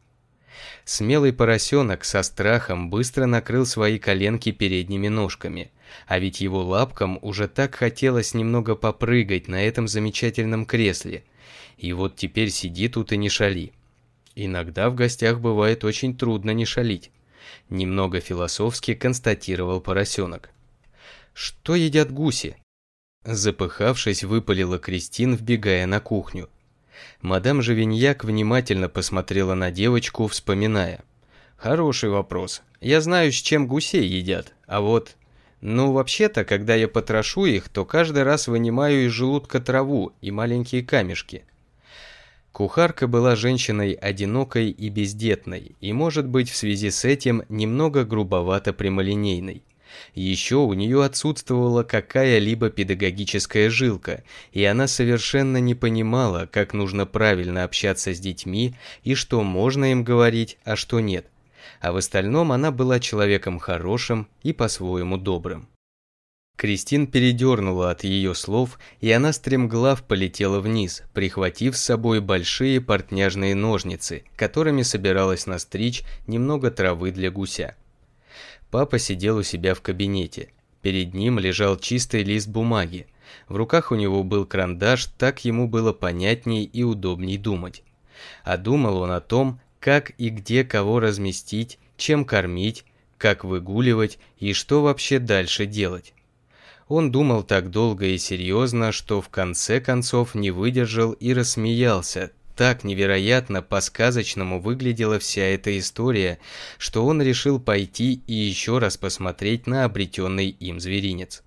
[SPEAKER 1] Смелый поросенок со страхом быстро накрыл свои коленки передними ножками, а ведь его лапкам уже так хотелось немного попрыгать на этом замечательном кресле. И вот теперь сиди тут и не шали. Иногда в гостях бывает очень трудно не шалить. Немного философски констатировал поросенок. Что едят гуси? Запыхавшись, выпалила Кристин, вбегая на кухню. Мадам Живиньяк внимательно посмотрела на девочку, вспоминая. «Хороший вопрос. Я знаю, с чем гусей едят, а вот...» «Ну, вообще-то, когда я потрошу их, то каждый раз вынимаю из желудка траву и маленькие камешки. Кухарка была женщиной одинокой и бездетной, и, может быть, в связи с этим немного грубовато прямолинейной. Еще у нее отсутствовала какая-либо педагогическая жилка, и она совершенно не понимала, как нужно правильно общаться с детьми и что можно им говорить, а что нет. А в остальном она была человеком хорошим и по-своему добрым. Кристин передернула от ее слов, и она стремглав полетела вниз, прихватив с собой большие портняжные ножницы, которыми собиралась настричь немного травы для гуся. Папа сидел у себя в кабинете. Перед ним лежал чистый лист бумаги. В руках у него был карандаш, так ему было понятней и удобней думать. А думал он о том, как и где кого разместить, чем кормить, как выгуливать и что вообще дальше делать. Он думал так долго и серьезно, что в конце концов не выдержал и рассмеялся. Так невероятно по-сказочному выглядела вся эта история, что он решил пойти и еще раз посмотреть на обретенный им зверинец.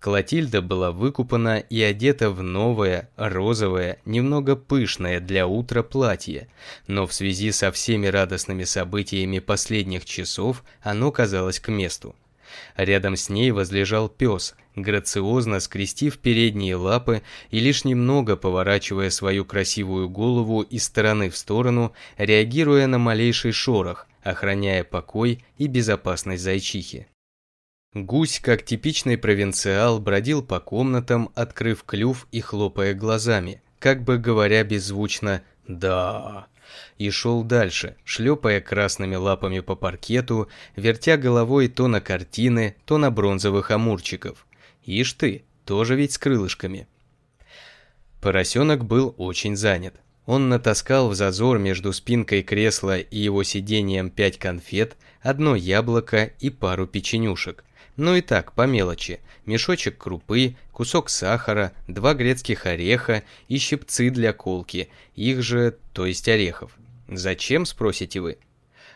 [SPEAKER 1] Клотильда была выкупана и одета в новое, розовое, немного пышное для утра платье, но в связи со всеми радостными событиями последних часов оно казалось к месту. Рядом с ней возлежал пес, грациозно скрестив передние лапы и лишь немного поворачивая свою красивую голову из стороны в сторону, реагируя на малейший шорох, охраняя покой и безопасность зайчихи. Гусь, как типичный провинциал, бродил по комнатам, открыв клюв и хлопая глазами, как бы говоря беззвучно «да» и шел дальше, шлепая красными лапами по паркету, вертя головой то на картины, то на бронзовых амурчиков. Ишь ты, тоже ведь с крылышками. Поросенок был очень занят. Он натаскал в зазор между спинкой кресла и его сиденьем пять конфет, одно яблоко и пару печенюшек. Ну и так, по мелочи, мешочек крупы, кусок сахара, два грецких ореха и щипцы для колки, их же, то есть орехов. «Зачем?» – спросите вы.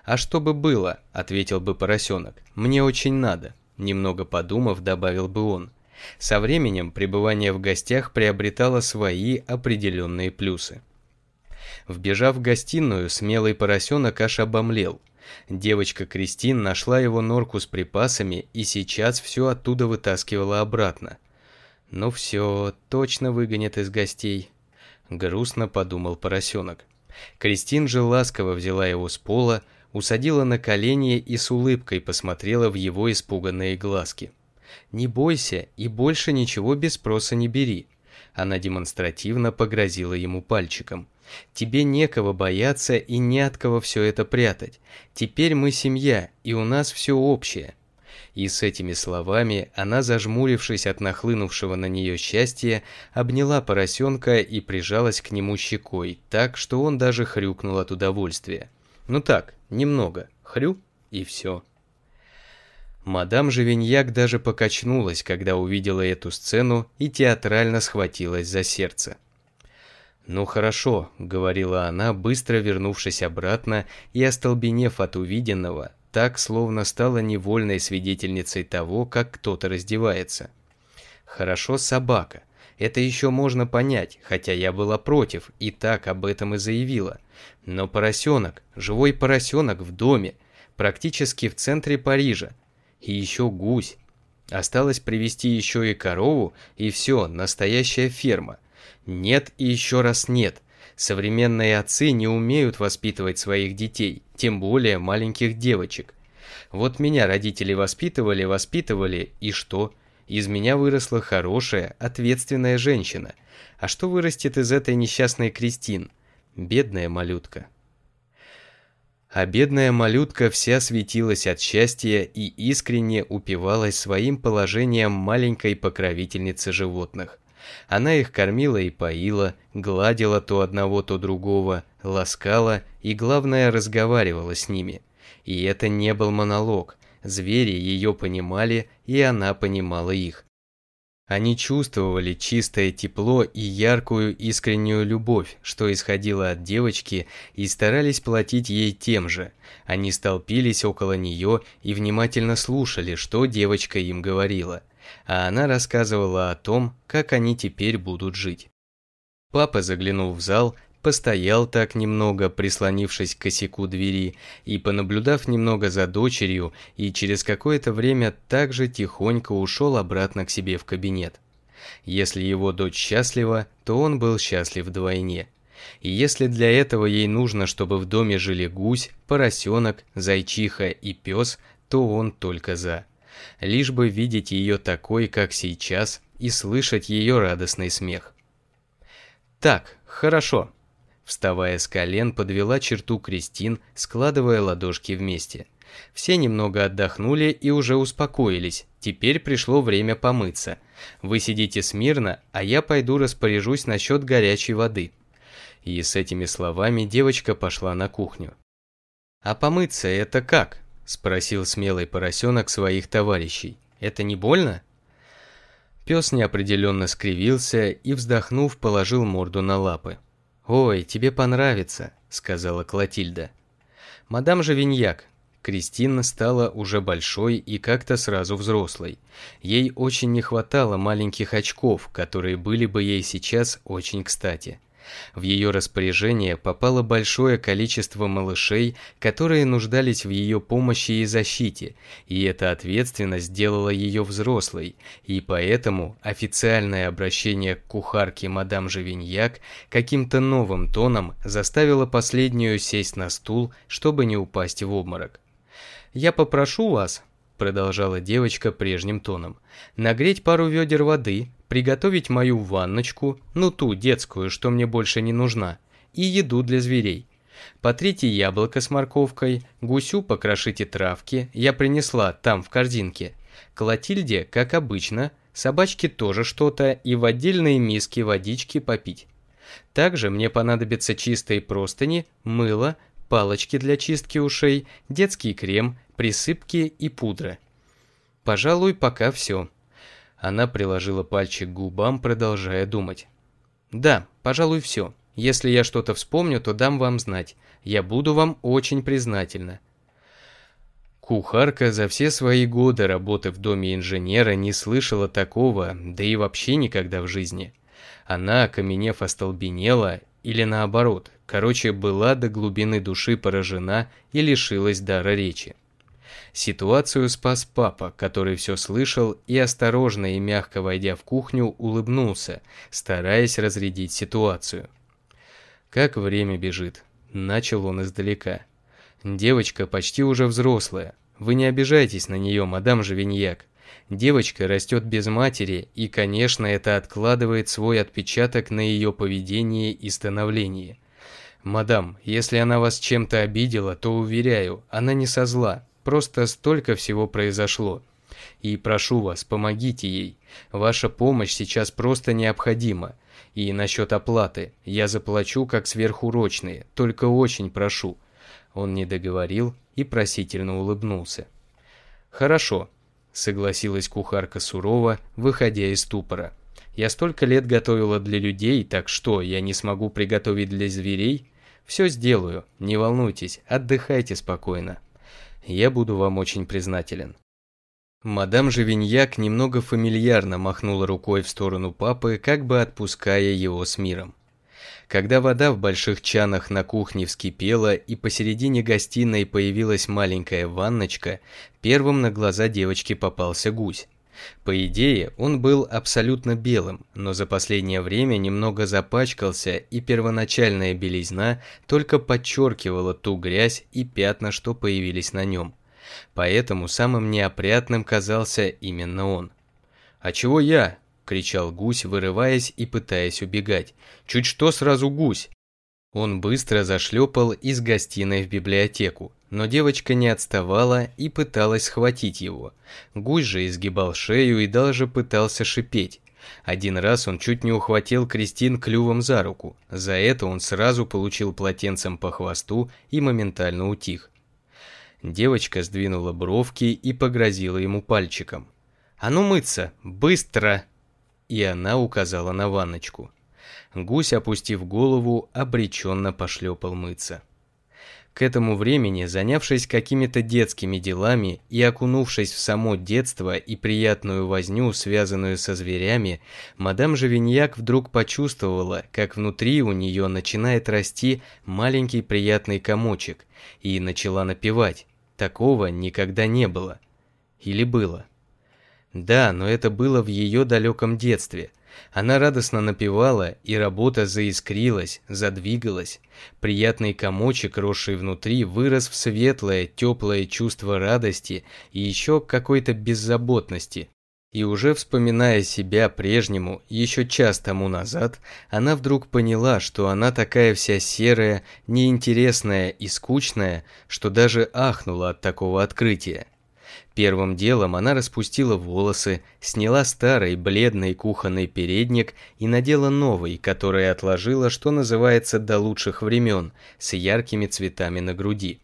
[SPEAKER 1] «А чтобы было?» – ответил бы поросенок. «Мне очень надо», – немного подумав, добавил бы он. Со временем пребывание в гостях приобретало свои определенные плюсы. Вбежав в гостиную, смелый поросенок аж обомлел – Девочка Кристин нашла его норку с припасами и сейчас все оттуда вытаскивала обратно. «Ну все, точно выгонят из гостей», — грустно подумал поросенок. Кристин же ласково взяла его с пола, усадила на колени и с улыбкой посмотрела в его испуганные глазки. «Не бойся и больше ничего без спроса не бери». Она демонстративно погрозила ему пальчиком – Тебе некого бояться и не от кого все это прятать. Теперь мы семья, и у нас все общее. И с этими словами она, зажмурившись от нахлынувшего на нее счастья, обняла поросенка и прижалась к нему щекой, так что он даже хрюкнул от удовольствия. Ну так, немного, хрю и все. Мадам Живиньяк даже покачнулась, когда увидела эту сцену и театрально схватилась за сердце. «Ну хорошо», — говорила она, быстро вернувшись обратно и остолбенев от увиденного, так, словно стала невольной свидетельницей того, как кто-то раздевается. «Хорошо, собака. Это еще можно понять, хотя я была против и так об этом и заявила. Но поросенок, живой поросенок в доме, практически в центре Парижа. И еще гусь. Осталось привести еще и корову, и все, настоящая ферма». Нет и еще раз нет. Современные отцы не умеют воспитывать своих детей, тем более маленьких девочек. Вот меня родители воспитывали, воспитывали, и что? Из меня выросла хорошая, ответственная женщина. А что вырастет из этой несчастной Кристин? Бедная малютка. А бедная малютка вся светилась от счастья и искренне упивалась своим положением маленькой покровительницы животных. Она их кормила и поила, гладила то одного, то другого, ласкала и, главное, разговаривала с ними. И это не был монолог. Звери ее понимали, и она понимала их. Они чувствовали чистое тепло и яркую искреннюю любовь, что исходило от девочки, и старались платить ей тем же. Они столпились около нее и внимательно слушали, что девочка им говорила а она рассказывала о том, как они теперь будут жить. Папа заглянул в зал, постоял так немного, прислонившись к косяку двери, и, понаблюдав немного за дочерью, и через какое-то время также тихонько ушел обратно к себе в кабинет. Если его дочь счастлива, то он был счастлив вдвойне. И если для этого ей нужно, чтобы в доме жили гусь, поросенок, зайчиха и пес, то он только за лишь бы видеть ее такой, как сейчас, и слышать ее радостный смех. «Так, хорошо», — вставая с колен, подвела черту Кристин, складывая ладошки вместе. Все немного отдохнули и уже успокоились, теперь пришло время помыться. Вы сидите смирно, а я пойду распоряжусь насчет горячей воды. И с этими словами девочка пошла на кухню. «А помыться это как?» Спросил смелый поросенок своих товарищей. «Это не больно?» Пес неопределенно скривился и, вздохнув, положил морду на лапы. «Ой, тебе понравится», — сказала Клотильда. «Мадам же Виньяк». Кристина стала уже большой и как-то сразу взрослой. Ей очень не хватало маленьких очков, которые были бы ей сейчас очень кстати. В ее распоряжение попало большое количество малышей, которые нуждались в ее помощи и защите, и эта ответственность сделала ее взрослой, и поэтому официальное обращение к кухарке мадам Живиньяк каким-то новым тоном заставило последнюю сесть на стул, чтобы не упасть в обморок. «Я попрошу вас», продолжала девочка прежним тоном. «Нагреть пару ведер воды, приготовить мою ванночку, ну ту детскую, что мне больше не нужна, и еду для зверей. Потрите яблоко с морковкой, гусю покрошите травки, я принесла там в корзинке. Клотильде, как обычно, собачке тоже что-то и в отдельные миски водички попить». Также мне понадобятся чистые простыни, мыло, палочки для чистки ушей, детский крем, присыпки и пудра. Пожалуй, пока все. Она приложила пальчик к губам, продолжая думать. Да, пожалуй, все. Если я что-то вспомню, то дам вам знать. Я буду вам очень признательна. Кухарка за все свои годы работы в доме инженера не слышала такого, да и вообще никогда в жизни. Она, окаменев, остолбенела или наоборот, короче, была до глубины души поражена и лишилась дара речи. Ситуацию спас папа, который все слышал и, осторожно и мягко войдя в кухню, улыбнулся, стараясь разрядить ситуацию. «Как время бежит», – начал он издалека. «Девочка почти уже взрослая. Вы не обижайтесь на нее, мадам Живиньяк. Девочка растет без матери, и, конечно, это откладывает свой отпечаток на ее поведение и становление. «Мадам, если она вас чем-то обидела, то, уверяю, она не со зла, просто столько всего произошло. И прошу вас, помогите ей. Ваша помощь сейчас просто необходима. И насчет оплаты, я заплачу как сверхурочные, только очень прошу». Он не договорил и просительно улыбнулся. «Хорошо», — согласилась кухарка сурово, выходя из ступора. «Я столько лет готовила для людей, так что, я не смогу приготовить для зверей? Все сделаю, не волнуйтесь, отдыхайте спокойно. Я буду вам очень признателен». Мадам Живиньяк немного фамильярно махнула рукой в сторону папы, как бы отпуская его с миром. Когда вода в больших чанах на кухне вскипела и посередине гостиной появилась маленькая ванночка, первым на глаза девочки попался гусь. По идее, он был абсолютно белым, но за последнее время немного запачкался, и первоначальная белизна только подчеркивала ту грязь и пятна, что появились на нем. Поэтому самым неопрятным казался именно он. «А чего я?» кричал гусь, вырываясь и пытаясь убегать. «Чуть что сразу гусь!» Он быстро зашлепал из гостиной в библиотеку, но девочка не отставала и пыталась схватить его. Гусь же изгибал шею и даже пытался шипеть. Один раз он чуть не ухватил Кристин клювом за руку. За это он сразу получил полотенцем по хвосту и моментально утих. Девочка сдвинула бровки и погрозила ему пальчиком. «А ну мыться! Быстро!» и она указала на ванночку. Гусь, опустив голову, обреченно пошлепал мыться. К этому времени, занявшись какими-то детскими делами и окунувшись в само детство и приятную возню, связанную со зверями, мадам Живиньяк вдруг почувствовала, как внутри у нее начинает расти маленький приятный комочек, и начала напевать. Такого никогда не было. Или было. Да, но это было в ее далеком детстве. Она радостно напевала, и работа заискрилась, задвигалась. Приятный комочек, росший внутри, вырос в светлое, теплое чувство радости и еще какой-то беззаботности. И уже вспоминая себя прежнему, еще час тому назад, она вдруг поняла, что она такая вся серая, неинтересная и скучная, что даже ахнула от такого открытия. Первым делом она распустила волосы, сняла старый бледный кухонный передник и надела новый, который отложила, что называется, до лучших времен, с яркими цветами на груди.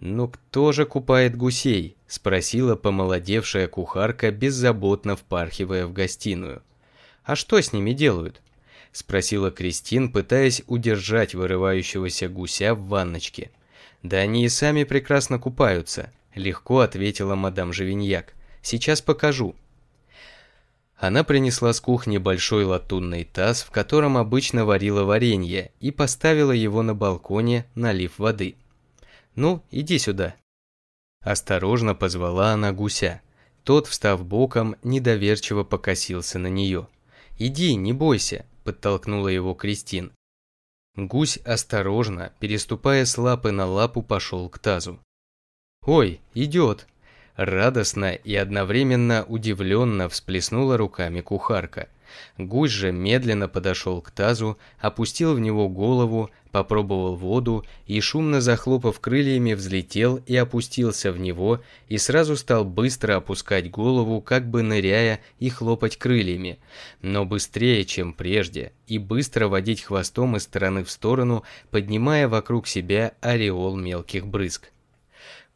[SPEAKER 1] «Ну кто же купает гусей?» – спросила помолодевшая кухарка, беззаботно впархивая в гостиную. «А что с ними делают?» – спросила Кристин, пытаясь удержать вырывающегося гуся в ванночке. «Да они и сами прекрасно купаются. Легко ответила мадам Живиньяк. Сейчас покажу. Она принесла с кухни большой латунный таз, в котором обычно варила варенье, и поставила его на балконе, налив воды. «Ну, иди сюда». Осторожно позвала она гуся. Тот, встав боком, недоверчиво покосился на нее. «Иди, не бойся», – подтолкнула его Кристин. Гусь осторожно, переступая с лапы на лапу, пошел к тазу. «Ой, идет!» Радостно и одновременно удивленно всплеснула руками кухарка. Гусь же медленно подошел к тазу, опустил в него голову, попробовал воду и, шумно захлопав крыльями, взлетел и опустился в него и сразу стал быстро опускать голову, как бы ныряя и хлопать крыльями, но быстрее, чем прежде, и быстро водить хвостом из стороны в сторону, поднимая вокруг себя ореол мелких брызг.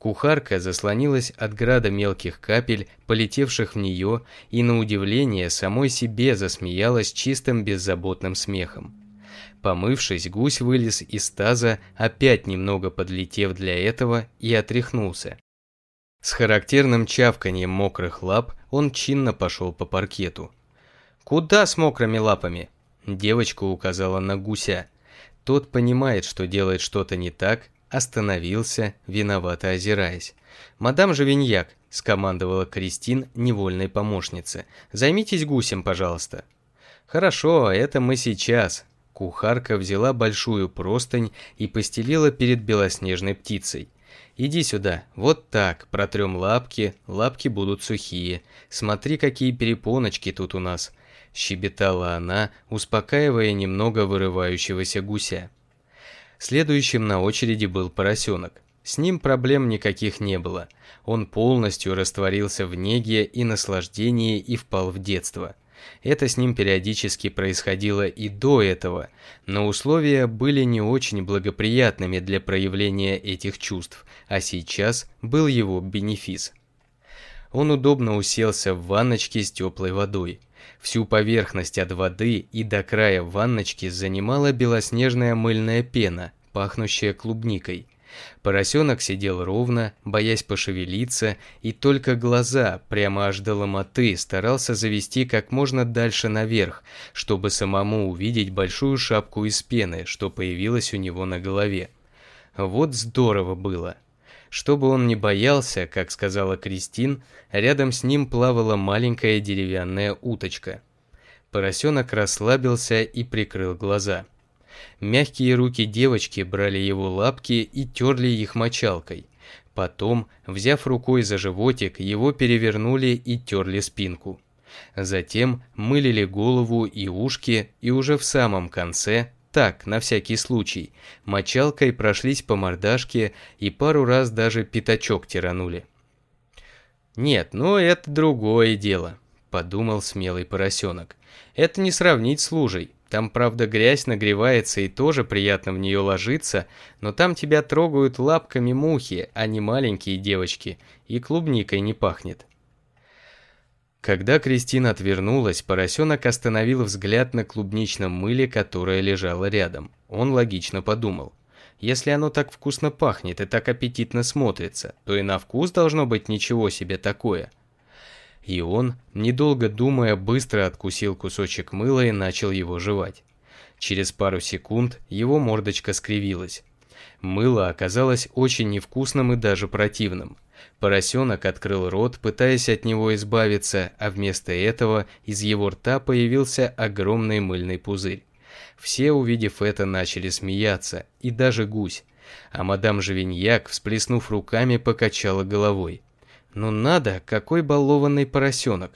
[SPEAKER 1] Кухарка заслонилась от града мелких капель, полетевших в нее, и на удивление самой себе засмеялась чистым беззаботным смехом. Помывшись, гусь вылез из таза, опять немного подлетев для этого, и отряхнулся. С характерным чавканием мокрых лап он чинно пошел по паркету. «Куда с мокрыми лапами?» Девочка указала на гуся. Тот понимает, что делает что-то не так, остановился, виновато озираясь. «Мадам Живиньяк», – скомандовала Кристин невольной помощнице, – «займитесь гусем, пожалуйста». «Хорошо, это мы сейчас». Кухарка взяла большую простынь и постелила перед белоснежной птицей. «Иди сюда, вот так, протрем лапки, лапки будут сухие. Смотри, какие перепоночки тут у нас», – щебетала она, успокаивая немного вырывающегося гуся. Следующим на очереди был поросенок. С ним проблем никаких не было. Он полностью растворился в неге и наслаждении и впал в детство. Это с ним периодически происходило и до этого, но условия были не очень благоприятными для проявления этих чувств, а сейчас был его бенефис. Он удобно уселся в ванночке с теплой водой – Всю поверхность от воды и до края ванночки занимала белоснежная мыльная пена, пахнущая клубникой. Поросенок сидел ровно, боясь пошевелиться, и только глаза, прямо аж до ломоты, старался завести как можно дальше наверх, чтобы самому увидеть большую шапку из пены, что появилась у него на голове. Вот здорово было. Чтобы он не боялся, как сказала Кристин, рядом с ним плавала маленькая деревянная уточка. Поросенок расслабился и прикрыл глаза. Мягкие руки девочки брали его лапки и терли их мочалкой. Потом, взяв рукой за животик, его перевернули и терли спинку. Затем мылили голову и ушки и уже в самом конце так, на всякий случай. Мочалкой прошлись по мордашке и пару раз даже пятачок тиранули. «Нет, ну это другое дело», — подумал смелый поросенок. «Это не сравнить с лужей. Там, правда, грязь нагревается и тоже приятно в нее ложиться, но там тебя трогают лапками мухи, а не маленькие девочки, и клубникой не пахнет». Когда Кристина отвернулась, поросенок остановил взгляд на клубничном мыле, которое лежало рядом. Он логично подумал. Если оно так вкусно пахнет и так аппетитно смотрится, то и на вкус должно быть ничего себе такое. И он, недолго думая, быстро откусил кусочек мыла и начал его жевать. Через пару секунд его мордочка скривилась. Мыло оказалось очень невкусным и даже противным – Поросенок открыл рот, пытаясь от него избавиться, а вместо этого из его рта появился огромный мыльный пузырь. Все, увидев это, начали смеяться, и даже гусь. А мадам Живиньяк, всплеснув руками, покачала головой. «Ну надо, какой балованный поросенок!»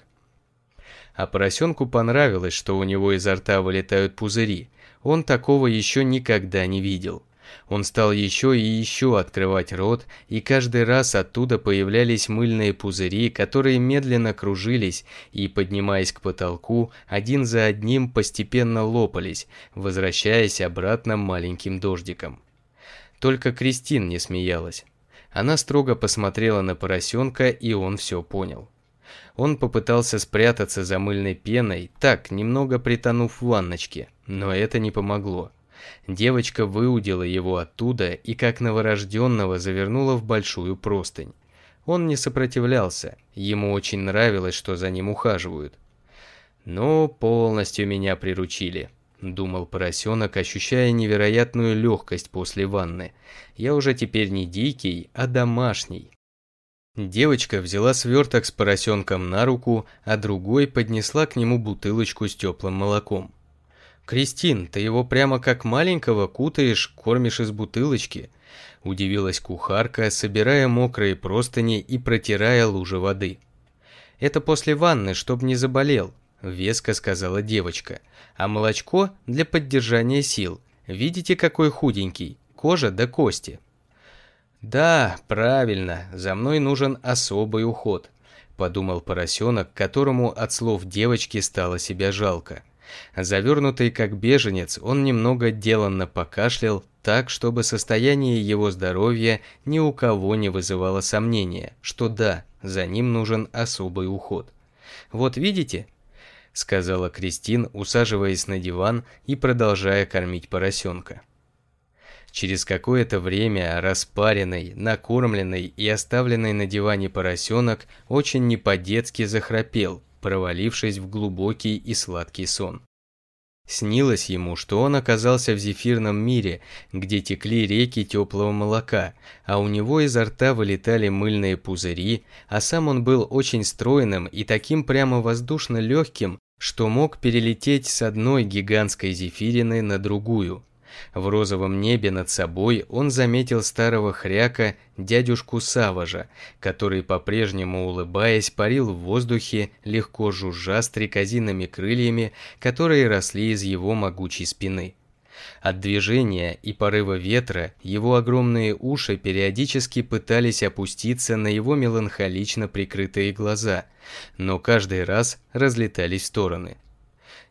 [SPEAKER 1] А поросенку понравилось, что у него изо рта вылетают пузыри. Он такого еще никогда не видел. Он стал еще и еще открывать рот, и каждый раз оттуда появлялись мыльные пузыри, которые медленно кружились и, поднимаясь к потолку, один за одним постепенно лопались, возвращаясь обратно маленьким дождиком. Только Кристин не смеялась. Она строго посмотрела на поросенка, и он все понял. Он попытался спрятаться за мыльной пеной, так, немного притонув в ванночке, но это не помогло. Девочка выудила его оттуда и как новорожденного завернула в большую простынь. Он не сопротивлялся, ему очень нравилось, что за ним ухаживают. Но полностью меня приручили», — думал поросенок, ощущая невероятную легкость после ванны. «Я уже теперь не дикий, а домашний». Девочка взяла сверток с поросенком на руку, а другой поднесла к нему бутылочку с теплым молоком. «Кристин, ты его прямо как маленького кутаешь, кормишь из бутылочки», – удивилась кухарка, собирая мокрые простыни и протирая лужи воды. «Это после ванны, чтоб не заболел», – веско сказала девочка. «А молочко для поддержания сил. Видите, какой худенький? Кожа до да кости». «Да, правильно, за мной нужен особый уход», – подумал поросенок, которому от слов девочки стало себя жалко. Завернутый как беженец, он немного деланно покашлял, так, чтобы состояние его здоровья ни у кого не вызывало сомнения, что да, за ним нужен особый уход. «Вот видите?» – сказала Кристин, усаживаясь на диван и продолжая кормить поросенка. Через какое-то время распаренный, накормленный и оставленный на диване поросенок очень не по-детски захрапел, провалившись в глубокий и сладкий сон. Снилось ему, что он оказался в зефирном мире, где текли реки теплого молока, а у него изо рта вылетали мыльные пузыри, а сам он был очень стройным и таким прямо воздушно легким, что мог перелететь с одной гигантской зефирины на другую – в розовом небе над собой он заметил старого хряка, дядюшку Саважа, который, по-прежнему улыбаясь, парил в воздухе, легко жужжа стрекозинными крыльями, которые росли из его могучей спины. От движения и порыва ветра его огромные уши периодически пытались опуститься на его меланхолично прикрытые глаза, но каждый раз разлетались в стороны.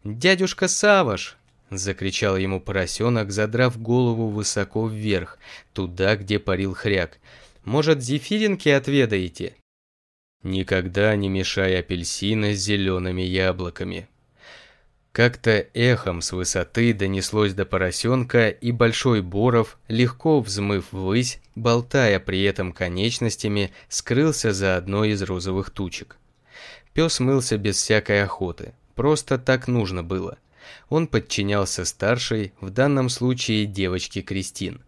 [SPEAKER 1] «Дядюшка Саваш!» Закричал ему поросенок, задрав голову высоко вверх, туда, где парил хряк. «Может, зефиринки отведаете?» Никогда не мешай апельсина с зелеными яблоками. Как-то эхом с высоты донеслось до поросенка, и Большой Боров, легко взмыв ввысь, болтая при этом конечностями, скрылся за одной из розовых тучек. Пес мылся без всякой охоты, просто так нужно было. Он подчинялся старшей, в данном случае девочке Кристин.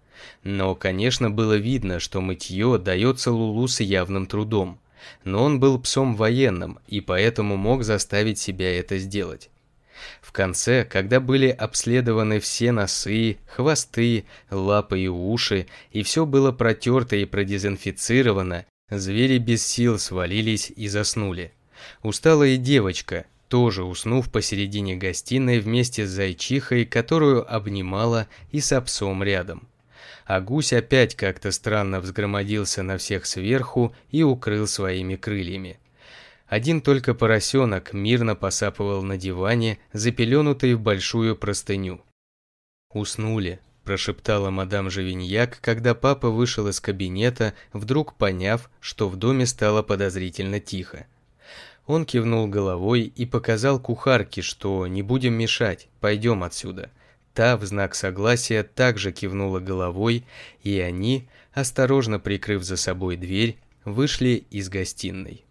[SPEAKER 1] Но, конечно, было видно, что мытье дается Лулу с явным трудом. Но он был псом военным и поэтому мог заставить себя это сделать. В конце, когда были обследованы все носы, хвосты, лапы и уши, и все было протерто и продезинфицировано, звери без сил свалились и заснули. Усталая девочка, тоже уснув посередине гостиной вместе с зайчихой, которую обнимала и с псом рядом. А гусь опять как-то странно взгромодился на всех сверху и укрыл своими крыльями. Один только поросенок мирно посапывал на диване, запеленутый в большую простыню. «Уснули», – прошептала мадам Живиньяк, когда папа вышел из кабинета, вдруг поняв, что в доме стало подозрительно тихо. Он кивнул головой и показал кухарке, что не будем мешать, пойдем отсюда. Та в знак согласия также кивнула головой, и они, осторожно прикрыв за собой дверь, вышли из гостиной.